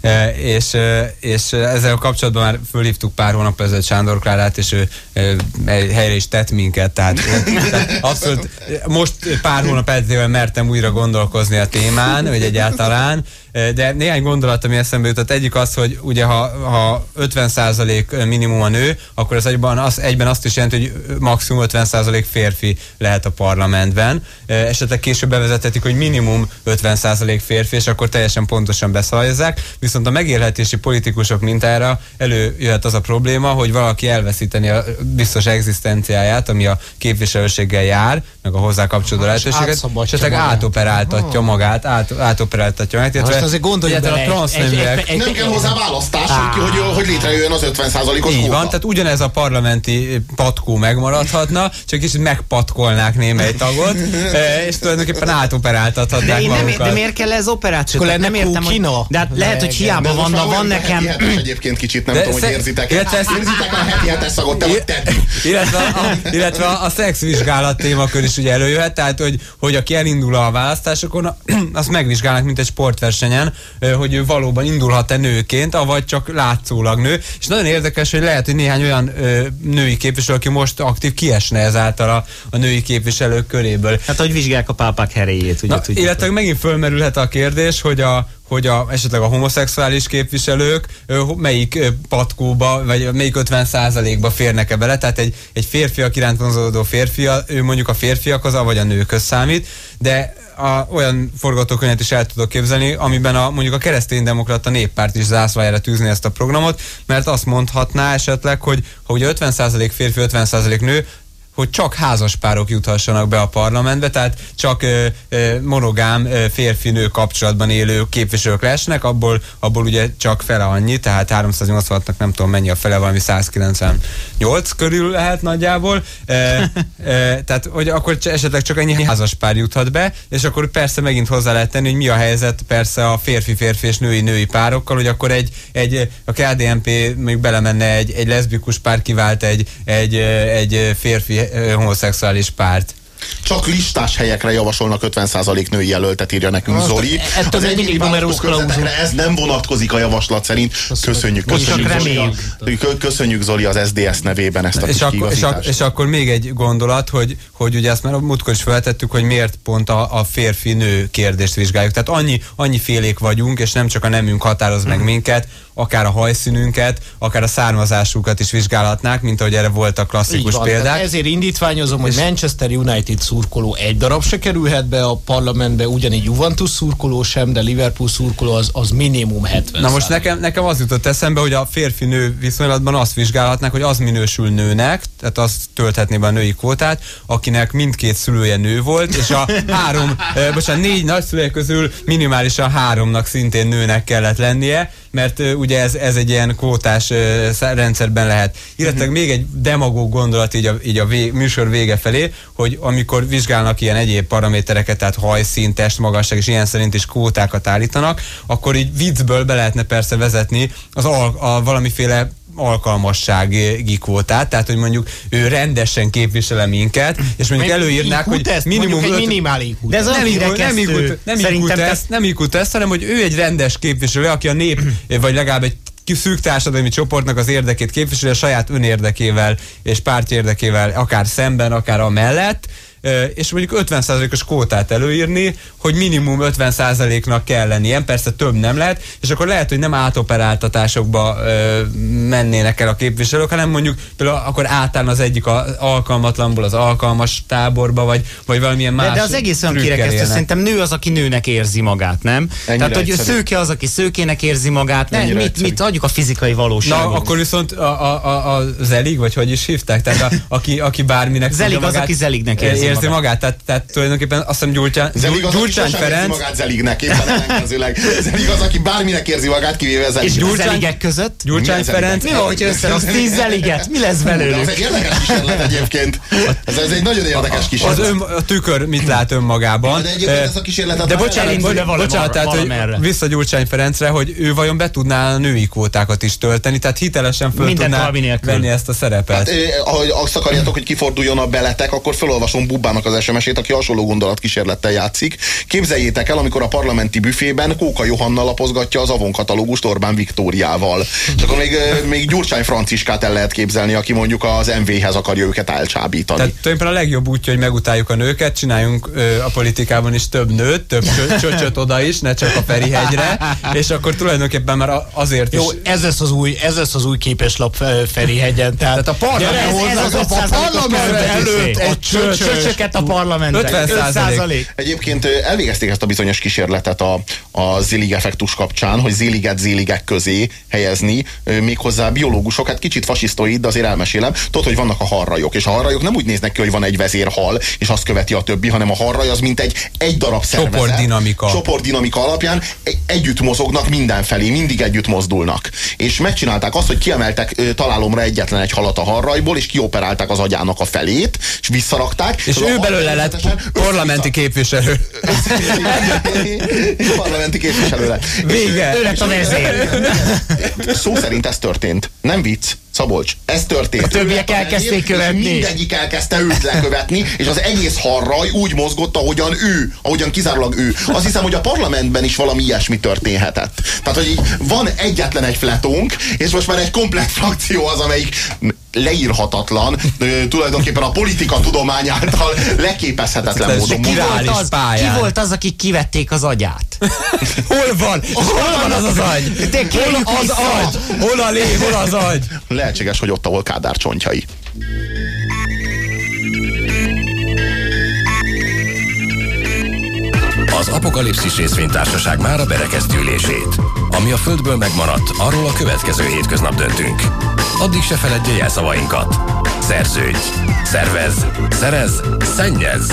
E, és, e, és ezzel kapcsolatban már fölhívtuk pár hónap ezelőtt Sándor Klárát, és ő e, helyre is tett minket, tehát, <laughs> tehát abszolút most pár hónap ezelőtt mertem újra gondolkozni a témán, hogy egyáltalán, de néhány gondolat, ami eszembe jutott. Egyik az, hogy ugye ha, ha 50% minimum a nő, akkor ez egyben, az, egyben azt is jelenti, hogy maximum 50% férfi lehet a parlamentben. Esetleg később bevezetetik, hogy minimum 50% férfi, és akkor teljesen pontosan beszalajozzák. Viszont a megélhetési politikusok mintára előjöhet az a probléma, hogy valaki elveszíteni a biztos egzisztenciáját, ami a képviselőséggel jár, meg a hozzá kapcsolódó lehetőséget, és esetleg átoperáltatja magát, át, átoperáltatja magát, illetve most azért gondolj bele, a transzneműek. Nem kell hozzá választás, hogy, hogy, hogy létrejöjjön az 50%-os Így van, tehát ugyanez a parlamenti patkó megmaradhatna, csak kicsit megpatkolnák némely tagot, <laughs> e, és tulajdonképpen átoperáltathatnák de, nem, de miért kell ez operáció? Akkor nem értem, hogy, de hát lehet, hogy hiába van, de van nekem... Egyébként kicsit nem tudom, hogy érzitek Érzitek a heti hetes szagot, te vagy <laughs> Illetve a, illetve a szexvizsgálat témakör is ugye előjöhet, tehát hogy, hogy aki elindul a választásokon, <clears throat> azt megvizsgálnak, mint egy sportverseny versenyen, hogy ő valóban indulhat-e nőként, avagy csak látszólag nő. És nagyon érdekes, hogy lehet, hogy néhány olyan női képviselő, aki most aktív, kiesne ezáltal a, a női képviselők köréből. Hát, hogy vizsgálják a pápák heréjét. Ugye, Na, illetve megint fölmerülhet a kérdés, hogy a, hogy a, esetleg a homoszexuális képviselők melyik patkóba, vagy melyik 50%-ba férnek-e bele, tehát egy, egy férfiak iránt vonzódó férfi, ő mondjuk a férfiakhoz, vagy a nőkhöz számít, de a, olyan forgatókönyvet is el tudok képzelni, amiben a, mondjuk a kereszténydemokrata néppárt is zászlajára tűzni ezt a programot, mert azt mondhatná esetleg, hogy ha ugye 50% férfi, 50% nő, hogy csak házaspárok juthassanak be a parlamentbe, tehát csak ö, ö, monogám férfi-nő kapcsolatban élő képviselők lesznek, abból, abból ugye csak fele annyi, tehát 386-nak nem tudom mennyi a fele, valami 198 körül lehet nagyjából, e, e, tehát hogy akkor esetleg csak ennyi házaspár juthat be, és akkor persze megint hozzá lehet tenni, hogy mi a helyzet persze a férfi-férfi és női-női párokkal, hogy akkor egy, egy a KDNP még belemenne egy, egy leszbikus pár kivált egy, egy, egy férfi homoszexuális párt. Csak listás helyekre javasolnak 50% női jelöltet, írja nekünk Azt Zoli. Ettől az mindig Ez nem vonatkozik a javaslat szerint. Köszönjük, köszönjük, Zoli, köszönjük Zoli az SDS nevében ezt a és, akkor, és, ak és akkor még egy gondolat, hogy, hogy ugye ezt már a múltkor is feltettük, hogy miért pont a, a férfi-nő kérdést vizsgáljuk. Tehát annyi, annyi félék vagyunk, és nem csak a nemünk határoz meg hmm. minket, akár a hajszínünket, akár a származásukat is vizsgálhatnák, mint ahogy erre voltak klasszikus van, példák. Ezért indítványozom, hogy Manchester United szurkoló egy darab se kerülhet be a parlamentbe, ugyanígy Juventus szurkoló sem, de Liverpool szurkoló az, az minimum 70 Na most nekem, nekem az jutott eszembe, hogy a férfi-nő viszonylatban azt vizsgálhatnák, hogy az minősül nőnek, tehát az tölthetné be a női kvótát, akinek mindkét szülője nő volt, és a <laughs> három, eh, bocsánat, négy nagyszülője közül minimálisan háromnak szintén nőnek kellett lennie, mert uh, ugye ez, ez egy ilyen kvótás uh, rendszerben lehet. Illetve uh-huh. még egy demagóg gondolat így a, így a vég, műsor vége felé, hogy amikor vizsgálnak ilyen egyéb paramétereket, tehát hajszín, testmagasság és ilyen szerint is kvótákat állítanak, akkor így viccből be lehetne persze vezetni az al, a valamiféle alkalmassági kvótát, tehát hogy mondjuk ő rendesen képvisele minket, és mondjuk előírnák, hogy minimum öt... minimál De ez nem, IQ, nem, IQ, nem, IQ teszt, nem IQ teszt, hanem hogy ő egy rendes képviselő, aki a nép, vagy legalább egy szűk társadalmi csoportnak az érdekét képviseli a saját önérdekével és párt érdekével, akár szemben, akár a mellett, és mondjuk 50%-os kótát előírni, hogy minimum 50%-nak kell lennie, persze több nem lehet, és akkor lehet, hogy nem átoperáltatásokba mennének el a képviselők, hanem mondjuk például akkor átállna az egyik alkalmatlanból az alkalmas táborba, vagy, vagy valamilyen más De, de az egész olyan kirekesztő, szerintem nő az, aki nőnek érzi magát, nem? Ennyire Tehát, hogy egyszerű. szőke az, aki szőkének érzi magát, nem, mit, mit adjuk a fizikai valóságot. Na, akkor viszont a, a, a, a zelig, vagy hogy is hívták? Tehát a, aki, aki bárminek Zelig az, magát, aki zelignek érzi érzi magát, tehát, tehát tulajdonképpen azt hiszem Gyurcsán, Zelig az, Gyurcsán aki Ferenc... magát Zelignek, éppen ellenkezőleg. Zelig az, aki bárminek érzi magát, kivéve Zelig. És Gyurcsány... Zeligek között? Gyurcsány Ferenc... Mi van, hogy összehoz tíz Zeliget? Mi lesz belőlük? ez egy érdekes kísérlet egyébként. Ez, ez egy nagyon érdekes kísérlet. Az ön, a tükör mit lát önmagában. De egyébként ez a kísérlet... De bocsánat, bocsánat, tehát, hogy vissza Gyurcsány Ferencre, hogy ő vajon be tudná a női kvótákat is tölteni, tehát hitelesen föl Minden tudná venni ezt a szerepet. Hát, ahogy azt akarjátok, hogy kiforduljon a beletek, akkor felolvasom Bubbának az SMS-ét, aki hasonló gondolatkísérlettel játszik. Képzeljétek el, amikor a parlamenti büfében Kóka Johanna lapozgatja az Avon katalógust Orbán Viktóriával. És akkor még, még Gyurcsány Franciskát el lehet képzelni, aki mondjuk az MV-hez akarja őket elcsábítani. Tehát tulajdonképpen a legjobb útja, hogy megutáljuk a nőket, csináljunk ö, a politikában is több nőt, több <laughs> csöcsöt oda is, ne csak a Ferihegyre, és akkor tulajdonképpen már azért Jó, is... ez lesz az új, ez lesz az új képeslap Ferihegyen. Tehát, Tehát a parlament ez, ez az a parlament előtt egy csöcsöket a parlamentben. 50 Egyébként elvégezték ezt a bizonyos kísérletet a, a Zillig effektus kapcsán, hogy Zilliget Zilligek közé helyezni, méghozzá biológusok, hát kicsit fasisztoid, de azért elmesélem. Tudod, hogy vannak a harrajok, és a harrajok nem úgy néznek ki, hogy van egy vezérhal, és azt követi a többi, hanem a harraj az mint egy, egy darab szervezet. Csoportdinamika. Csoportdinamika alapján együtt mozognak mindenfelé, mindig együtt mozdulnak. És megcsinálták azt, hogy kiemeltek találomra egyetlen egy halat a harrajból, és kioperálták az agyának a felét, és visszarakták. És ő belőle lett parlamenti képviselő. <laughs> parlamenti képviselő lett. Vége. Ő lett a vezér. Szó szerint ez történt. Nem vicc. Szabolcs, ez történt. A többiek elkezdték követni. Mindegyik elkezdte őt lekövetni, és az egész harraj úgy mozgott, ahogyan ő, ahogyan kizárólag ő. Azt hiszem, hogy a parlamentben is valami ilyesmi történhetett. Tehát, hogy így van egyetlen egy fletónk, és most már egy komplett frakció az, amelyik leírhatatlan, tulajdonképpen a politika tudomány által leképezhetetlen Ez módon. Ki volt, az, ki volt az, akik kivették az agyát? <laughs> Hol van? Hol van az az agy? De hol az agy? Hol a lé? Hol az agy? Lehetséges, hogy ott, ahol Kádár csontjai. Az Apokalipszis részvénytársaság már a berekeztülését. Ami a Földből megmaradt, arról a következő hétköznap döntünk. Addig se feledje jelszavainkat. Szerződj! Szervez! Szerez! Szennyez!